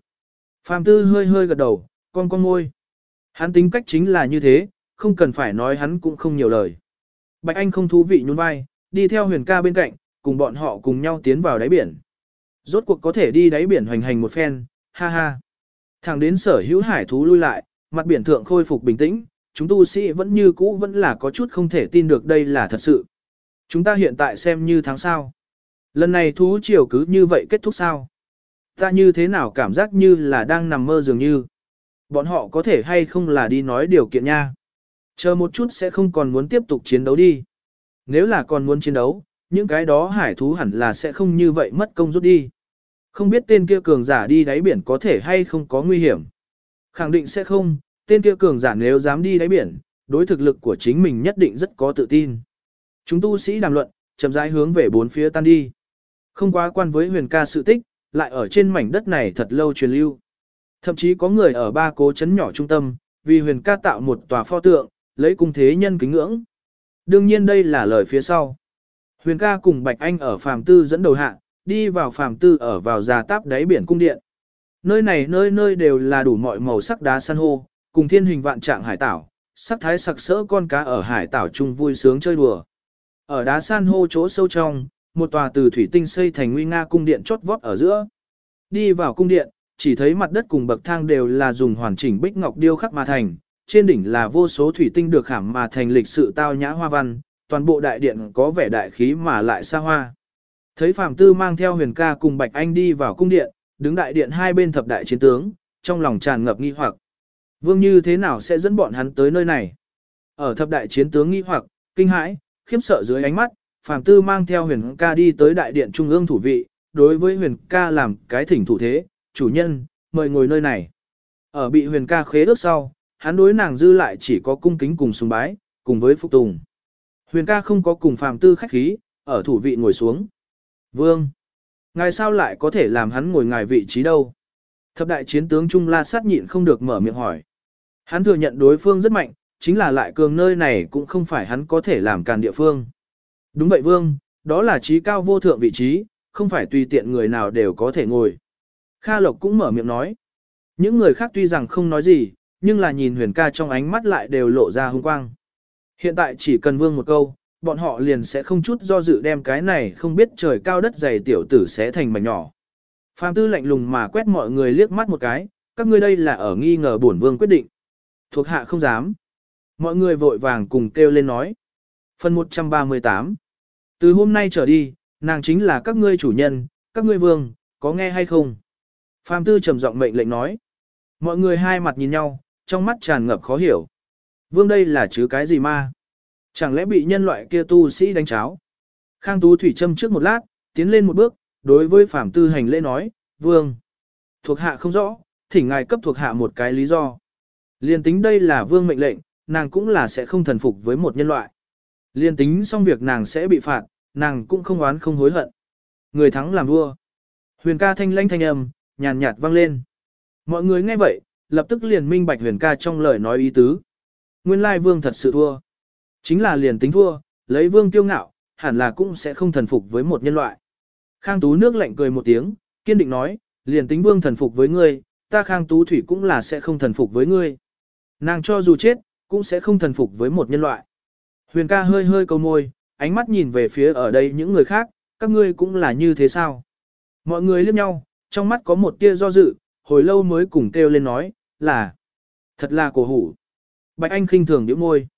Phàm tư hơi hơi gật đầu, con con môi. Hắn tính cách chính là như thế, không cần phải nói hắn cũng không nhiều lời. Bạch Anh không thú vị nhún vai, đi theo huyền ca bên cạnh, cùng bọn họ cùng nhau tiến vào đáy biển. Rốt cuộc có thể đi đáy biển hoành hành một phen, ha ha. Thẳng đến sở hữu hải thú lui lại, mặt biển thượng khôi phục bình tĩnh, chúng tu sĩ vẫn như cũ vẫn là có chút không thể tin được đây là thật sự. Chúng ta hiện tại xem như tháng sau. Lần này thú triều cứ như vậy kết thúc sao? Ta như thế nào cảm giác như là đang nằm mơ dường như. Bọn họ có thể hay không là đi nói điều kiện nha. Chờ một chút sẽ không còn muốn tiếp tục chiến đấu đi. Nếu là còn muốn chiến đấu, những cái đó hải thú hẳn là sẽ không như vậy mất công rút đi. Không biết tên kia cường giả đi đáy biển có thể hay không có nguy hiểm. Khẳng định sẽ không, tên kia cường giả nếu dám đi đáy biển, đối thực lực của chính mình nhất định rất có tự tin. Chúng tu sĩ đàm luận, chậm rãi hướng về bốn phía tan đi. Không quá quan với huyền ca sự tích, lại ở trên mảnh đất này thật lâu truyền lưu. Thậm chí có người ở ba cố trấn nhỏ trung tâm, vì huyền ca tạo một tòa pho tượng, lấy cung thế nhân kính ngưỡng. Đương nhiên đây là lời phía sau. Huyền ca cùng Bạch Anh ở phàm tư dẫn đầu hạ, đi vào phàm tư ở vào già táp đáy biển cung điện. Nơi này nơi nơi đều là đủ mọi màu sắc đá san hô, cùng thiên hình vạn trạng hải tảo, sắc thái sặc sỡ con cá ở hải tảo chung vui sướng chơi đùa. Ở đá san hô chỗ sâu trong, một tòa từ thủy tinh xây thành nguy nga cung điện chót vót ở giữa. Đi vào cung điện, chỉ thấy mặt đất cùng bậc thang đều là dùng hoàn chỉnh bích ngọc điêu khắc mà thành, trên đỉnh là vô số thủy tinh được khảm mà thành lịch sự tao nhã hoa văn, toàn bộ đại điện có vẻ đại khí mà lại xa hoa. Thấy Phạm Tư mang theo huyền ca cùng Bạch Anh đi vào cung điện, đứng đại điện hai bên thập đại chiến tướng, trong lòng tràn ngập nghi hoặc. Vương như thế nào sẽ dẫn bọn hắn tới nơi này? Ở thập đại chiến tướng nghi hoặc, kinh hãi, khiếp sợ dưới ánh mắt, Phạm Tư mang theo huyền ca đi tới đại điện trung ương thủ vị, đối với huyền ca làm cái thỉnh thủ thế, chủ nhân, mời ngồi nơi này. Ở bị huyền ca khế ước sau, hắn đối nàng dư lại chỉ có cung kính cùng sùng bái, cùng với phục tùng. Huyền ca không có cùng Phạm Tư khách khí, ở thủ vị ngồi xuống. Vương, ngài sao lại có thể làm hắn ngồi ngài vị trí đâu? Thập đại chiến tướng Trung La sát nhịn không được mở miệng hỏi. Hắn thừa nhận đối phương rất mạnh, chính là lại cường nơi này cũng không phải hắn có thể làm càn địa phương. Đúng vậy Vương, đó là trí cao vô thượng vị trí, không phải tùy tiện người nào đều có thể ngồi. Kha Lộc cũng mở miệng nói. Những người khác tuy rằng không nói gì, nhưng là nhìn huyền ca trong ánh mắt lại đều lộ ra hung quang. Hiện tại chỉ cần Vương một câu, bọn họ liền sẽ không chút do dự đem cái này không biết trời cao đất dày tiểu tử sẽ thành mảnh nhỏ. Phạm tư lạnh lùng mà quét mọi người liếc mắt một cái, các ngươi đây là ở nghi ngờ bổn vương quyết định. Thuộc hạ không dám. Mọi người vội vàng cùng kêu lên nói. Phần 138 Từ hôm nay trở đi, nàng chính là các ngươi chủ nhân, các ngươi vương, có nghe hay không? Phạm tư trầm giọng mệnh lệnh nói. Mọi người hai mặt nhìn nhau, trong mắt tràn ngập khó hiểu. Vương đây là chứ cái gì ma? Chẳng lẽ bị nhân loại kia tu sĩ đánh cháo? Khang Tú Thủy châm trước một lát, tiến lên một bước, đối với Phạm Tư hành lễ nói, Vương. Thuộc hạ không rõ, thỉnh ngài cấp thuộc hạ một cái lý do. Liên tính đây là Vương mệnh lệnh, nàng cũng là sẽ không thần phục với một nhân loại. Liên tính xong việc nàng sẽ bị phạt, nàng cũng không oán không hối hận. Người thắng làm vua. Huyền ca thanh lãnh thanh âm, nhàn nhạt vang lên. Mọi người nghe vậy, lập tức liền minh bạch huyền ca trong lời nói ý tứ. Nguyên lai vương thật sự thua. Chính là liền tính thua, lấy vương tiêu ngạo, hẳn là cũng sẽ không thần phục với một nhân loại. Khang Tú nước lạnh cười một tiếng, kiên định nói, liền tính vương thần phục với ngươi, ta Khang Tú Thủy cũng là sẽ không thần phục với ngươi. Nàng cho dù chết, cũng sẽ không thần phục với một nhân loại. Huyền ca hơi hơi câu môi, ánh mắt nhìn về phía ở đây những người khác, các ngươi cũng là như thế sao? Mọi người liếc nhau, trong mắt có một tia do dự, hồi lâu mới cùng kêu lên nói, là, thật là cổ hủ. Bạch Anh khinh thường điểm môi.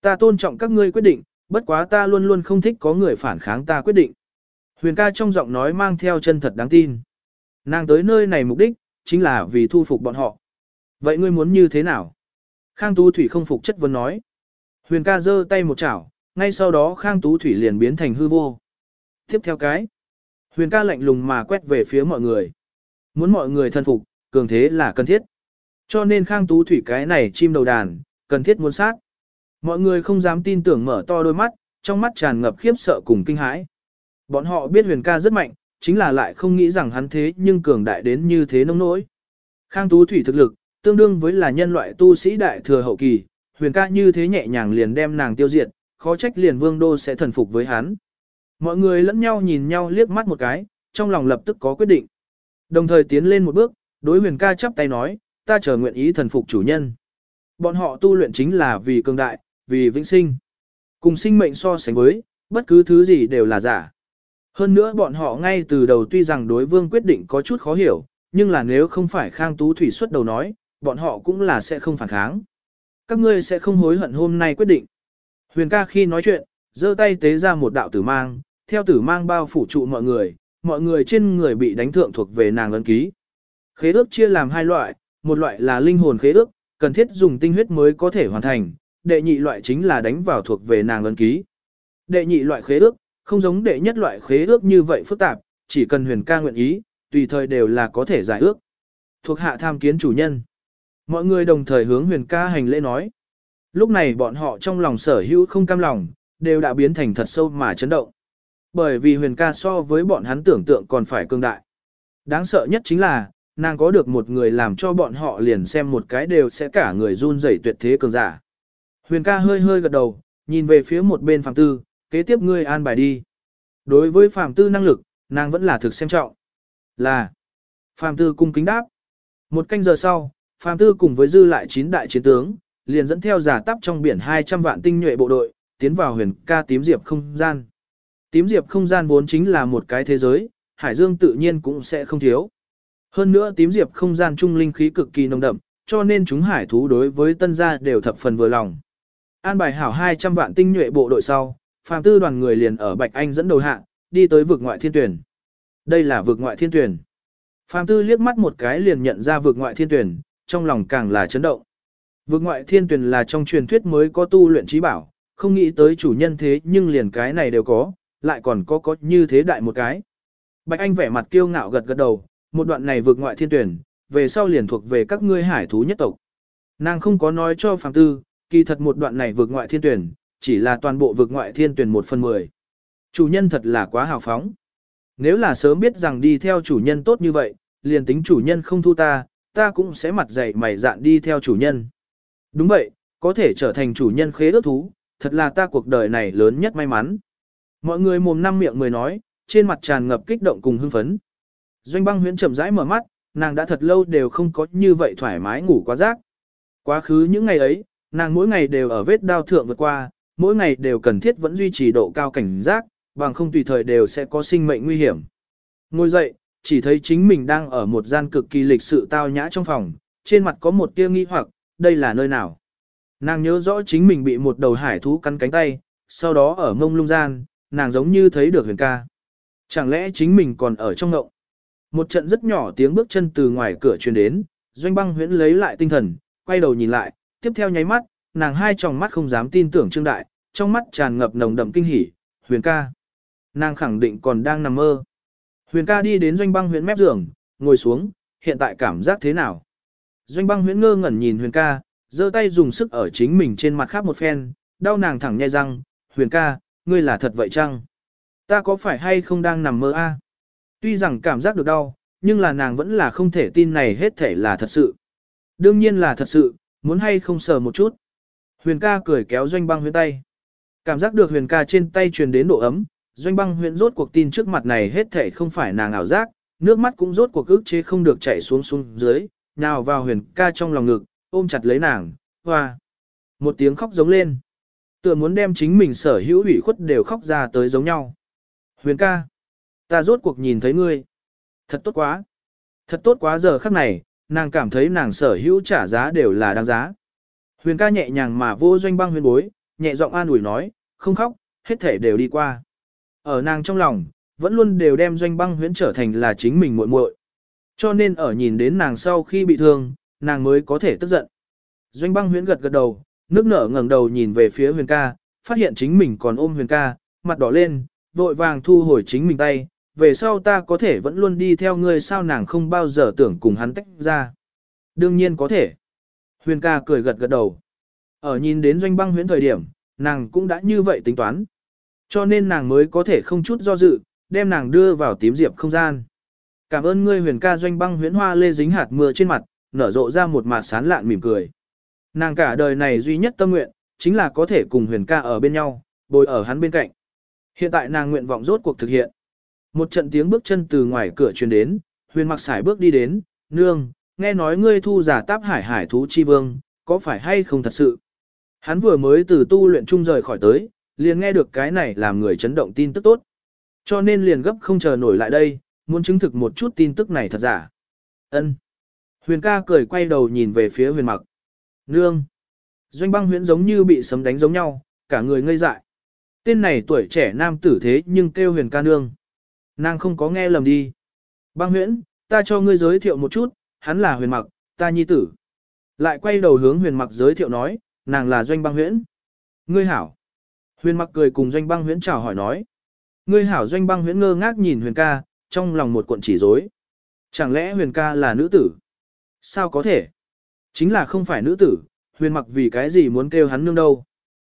Ta tôn trọng các ngươi quyết định, Bất quá ta luôn luôn không thích có người phản kháng ta quyết định. Huyền ca trong giọng nói mang theo chân thật đáng tin. Nàng tới nơi này mục đích, chính là vì thu phục bọn họ. Vậy ngươi muốn như thế nào? Khang Tu Thủy không phục chất vấn nói. Huyền ca giơ tay một chảo, ngay sau đó Khang Tú Thủy liền biến thành hư vô. Tiếp theo cái. Huyền ca lạnh lùng mà quét về phía mọi người. Muốn mọi người thân phục, cường thế là cần thiết. Cho nên Khang Tú Thủy cái này chim đầu đàn, cần thiết muốn sát. Mọi người không dám tin tưởng mở to đôi mắt, trong mắt tràn ngập khiếp sợ cùng kinh hãi. Bọn họ biết huyền ca rất mạnh, chính là lại không nghĩ rằng hắn thế nhưng cường đại đến như thế nông nỗi. Khang Tú Thủy thực lực, tương đương với là nhân loại tu sĩ đại thừa hậu kỳ, huyền ca như thế nhẹ nhàng liền đem nàng tiêu diệt, khó trách liền vương đô sẽ thần phục với hắn. Mọi người lẫn nhau nhìn nhau liếc mắt một cái, trong lòng lập tức có quyết định. Đồng thời tiến lên một bước, đối huyền ca chắp tay nói, ta chờ nguyện ý thần phục chủ nhân. Bọn họ tu luyện chính là vì cường đại, vì vĩnh sinh. Cùng sinh mệnh so sánh với, bất cứ thứ gì đều là giả. Hơn nữa bọn họ ngay từ đầu tuy rằng đối vương quyết định có chút khó hiểu, nhưng là nếu không phải Khang Tú Thủy xuất đầu nói, bọn họ cũng là sẽ không phản kháng. Các ngươi sẽ không hối hận hôm nay quyết định. Huyền ca khi nói chuyện, giơ tay tế ra một đạo tử mang, theo tử mang bao phủ trụ mọi người, mọi người trên người bị đánh thượng thuộc về nàng ấn ký. Khế ước chia làm hai loại, một loại là linh hồn khế ước, cần thiết dùng tinh huyết mới có thể hoàn thành, đệ nhị loại chính là đánh vào thuộc về nàng ấn ký. Đệ nhị loại khế ước, không giống đệ nhất loại khế ước như vậy phức tạp, chỉ cần huyền ca nguyện ý, tùy thời đều là có thể giải ước. Thuộc hạ tham kiến chủ nhân. Mọi người đồng thời hướng huyền ca hành lễ nói. Lúc này bọn họ trong lòng sở hữu không cam lòng, đều đã biến thành thật sâu mà chấn động. Bởi vì huyền ca so với bọn hắn tưởng tượng còn phải cương đại. Đáng sợ nhất chính là, nàng có được một người làm cho bọn họ liền xem một cái đều sẽ cả người run rẩy tuyệt thế cường giả. Huyền ca hơi hơi gật đầu, nhìn về phía một bên phàm tư, kế tiếp ngươi an bài đi. Đối với phàm tư năng lực, nàng vẫn là thực xem trọng. Là, phàm tư cung kính đáp. Một canh giờ sau, phàm tư cùng với dư lại chín đại chiến tướng, liền dẫn theo giả tắp trong biển 200 vạn tinh nhuệ bộ đội, tiến vào huyền ca tím diệp không gian. Tím diệp không gian vốn chính là một cái thế giới, hải dương tự nhiên cũng sẽ không thiếu. Hơn nữa tím diệp không gian trung linh khí cực kỳ nồng đậm, cho nên chúng hải thú đối với tân gia đều thập phần vừa lòng. An bài hảo 200 vạn tinh nhuệ bộ đội sau, phàm tư đoàn người liền ở Bạch Anh dẫn đầu hạ, đi tới vực ngoại thiên tuyển. Đây là vực ngoại thiên tuyển. Phàm tư liếc mắt một cái liền nhận ra vực ngoại thiên tuyển, trong lòng càng là chấn động. Vực ngoại thiên tuyển là trong truyền thuyết mới có tu luyện trí bảo, không nghĩ tới chủ nhân thế nhưng liền cái này đều có, lại còn có có như thế đại một cái. Bạch Anh vẻ mặt kiêu ngạo gật gật đầu, một đoạn này vượt ngoại thiên tuyển, về sau liền thuộc về các ngươi hải thú nhất tộc. Nàng không có nói cho phàm tư, kỳ thật một đoạn này vượt ngoại thiên tuyển, chỉ là toàn bộ vượt ngoại thiên tuyển một phần mười. Chủ nhân thật là quá hào phóng. Nếu là sớm biết rằng đi theo chủ nhân tốt như vậy, liền tính chủ nhân không thu ta, ta cũng sẽ mặt dày mày dạn đi theo chủ nhân. Đúng vậy, có thể trở thành chủ nhân khế ước thú, thật là ta cuộc đời này lớn nhất may mắn. Mọi người mồm năm miệng mười nói, trên mặt tràn ngập kích động cùng hưng phấn. Doanh băng huyễn chậm rãi mở mắt, nàng đã thật lâu đều không có như vậy thoải mái ngủ quá giấc. Quá khứ những ngày ấy, nàng mỗi ngày đều ở vết đao thượng vượt qua, mỗi ngày đều cần thiết vẫn duy trì độ cao cảnh giác, bằng không tùy thời đều sẽ có sinh mệnh nguy hiểm. Ngồi dậy, chỉ thấy chính mình đang ở một gian cực kỳ lịch sự tao nhã trong phòng, trên mặt có một tia nghi hoặc, đây là nơi nào. Nàng nhớ rõ chính mình bị một đầu hải thú cắn cánh tay, sau đó ở mông lung gian, nàng giống như thấy được huyền ca. Chẳng lẽ chính mình còn ở trong ngộng? Một trận rất nhỏ tiếng bước chân từ ngoài cửa truyền đến, doanh băng huyễn lấy lại tinh thần, quay đầu nhìn lại, tiếp theo nháy mắt, nàng hai tròng mắt không dám tin tưởng trương đại, trong mắt tràn ngập nồng đậm kinh hỉ, huyền ca. Nàng khẳng định còn đang nằm mơ. Huyền ca đi đến doanh băng huyễn mép giường, ngồi xuống, hiện tại cảm giác thế nào? Doanh băng huyễn ngơ ngẩn nhìn huyền ca, giơ tay dùng sức ở chính mình trên mặt khác một phen, đau nàng thẳng nhai răng, huyền ca, ngươi là thật vậy chăng? Ta có phải hay không đang nằm mơ a? Tuy rằng cảm giác được đau, nhưng là nàng vẫn là không thể tin này hết thể là thật sự. Đương nhiên là thật sự, muốn hay không sờ một chút. Huyền ca cười kéo doanh băng huyễn tay. Cảm giác được huyền ca trên tay truyền đến độ ấm, doanh băng huyễn rốt cuộc tin trước mặt này hết thể không phải nàng ảo giác, nước mắt cũng rốt cuộc ức chế không được chảy xuống xuống dưới, nào vào huyền ca trong lòng ngực, ôm chặt lấy nàng, hoa. Một tiếng khóc giống lên. Tựa muốn đem chính mình sở hữu ủy khuất đều khóc ra tới giống nhau. Huyền ca. Ta rốt cuộc nhìn thấy ngươi. Thật tốt quá. Thật tốt quá giờ khắc này, nàng cảm thấy nàng sở hữu trả giá đều là đáng giá. Huyền ca nhẹ nhàng mà vô doanh băng huyền bối, nhẹ giọng an ủi nói, không khóc, hết thể đều đi qua. Ở nàng trong lòng, vẫn luôn đều đem doanh băng huyễn trở thành là chính mình muội muội. Cho nên ở nhìn đến nàng sau khi bị thương, nàng mới có thể tức giận. Doanh băng huyễn gật gật đầu, nước nở ngẩng đầu nhìn về phía huyền ca, phát hiện chính mình còn ôm huyền ca, mặt đỏ lên, vội vàng thu hồi chính mình tay, về sau ta có thể vẫn luôn đi theo ngươi sao nàng không bao giờ tưởng cùng hắn tách ra. Đương nhiên có thể. Huyền ca cười gật gật đầu. Ở nhìn đến doanh băng huyễn thời điểm, nàng cũng đã như vậy tính toán. Cho nên nàng mới có thể không chút do dự, đem nàng đưa vào tím diệp không gian. Cảm ơn ngươi huyền ca doanh băng huyễn hoa lê dính hạt mưa trên mặt, nở rộ ra một mặt sán lạn mỉm cười. Nàng cả đời này duy nhất tâm nguyện, chính là có thể cùng huyền ca ở bên nhau, bồi ở hắn bên cạnh. Hiện tại nàng nguyện vọng rốt cuộc thực hiện. Một trận tiếng bước chân từ ngoài cửa truyền đến, huyền mặc sải bước đi đến, nương, nghe nói ngươi thu giả táp hải hải thú chi vương, có phải hay không thật sự? Hắn vừa mới từ tu luyện trung rời khỏi tới, liền nghe được cái này làm người chấn động tin tức tốt. Cho nên liền gấp không chờ nổi lại đây, muốn chứng thực một chút tin tức này thật giả. Ân. Huyền ca cười quay đầu nhìn về phía huyền mặc. Nương. Doanh băng huyễn giống như bị sấm đánh giống nhau, cả người ngây dại. Tên này tuổi trẻ nam tử thế nhưng kêu huyền ca nương. Nàng không có nghe lầm đi. Băng huyễn, ta cho ngươi giới thiệu một chút, hắn là huyền mặc, ta nhi tử. Lại quay đầu hướng huyền mặc giới thiệu nói, nàng là doanh băng huyễn. Ngươi hảo. Huyền mặc cười cùng doanh băng huyễn chào hỏi nói. Ngươi hảo doanh băng huyễn ngơ ngác nhìn huyền ca, trong lòng một cuộn chỉ rối. Chẳng lẽ huyền ca là nữ tử? Sao có thể? Chính là không phải nữ tử, huyền mặc vì cái gì muốn kêu hắn nương đâu.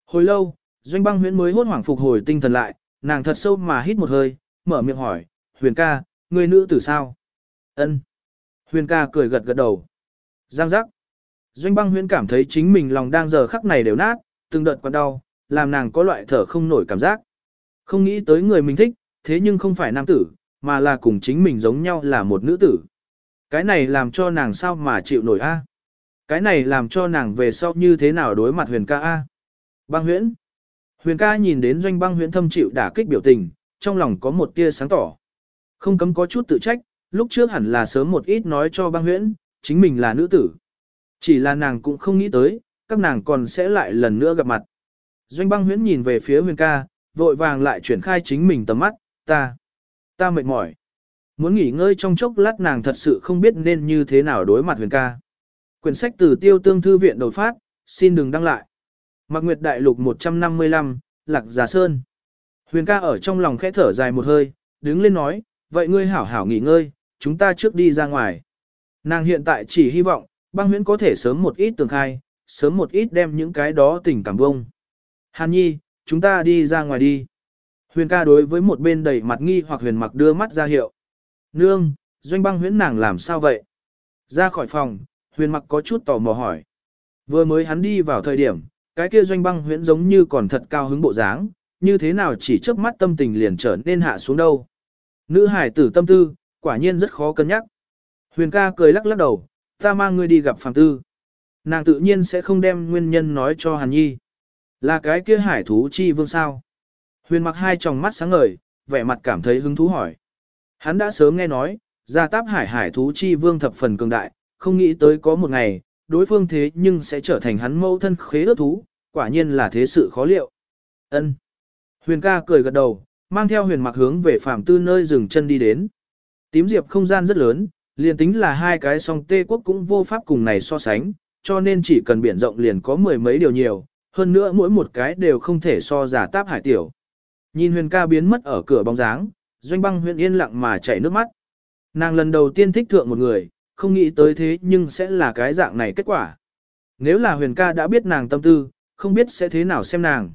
Hồi lâu, doanh băng huyễn mới hốt hoảng phục hồi tinh thần lại, nàng thật sâu mà hít một hơi, mở miệng hỏi, huyền ca, người nữ tử sao? Ân. Huyền ca cười gật gật đầu. Giang giác. Doanh băng huyễn cảm thấy chính mình lòng đang giờ khắc này đều nát, từng đợt quặn đau, làm nàng có loại thở không nổi cảm giác. Không nghĩ tới người mình thích, thế nhưng không phải nam tử, mà là cùng chính mình giống nhau là một nữ tử. Cái này làm cho nàng sao mà chịu nổi a? À? Cái này làm cho nàng về sau như thế nào đối mặt huyền ca a? À? Băng huyễn. Huyền ca nhìn đến doanh băng huyễn thâm chịu đả kích biểu tình, trong lòng có một tia sáng tỏ. Không cấm có chút tự trách, lúc trước hẳn là sớm một ít nói cho băng huyễn, chính mình là nữ tử. Chỉ là nàng cũng không nghĩ tới, các nàng còn sẽ lại lần nữa gặp mặt. Doanh băng huyễn nhìn về phía huyền ca, vội vàng lại chuyển khai chính mình tầm mắt, ta, ta mệt mỏi. Muốn nghỉ ngơi trong chốc lát nàng thật sự không biết nên như thế nào đối mặt huyền ca. Quyển sách từ tiêu tương thư viện đột phát, xin đừng đăng lại. Mạc Nguyệt Đại Lục 155, Lạc Giả Sơn. Huyền ca ở trong lòng khẽ thở dài một hơi, đứng lên nói, vậy ngươi hảo hảo nghỉ ngơi, chúng ta trước đi ra ngoài. Nàng hiện tại chỉ hy vọng, băng huyễn có thể sớm một ít tường khai, sớm một ít đem những cái đó tình cảm bông. Hàn nhi, chúng ta đi ra ngoài đi. Huyền ca đối với một bên đầy mặt nghi hoặc huyền mặc đưa mắt ra hiệu. Nương, doanh băng huyễn nàng làm sao vậy? Ra khỏi phòng, huyền mặc có chút tò mò hỏi. Vừa mới hắn đi vào thời điểm, cái kia doanh băng huyễn giống như còn thật cao hứng bộ dáng, như thế nào chỉ trước mắt tâm tình liền trở nên hạ xuống đâu. Nữ hải tử tâm tư, quả nhiên rất khó cân nhắc. Huyền ca cười lắc lắc đầu, ta mang ngươi đi gặp phàm tư. Nàng tự nhiên sẽ không đem nguyên nhân nói cho Hàn Nhi. Là cái kia hải thú chi vương sao? Huyền mặc hai tròng mắt sáng ngời, vẻ mặt cảm thấy hứng thú hỏi. Hắn đã sớm nghe nói, gia táp hải hải thú chi vương thập phần cường đại, không nghĩ tới có một ngày, đối phương thế nhưng sẽ trở thành hắn mẫu thân khế ước thú, quả nhiên là thế sự khó liệu. Ân. Huyền ca cười gật đầu, mang theo huyền mặc hướng về phạm tư nơi dừng chân đi đến. Tím diệp không gian rất lớn, liền tính là hai cái song tê quốc cũng vô pháp cùng này so sánh, cho nên chỉ cần biển rộng liền có mười mấy điều nhiều, hơn nữa mỗi một cái đều không thể so giả táp hải tiểu. Nhìn huyền ca biến mất ở cửa bóng dáng, doanh băng huyền yên lặng mà chảy nước mắt. Nàng lần đầu tiên thích thượng một người, không nghĩ tới thế nhưng sẽ là cái dạng này kết quả. Nếu là huyền ca đã biết nàng tâm tư, không biết sẽ thế nào xem nàng.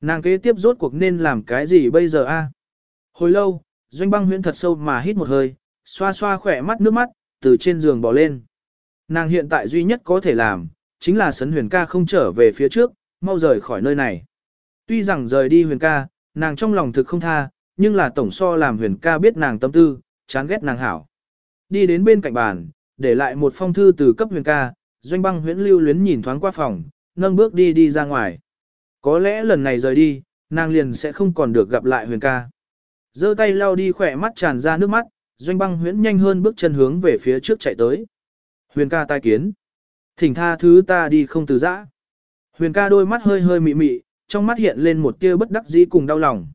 Nàng kế tiếp rốt cuộc nên làm cái gì bây giờ a? Hồi lâu, doanh băng huyễn thật sâu mà hít một hơi, xoa xoa khỏe mắt nước mắt, từ trên giường bỏ lên. Nàng hiện tại duy nhất có thể làm, chính là sấn huyền ca không trở về phía trước, mau rời khỏi nơi này. Tuy rằng rời đi huyền ca, nàng trong lòng thực không tha, nhưng là tổng so làm huyền ca biết nàng tâm tư, chán ghét nàng hảo. Đi đến bên cạnh bàn, để lại một phong thư từ cấp huyền ca, doanh băng huyễn lưu luyến nhìn thoáng qua phòng, nâng bước đi đi ra ngoài. Có lẽ lần này rời đi, nàng liền sẽ không còn được gặp lại huyền ca. giơ tay lau đi khỏe mắt tràn ra nước mắt, doanh băng huyễn nhanh hơn bước chân hướng về phía trước chạy tới. Huyền ca tai kiến. Thỉnh tha thứ ta đi không từ giã. Huyền ca đôi mắt hơi hơi mị mị, trong mắt hiện lên một tia bất đắc dĩ cùng đau lòng.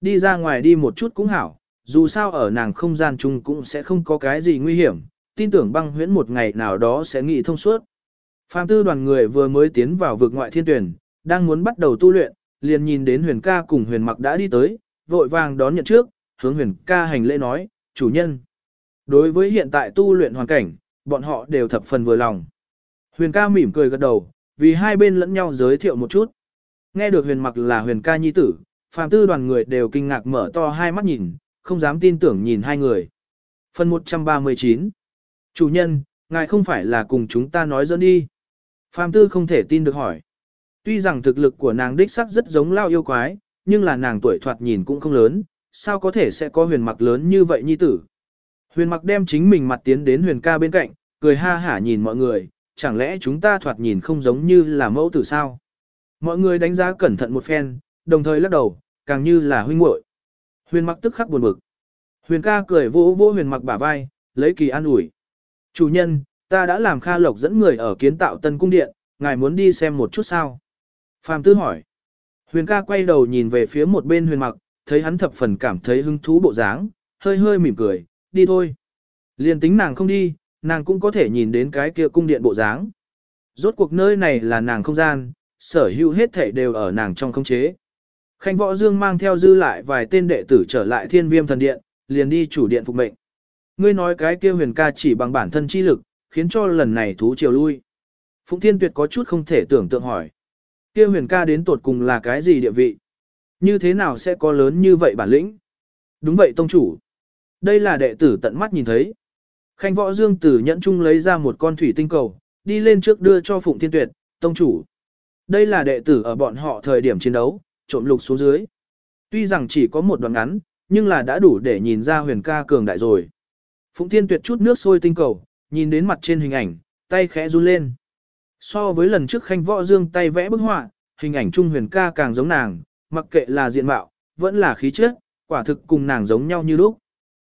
Đi ra ngoài đi một chút cũng hảo, dù sao ở nàng không gian chung cũng sẽ không có cái gì nguy hiểm, tin tưởng băng huyễn một ngày nào đó sẽ nghỉ thông suốt. Phạm tư đoàn người vừa mới tiến vào vực ngoại thiên tuyển, đang muốn bắt đầu tu luyện, liền nhìn đến huyền ca cùng huyền mặc đã đi tới, vội vàng đón nhận trước, hướng huyền ca hành lễ nói, chủ nhân. Đối với hiện tại tu luyện hoàn cảnh, bọn họ đều thập phần vừa lòng. Huyền ca mỉm cười gật đầu, vì hai bên lẫn nhau giới thiệu một chút. Nghe được huyền mặc là huyền ca nhi tử, phàm tư đoàn người đều kinh ngạc mở to hai mắt nhìn, không dám tin tưởng nhìn hai người. Phần 139 Chủ nhân, ngài không phải là cùng chúng ta nói dẫn đi. Phàm tư không thể tin được hỏi. Tuy rằng thực lực của nàng đích sắc rất giống lao yêu quái, nhưng là nàng tuổi thoạt nhìn cũng không lớn, sao có thể sẽ có huyền mặc lớn như vậy nhi tử. Huyền mặc đem chính mình mặt tiến đến huyền ca bên cạnh, cười ha hả nhìn mọi người, chẳng lẽ chúng ta thoạt nhìn không giống như là mẫu tử sao? Mọi người đánh giá cẩn thận một phen, đồng thời lắc đầu, càng như là huynh muội. Huyền mặc tức khắc buồn bực. Huyền ca cười vỗ vỗ huyền mặc bả vai, lấy kỳ an ủi. Chủ nhân, ta đã làm Kha Lộc dẫn người ở kiến tạo tân cung điện, ngài muốn đi xem một chút sao? Phạm Tư hỏi. Huyền ca quay đầu nhìn về phía một bên huyền mặc, thấy hắn thập phần cảm thấy hứng thú bộ dáng, hơi hơi mỉm cười, đi thôi. Liên tính nàng không đi, nàng cũng có thể nhìn đến cái kia cung điện bộ dáng. Rốt cuộc nơi này là nàng không gian, sở hữu hết thảy đều ở nàng trong không chế. Khanh Võ Dương mang theo dư lại vài tên đệ tử trở lại thiên viêm thần điện, liền đi chủ điện phục mệnh. Ngươi nói cái kia huyền ca chỉ bằng bản thân chi lực, khiến cho lần này thú triều lui. Phụng Thiên Tuyệt có chút không thể tưởng tượng hỏi. Kia huyền ca đến tột cùng là cái gì địa vị? Như thế nào sẽ có lớn như vậy bản lĩnh? Đúng vậy tông chủ. Đây là đệ tử tận mắt nhìn thấy. Khanh võ dương tử nhẫn chung lấy ra một con thủy tinh cầu, đi lên trước đưa cho Phụng Thiên Tuyệt, tông chủ. Đây là đệ tử ở bọn họ thời điểm chiến đấu, trộm lục xuống dưới. Tuy rằng chỉ có một đoạn ngắn, nhưng là đã đủ để nhìn ra huyền ca cường đại rồi. Phụng Thiên Tuyệt chút nước sôi tinh cầu, nhìn đến mặt trên hình ảnh, tay khẽ run lên. So với lần trước khanh võ dương tay vẽ bức họa, hình ảnh trung huyền ca càng giống nàng, mặc kệ là diện mạo, vẫn là khí chất, quả thực cùng nàng giống nhau như lúc.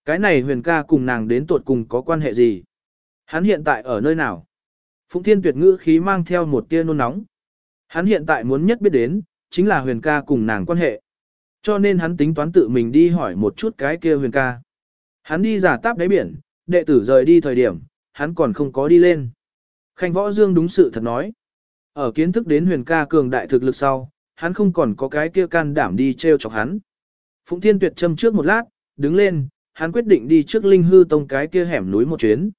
Cái này huyền ca cùng nàng đến tuột cùng có quan hệ gì? Hắn hiện tại ở nơi nào? Phụng Thiên Tuyệt ngữ khí mang theo một tia nôn nóng. Hắn hiện tại muốn nhất biết đến, chính là huyền ca cùng nàng quan hệ. Cho nên hắn tính toán tự mình đi hỏi một chút cái kia huyền ca. Hắn đi giả táp đáy biển, đệ tử rời đi thời điểm, hắn còn không có đi lên. Khanh Võ Dương đúng sự thật nói. Ở kiến thức đến huyền ca cường đại thực lực sau, hắn không còn có cái kia can đảm đi treo chọc hắn. Phụng Thiên Tuyệt châm trước một lát, đứng lên, hắn quyết định đi trước Linh Hư Tông cái kia hẻm núi một chuyến.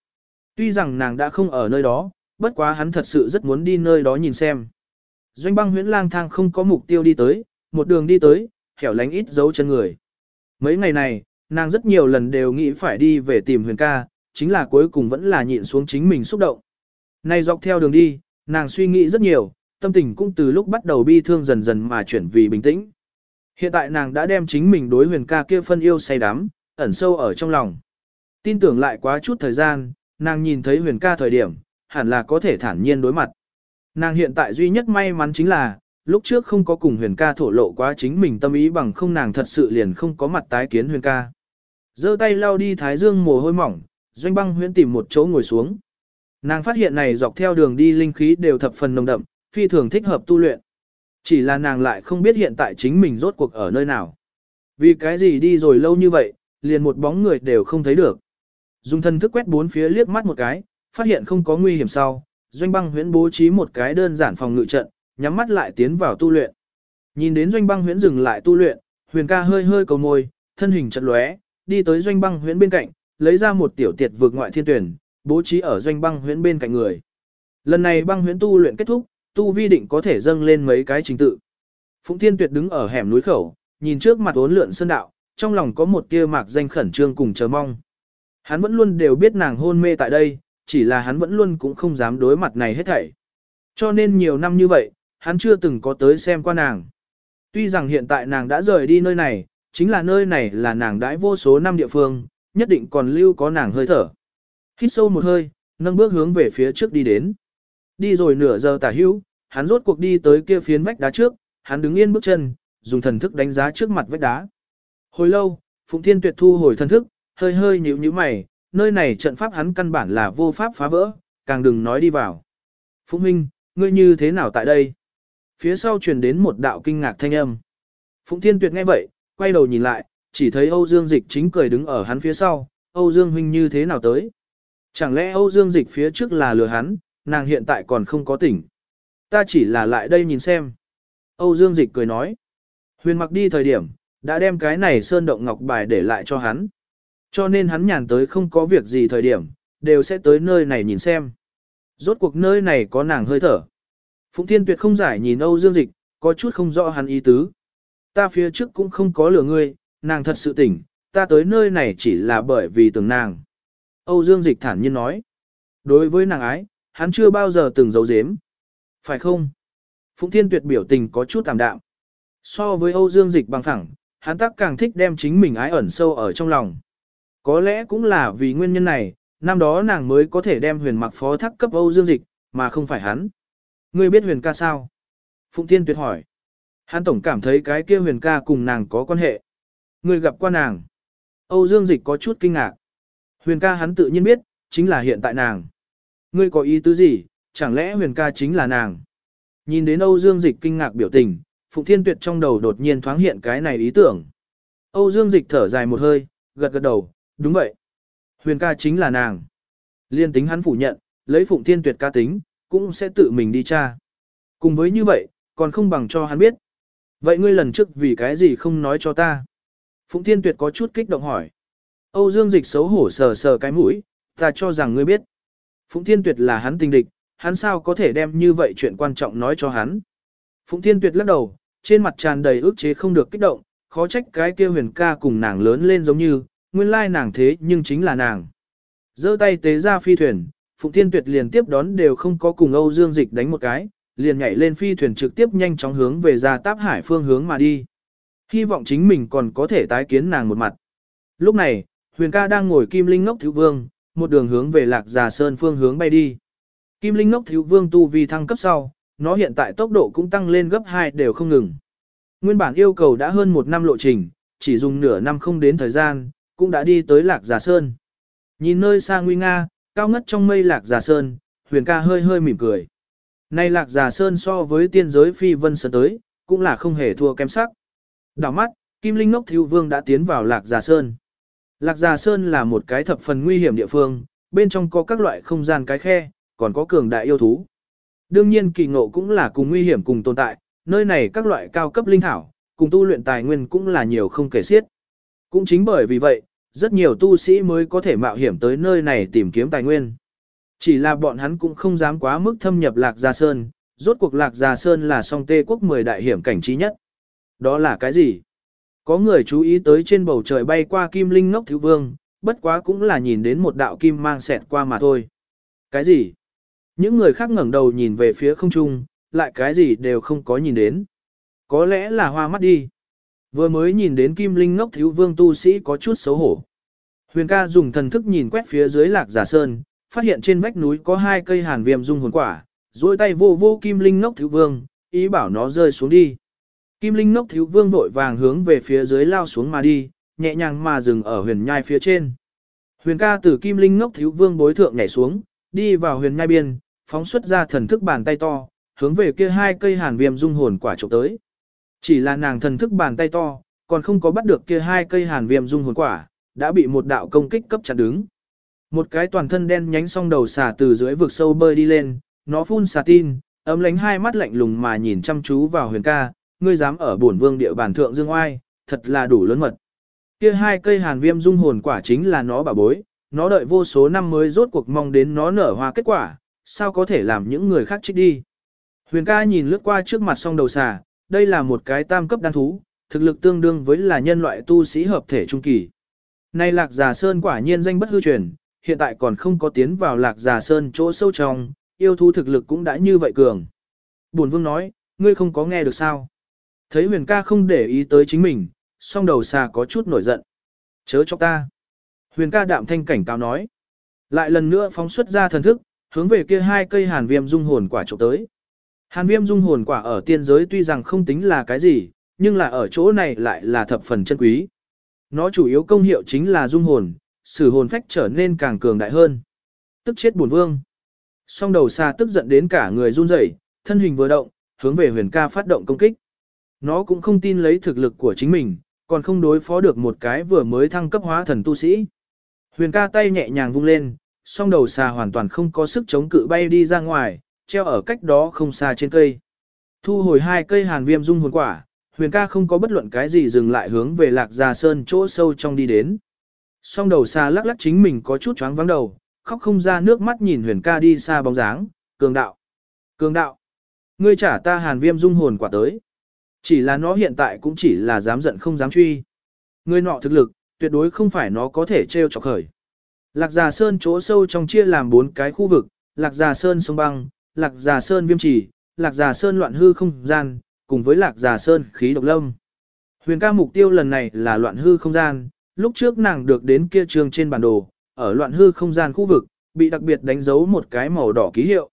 Tuy rằng nàng đã không ở nơi đó, bất quá hắn thật sự rất muốn đi nơi đó nhìn xem. Doanh băng huyễn lang thang không có mục tiêu đi tới, một đường đi tới, hẻo lánh ít dấu chân người. Mấy ngày này, nàng rất nhiều lần đều nghĩ phải đi về tìm huyền ca, chính là cuối cùng vẫn là nhịn xuống chính mình xúc động. Nay dọc theo đường đi, nàng suy nghĩ rất nhiều, tâm tình cũng từ lúc bắt đầu bi thương dần dần mà chuyển vì bình tĩnh. Hiện tại nàng đã đem chính mình đối huyền ca kia phân yêu say đắm, ẩn sâu ở trong lòng. Tin tưởng lại quá chút thời gian, nàng nhìn thấy huyền ca thời điểm, hẳn là có thể thản nhiên đối mặt. Nàng hiện tại duy nhất may mắn chính là, lúc trước không có cùng huyền ca thổ lộ quá chính mình tâm ý bằng không nàng thật sự liền không có mặt tái kiến huyền ca. giơ tay lau đi thái dương mồ hôi mỏng, doanh băng huyễn tìm một chỗ ngồi xuống. Nàng phát hiện này dọc theo đường đi linh khí đều thập phần nồng đậm, phi thường thích hợp tu luyện. Chỉ là nàng lại không biết hiện tại chính mình rốt cuộc ở nơi nào. Vì cái gì đi rồi lâu như vậy, liền một bóng người đều không thấy được. Dùng thân thức quét bốn phía liếc mắt một cái, phát hiện không có nguy hiểm sau, doanh băng huyễn bố trí một cái đơn giản phòng ngự trận, nhắm mắt lại tiến vào tu luyện. Nhìn đến doanh băng huyễn dừng lại tu luyện, huyền ca hơi hơi cầu môi, thân hình chợt lóe, đi tới doanh băng huyễn bên cạnh, lấy ra một tiểu tiệt vượt ngoại thiên tuyển, bố trí ở doanh băng huyễn bên cạnh người. Lần này băng huyễn tu luyện kết thúc, tu vi định có thể dâng lên mấy cái trình tự. Phụng Thiên Tuyệt đứng ở hẻm núi khẩu, nhìn trước mặt uốn lượn sơn đạo, trong lòng có một tia mạc danh khẩn trương cùng chờ mong. Hắn vẫn luôn đều biết nàng hôn mê tại đây, chỉ là hắn vẫn luôn cũng không dám đối mặt này hết thảy. Cho nên nhiều năm như vậy, hắn chưa từng có tới xem qua nàng. Tuy rằng hiện tại nàng đã rời đi nơi này, chính là nơi này là nàng đãi vô số năm địa phương, nhất định còn lưu có nàng hơi thở. Hít sâu một hơi, nâng bước hướng về phía trước đi đến. Đi rồi nửa giờ tả hữu, hắn rốt cuộc đi tới kia phiến vách đá trước, hắn đứng yên bước chân, dùng thần thức đánh giá trước mặt vách đá. Hồi lâu, Phụng Thiên Tuyệt thu hồi thân thức, hơi hơi nhíu nhíu mày, nơi này trận pháp hắn căn bản là vô pháp phá vỡ, càng đừng nói đi vào. Phụng Minh, ngươi như thế nào tại đây? phía sau truyền đến một đạo kinh ngạc thanh âm. Phụng Thiên Tuyệt nghe vậy, quay đầu nhìn lại, chỉ thấy Âu Dương Dịch chính cười đứng ở hắn phía sau, Âu Dương huynh như thế nào tới? Chẳng lẽ Âu Dương Dịch phía trước là lừa hắn, nàng hiện tại còn không có tỉnh. Ta chỉ là lại đây nhìn xem. Âu Dương Dịch cười nói. Huyền mặc đi thời điểm, đã đem cái này sơn động ngọc bài để lại cho hắn. Cho nên hắn nhàn tới không có việc gì thời điểm, đều sẽ tới nơi này nhìn xem. Rốt cuộc nơi này có nàng hơi thở. Phụng Thiên Tuyệt không giải nhìn Âu Dương Dịch, có chút không rõ hắn ý tứ. Ta phía trước cũng không có lừa ngươi, nàng thật sự tỉnh, ta tới nơi này chỉ là bởi vì tưởng nàng. Âu Dương Dịch thản nhiên nói. Đối với nàng ái, hắn chưa bao giờ từng giấu giếm. Phải không? Phụng Thiên Tuyệt biểu tình có chút tạm đạm. So với Âu Dương Dịch bằng phẳng, hắn tắc càng thích đem chính mình ái ẩn sâu ở trong lòng. Có lẽ cũng là vì nguyên nhân này, năm đó nàng mới có thể đem huyền mặc phó thác cấp Âu Dương Dịch, mà không phải hắn. Ngươi biết huyền ca sao? Phụng Thiên Tuyệt hỏi. Hắn tổng cảm thấy cái kia huyền ca cùng nàng có quan hệ. Ngươi gặp qua nàng. Âu Dương Dịch có chút kinh ngạc. Huyền ca hắn tự nhiên biết, chính là hiện tại nàng. Ngươi có ý tứ gì, chẳng lẽ huyền ca chính là nàng? Nhìn đến Âu Dương Dịch kinh ngạc biểu tình, Phụng Thiên Tuyệt trong đầu đột nhiên thoáng hiện cái này ý tưởng. Âu Dương Dịch thở dài một hơi, gật gật đầu, đúng vậy. Huyền ca chính là nàng. Liên tính hắn phủ nhận, lấy Phụng Thiên Tuyệt ca tính, cũng sẽ tự mình đi tra. Cùng với như vậy, còn không bằng cho hắn biết. Vậy ngươi lần trước vì cái gì không nói cho ta? Phụng Thiên Tuyệt có chút kích động hỏi. Âu Dương Dịch xấu hổ sờ sờ cái mũi, ta cho rằng ngươi biết. Phụng Thiên Tuyệt là hắn tình địch, hắn sao có thể đem như vậy chuyện quan trọng nói cho hắn. Phụng Thiên Tuyệt lắc đầu, trên mặt tràn đầy ước chế không được kích động, khó trách cái kia huyền ca cùng nàng lớn lên giống như, nguyên lai nàng thế nhưng chính là nàng. giơ tay tế ra phi thuyền, Phụng Thiên Tuyệt liền tiếp đón đều không có cùng Âu Dương Dịch đánh một cái, liền nhảy lên phi thuyền trực tiếp nhanh chóng hướng về ra táp hải phương hướng mà đi. Hy vọng chính mình còn có thể tái kiến nàng một mặt. Lúc này, huyền ca đang ngồi kim linh ngốc thiếu vương, một đường hướng về lạc già sơn phương hướng bay đi. Kim linh ngốc thiếu vương tu vi thăng cấp sau, nó hiện tại tốc độ cũng tăng lên gấp 2 đều không ngừng. Nguyên bản yêu cầu đã hơn một năm lộ trình, chỉ dùng nửa năm không đến thời gian, cũng đã đi tới lạc già sơn. Nhìn nơi xa nguy nga, cao ngất trong mây lạc già sơn, huyền ca hơi hơi mỉm cười. Nay lạc già sơn so với tiên giới phi vân sơn tới, cũng là không hề thua kém sắc. Đảo mắt, Kim Linh Ngốc Thiếu Vương đã tiến vào lạc già sơn. Lạc già sơn là một cái thập phần nguy hiểm địa phương, bên trong có các loại không gian cái khe, còn có cường đại yêu thú. Đương nhiên kỳ ngộ cũng là cùng nguy hiểm cùng tồn tại, nơi này các loại cao cấp linh thảo, cùng tu luyện tài nguyên cũng là nhiều không kể xiết. Cũng chính bởi vì vậy, rất nhiều tu sĩ mới có thể mạo hiểm tới nơi này tìm kiếm tài nguyên. Chỉ là bọn hắn cũng không dám quá mức thâm nhập Lạc Gia Sơn, rốt cuộc Lạc Gia Sơn là song tê quốc 10 đại hiểm cảnh trí nhất. Đó là cái gì? Có người chú ý tới trên bầu trời bay qua kim linh ngốc thiếu vương, bất quá cũng là nhìn đến một đạo kim mang xẹt qua mà thôi. Cái gì? Những người khác ngẩng đầu nhìn về phía không trung, lại cái gì đều không có nhìn đến. Có lẽ là hoa mắt đi. Vừa mới nhìn đến kim linh ngốc thiếu vương tu sĩ có chút xấu hổ. Huyền ca dùng thần thức nhìn quét phía dưới lạc giả sơn, phát hiện trên vách núi có hai cây hàn viêm dung hồn quả, duỗi tay vô vô kim linh ngốc thiếu vương, ý bảo nó rơi xuống đi. Kim linh ngốc thiếu vương vội vàng hướng về phía dưới lao xuống mà đi, nhẹ nhàng mà dừng ở huyền nhai phía trên. Huyền ca từ kim linh ngốc thiếu vương bối thượng nhảy xuống, đi vào huyền nhai biên, phóng xuất ra thần thức bàn tay to, hướng về kia hai cây hàn viêm dung hồn quả trộm tới. Chỉ là nàng thần thức bàn tay to, còn không có bắt được kia hai cây hàn viêm dung hồn quả, đã bị một đạo công kích cấp chặn đứng. Một cái toàn thân đen nhánh song đầu xà từ dưới vực sâu bơi đi lên, nó phun xà tin, ấm lánh hai mắt lạnh lùng mà nhìn chăm chú vào huyền ca, ngươi dám ở bổn vương địa bàn thượng dương oai, thật là đủ lớn mật. Kia hai cây hàn viêm dung hồn quả chính là nó bà bối, nó đợi vô số năm mới rốt cuộc mong đến nó nở hoa kết quả, sao có thể làm những người khác trích đi. Huyền ca nhìn lướt qua trước mặt song đầu xà, đây là một cái tam cấp đan thú, thực lực tương đương với là nhân loại tu sĩ hợp thể trung kỳ. Nay lạc già sơn quả nhiên danh bất hư truyền, hiện tại còn không có tiến vào lạc già sơn chỗ sâu trong, yêu thú thực lực cũng đã như vậy cường. Bổn vương nói, ngươi không có nghe được sao. Thấy huyền ca không để ý tới chính mình, song đầu xà có chút nổi giận. Chớ cho ta. Huyền ca đạm thanh cảnh cáo nói. Lại lần nữa phóng xuất ra thần thức, hướng về kia hai cây hàn viêm dung hồn quả trộm tới. Hàn viêm dung hồn quả ở tiên giới tuy rằng không tính là cái gì, nhưng là ở chỗ này lại là thập phần chân quý. Nó chủ yếu công hiệu chính là dung hồn, sử hồn phách trở nên càng cường đại hơn. Tức chết buồn vương. Song đầu xa tức giận đến cả người run rẩy, thân hình vừa động, hướng về huyền ca phát động công kích. Nó cũng không tin lấy thực lực của chính mình, còn không đối phó được một cái vừa mới thăng cấp hóa thần tu sĩ. Huyền ca tay nhẹ nhàng vung lên, song đầu xà hoàn toàn không có sức chống cự bay đi ra ngoài, treo ở cách đó không xa trên cây. Thu hồi hai cây hàn viêm dung hồn quả, huyền ca không có bất luận cái gì dừng lại hướng về lạc già sơn chỗ sâu trong đi đến. Song đầu xà lắc lắc chính mình có chút choáng vắng đầu, khóc không ra nước mắt nhìn huyền ca đi xa bóng dáng, cường đạo. Cường đạo. Ngươi trả ta hàn viêm dung hồn quả tới. Chỉ là nó hiện tại cũng chỉ là dám giận không dám truy. Ngươi nọ thực lực, tuyệt đối không phải nó có thể trêu chọc khởi. Lạc Già Sơn chỗ sâu trong chia làm bốn cái khu vực, Lạc Già Sơn sông băng, Lạc Già Sơn viêm trì, Lạc Già Sơn loạn hư không gian, cùng với Lạc Già Sơn khí độc lâm. Huyền ca mục tiêu lần này là loạn hư không gian, lúc trước nàng được đến kia trường trên bản đồ, ở loạn hư không gian khu vực, bị đặc biệt đánh dấu một cái màu đỏ ký hiệu.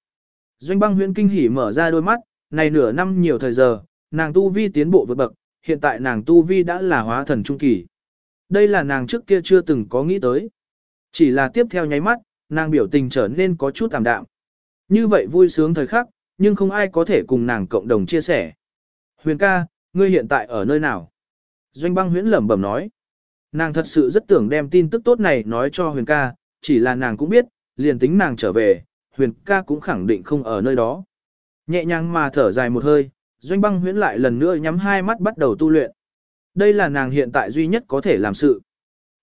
Doanh băng huyền kinh hỉ mở ra đôi mắt, này nửa năm nhiều thời giờ, nàng tu vi tiến bộ vượt bậc, hiện tại nàng tu vi đã là hóa thần trung kỳ. Đây là nàng trước kia chưa từng có nghĩ tới. Chỉ là tiếp theo nháy mắt, nàng biểu tình trở nên có chút tạm đạm. Như vậy vui sướng thời khắc, nhưng không ai có thể cùng nàng cộng đồng chia sẻ. Huyền ca, ngươi hiện tại ở nơi nào? Doanh băng huyễn lẩm bẩm nói. Nàng thật sự rất tưởng đem tin tức tốt này nói cho huyền ca, chỉ là nàng cũng biết, liền tính nàng trở về, huyền ca cũng khẳng định không ở nơi đó. Nhẹ nhàng mà thở dài một hơi, doanh băng huyễn lại lần nữa nhắm hai mắt bắt đầu tu luyện. Đây là nàng hiện tại duy nhất có thể làm sự.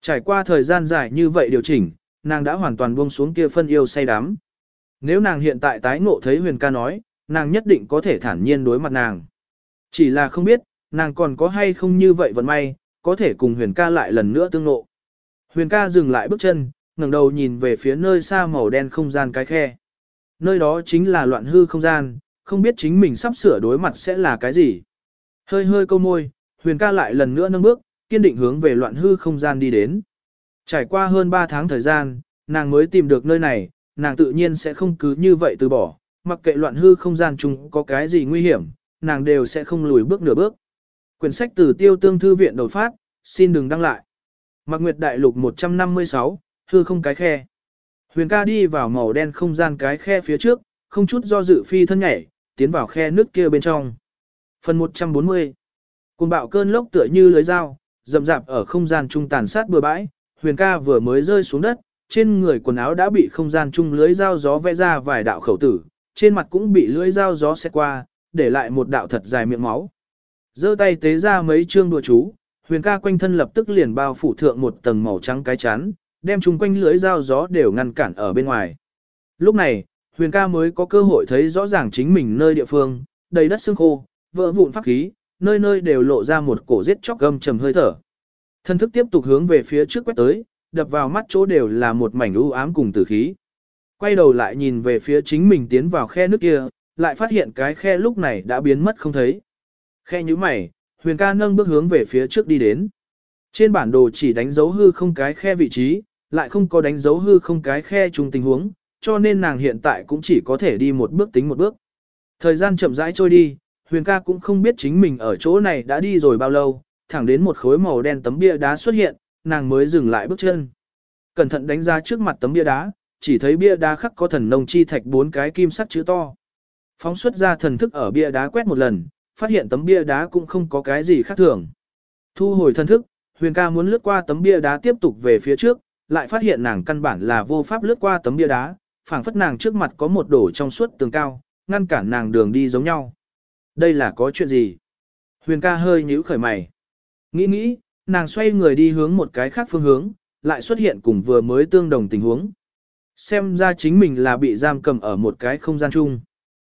Trải qua thời gian dài như vậy điều chỉnh, nàng đã hoàn toàn buông xuống kia phân yêu say đắm. Nếu nàng hiện tại tái ngộ thấy huyền ca nói, nàng nhất định có thể thản nhiên đối mặt nàng. Chỉ là không biết, nàng còn có hay không như vậy vận may, có thể cùng huyền ca lại lần nữa tương ngộ. Huyền ca dừng lại bước chân, ngẩng đầu nhìn về phía nơi xa màu đen không gian cái khe. Nơi đó chính là loạn hư không gian, không biết chính mình sắp sửa đối mặt sẽ là cái gì. Hơi hơi câu môi, huyền ca lại lần nữa nâng bước, kiên định hướng về loạn hư không gian đi đến. Trải qua hơn 3 tháng thời gian, nàng mới tìm được nơi này, nàng tự nhiên sẽ không cứ như vậy từ bỏ, mặc kệ loạn hư không gian chung có cái gì nguy hiểm, nàng đều sẽ không lùi bước nửa bước. Quyển sách từ tiêu tương thư viện đột phát, xin đừng đăng lại. Mạc Nguyệt Đại Lục 156, hư không cái khe. Huyền ca đi vào màu đen không gian cái khe phía trước, không chút do dự phi thân nhảy, tiến vào khe nước kia bên trong. Phần 140 Cùng bạo cơn lốc tựa như lưới dao, rậm rạp ở không gian trung tàn sát bừa bãi, huyền ca vừa mới rơi xuống đất, trên người quần áo đã bị không gian trung lưới dao gió vẽ ra vài đạo khẩu tử, trên mặt cũng bị lưới dao gió xét qua, để lại một đạo thật dài miệng máu. giơ tay tế ra mấy chương đùa chú, huyền ca quanh thân lập tức liền bao phủ thượng một tầng màu trắng cái chắn, đem chung quanh lưới dao gió đều ngăn cản ở bên ngoài. Lúc này, huyền ca mới có cơ hội thấy rõ ràng chính mình nơi địa phương, đầy đất xương khô, vỡ vụn pháp khí, nơi nơi đều lộ ra một cổ giết chóc gâm trầm hơi thở. Thân thức tiếp tục hướng về phía trước quét tới, đập vào mắt chỗ đều là một mảnh u ám cùng tử khí. Quay đầu lại nhìn về phía chính mình tiến vào khe nước kia, lại phát hiện cái khe lúc này đã biến mất không thấy. Khe như mày, huyền ca nâng bước hướng về phía trước đi đến. Trên bản đồ chỉ đánh dấu hư không cái khe vị trí, lại không có đánh dấu hư không cái khe chung tình huống, cho nên nàng hiện tại cũng chỉ có thể đi một bước tính một bước. Thời gian chậm rãi trôi đi, huyền ca cũng không biết chính mình ở chỗ này đã đi rồi bao lâu, thẳng đến một khối màu đen tấm bia đá xuất hiện, nàng mới dừng lại bước chân. Cẩn thận đánh ra trước mặt tấm bia đá, chỉ thấy bia đá khắc có thần nông chi thạch bốn cái kim sắt chữ to. Phóng xuất ra thần thức ở bia đá quét một lần, phát hiện tấm bia đá cũng không có cái gì khác thường. Thu hồi thần thức, huyền ca muốn lướt qua tấm bia đá tiếp tục về phía trước, lại phát hiện nàng căn bản là vô pháp lướt qua tấm bia đá, phảng phất nàng trước mặt có một đổ trong suốt tường cao, ngăn cản nàng đường đi giống nhau. Đây là có chuyện gì? Huyền ca hơi nhíu khởi mày. Nghĩ nghĩ, nàng xoay người đi hướng một cái khác phương hướng, lại xuất hiện cùng vừa mới tương đồng tình huống. Xem ra chính mình là bị giam cầm ở một cái không gian chung.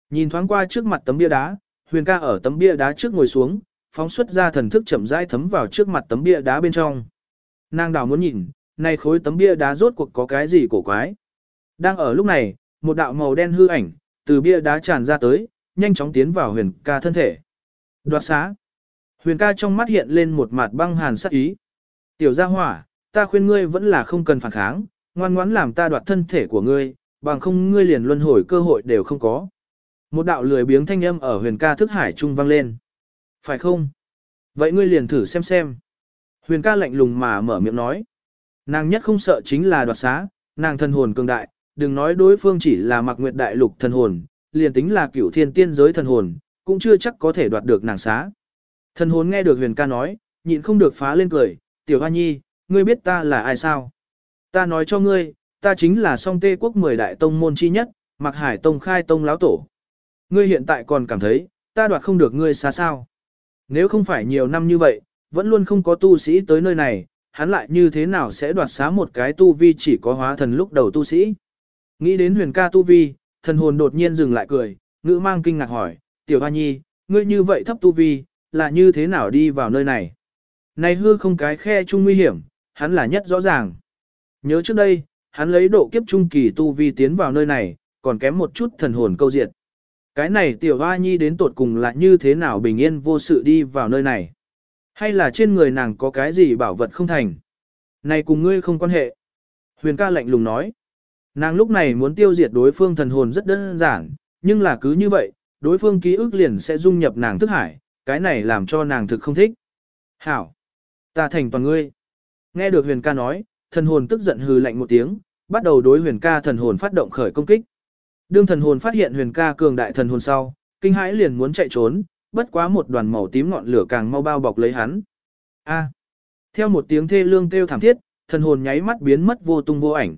Nhìn thoáng qua trước mặt tấm bia đá, huyền ca ở tấm bia đá trước ngồi xuống, phóng xuất ra thần thức chậm rãi thấm vào trước mặt tấm bia đá bên trong. Nàng đảo muốn nhìn, này khối tấm bia đá rốt cuộc có cái gì cổ quái. Đang ở lúc này, một đạo màu đen hư ảnh, từ bia đá tràn ra tới, nhanh chóng tiến vào huyền ca thân thể. Đoạt xá. Huyền ca trong mắt hiện lên một mặt băng hàn sắc ý. Tiểu gia hỏa, ta khuyên ngươi vẫn là không cần phản kháng, ngoan ngoãn làm ta đoạt thân thể của ngươi, bằng không ngươi liền luân hồi cơ hội đều không có. Một đạo lười biếng thanh âm ở huyền ca thức hải trung vang lên. Phải không? Vậy ngươi liền thử xem xem. Huyền ca lạnh lùng mà mở miệng nói. Nàng nhất không sợ chính là đoạt xá, nàng thân hồn cường đại, đừng nói đối phương chỉ là mặc nguyệt đại lục thần hồn, liền tính là cửu thiên tiên giới thần hồn, cũng chưa chắc có thể đoạt được nàng xá. Thần hồn nghe được huyền ca nói, nhịn không được phá lên cười, tiểu hoa nhi, ngươi biết ta là ai sao? Ta nói cho ngươi, ta chính là song tê quốc mười đại tông môn chi nhất, mặc hải tông khai tông lão tổ. Ngươi hiện tại còn cảm thấy, ta đoạt không được ngươi xa sao? Nếu không phải nhiều năm như vậy, vẫn luôn không có tu sĩ tới nơi này, hắn lại như thế nào sẽ đoạt xá một cái tu vi chỉ có hóa thần lúc đầu tu sĩ? Nghĩ đến huyền ca tu vi, thần hồn đột nhiên dừng lại cười, ngữ mang kinh ngạc hỏi, tiểu hoa nhi, ngươi như vậy thấp tu vi, là như thế nào đi vào nơi này? Này hư không cái khe chung nguy hiểm, hắn là nhất rõ ràng. Nhớ trước đây, hắn lấy độ kiếp trung kỳ tu vi tiến vào nơi này, còn kém một chút thần hồn câu diệt. Cái này tiểu hoa nhi đến tột cùng là như thế nào bình yên vô sự đi vào nơi này? Hay là trên người nàng có cái gì bảo vật không thành? Này cùng ngươi không quan hệ. Huyền ca lạnh lùng nói. Nàng lúc này muốn tiêu diệt đối phương thần hồn rất đơn giản, nhưng là cứ như vậy, đối phương ký ức liền sẽ dung nhập nàng thức hải, cái này làm cho nàng thực không thích. Hảo! Ta thành toàn ngươi. Nghe được huyền ca nói, thần hồn tức giận hừ lạnh một tiếng, bắt đầu đối huyền ca thần hồn phát động khởi công kích. Đương thần hồn phát hiện huyền ca cường đại thần hồn sau, kinh hãi liền muốn chạy trốn, bất quá một đoàn màu tím ngọn lửa càng mau bao bọc lấy hắn. A. Theo một tiếng thê lương kêu thảm thiết, thần hồn nháy mắt biến mất vô tung vô ảnh.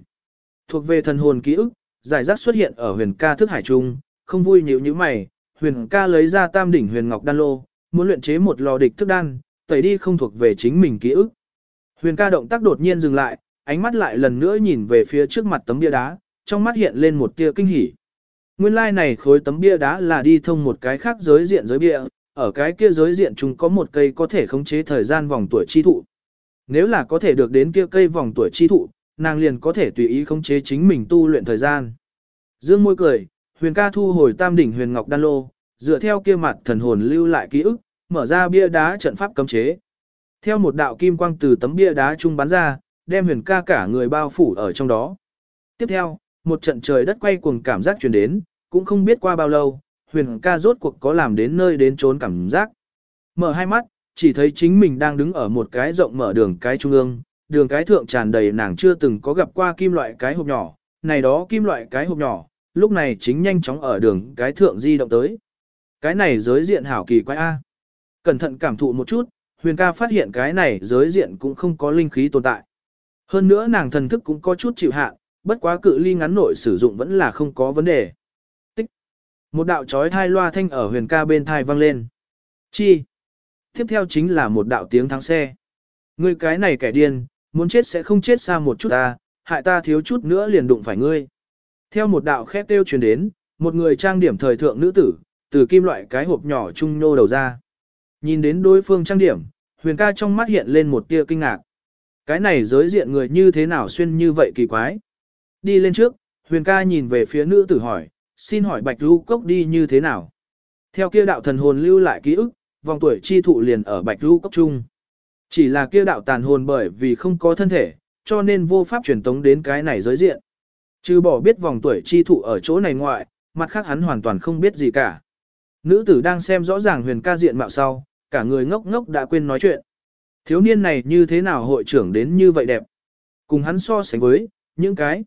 Thuộc về thần hồn ký ức, giải rác xuất hiện ở huyền ca thức hải trung, không vui nhíu như mày, huyền ca lấy ra tam đỉnh huyền ngọc đan lô, muốn luyện chế một lò địch thức đan, tẩy đi không thuộc về chính mình ký ức. Huyền ca động tác đột nhiên dừng lại, ánh mắt lại lần nữa nhìn về phía trước mặt tấm bia đá, trong mắt hiện lên một tia kinh hỉ. Nguyên lai like này khối tấm bia đá là đi thông một cái khác giới diện giới bia, ở cái kia giới diện chúng có một cây có thể khống chế thời gian vòng tuổi chi thụ. Nếu là có thể được đến kia cây vòng tuổi chi thụ, nàng liền có thể tùy ý khống chế chính mình tu luyện thời gian. Dương môi cười, huyền ca thu hồi tam đỉnh huyền ngọc đan lô, dựa theo kia mặt thần hồn lưu lại ký ức, mở ra bia đá trận pháp cấm chế. Theo một đạo kim quang từ tấm bia đá trung bắn ra, đem huyền ca cả người bao phủ ở trong đó. Tiếp theo, một trận trời đất quay cuồng cảm giác truyền đến, cũng không biết qua bao lâu, huyền ca rốt cuộc có làm đến nơi đến trốn cảm giác. Mở hai mắt, chỉ thấy chính mình đang đứng ở một cái rộng mở đường cái trung ương, đường cái thượng tràn đầy nàng chưa từng có gặp qua kim loại cái hộp nhỏ, này đó kim loại cái hộp nhỏ, lúc này chính nhanh chóng ở đường cái thượng di động tới. Cái này giới diện hảo kỳ quái A. Cẩn thận cảm thụ một chút, huyền ca phát hiện cái này giới diện cũng không có linh khí tồn tại. Hơn nữa nàng thần thức cũng có chút chịu hạn, bất quá cự ly ngắn nội sử dụng vẫn là không có vấn đề. Tích. Một đạo chói thai loa thanh ở huyền ca bên thai vang lên. Chi. Tiếp theo chính là một đạo tiếng thắng xe. Ngươi cái này kẻ điên, muốn chết sẽ không chết xa một chút ta, hại ta thiếu chút nữa liền đụng phải ngươi. Theo một đạo khét tiêu truyền đến, một người trang điểm thời thượng nữ tử, từ kim loại cái hộp nhỏ trung nhô đầu ra. Nhìn đến đối phương trang điểm, huyền ca trong mắt hiện lên một tia kinh ngạc. Cái này giới diện người như thế nào xuyên như vậy kỳ quái. Đi lên trước, huyền ca nhìn về phía nữ tử hỏi, xin hỏi bạch lưu cốc đi như thế nào. Theo kia đạo thần hồn lưu lại ký ức, vòng tuổi chi thụ liền ở bạch lưu cốc trung. Chỉ là kia đạo tàn hồn bởi vì không có thân thể, cho nên vô pháp truyền tống đến cái này giới diện. Chứ bỏ biết vòng tuổi chi thụ ở chỗ này ngoại, mặt khác hắn hoàn toàn không biết gì cả. Nữ tử đang xem rõ ràng huyền ca diện mạo sau, cả người ngốc ngốc đã quên nói chuyện. Thiếu niên này như thế nào hội trưởng đến như vậy đẹp. Cùng hắn so sánh với, những cái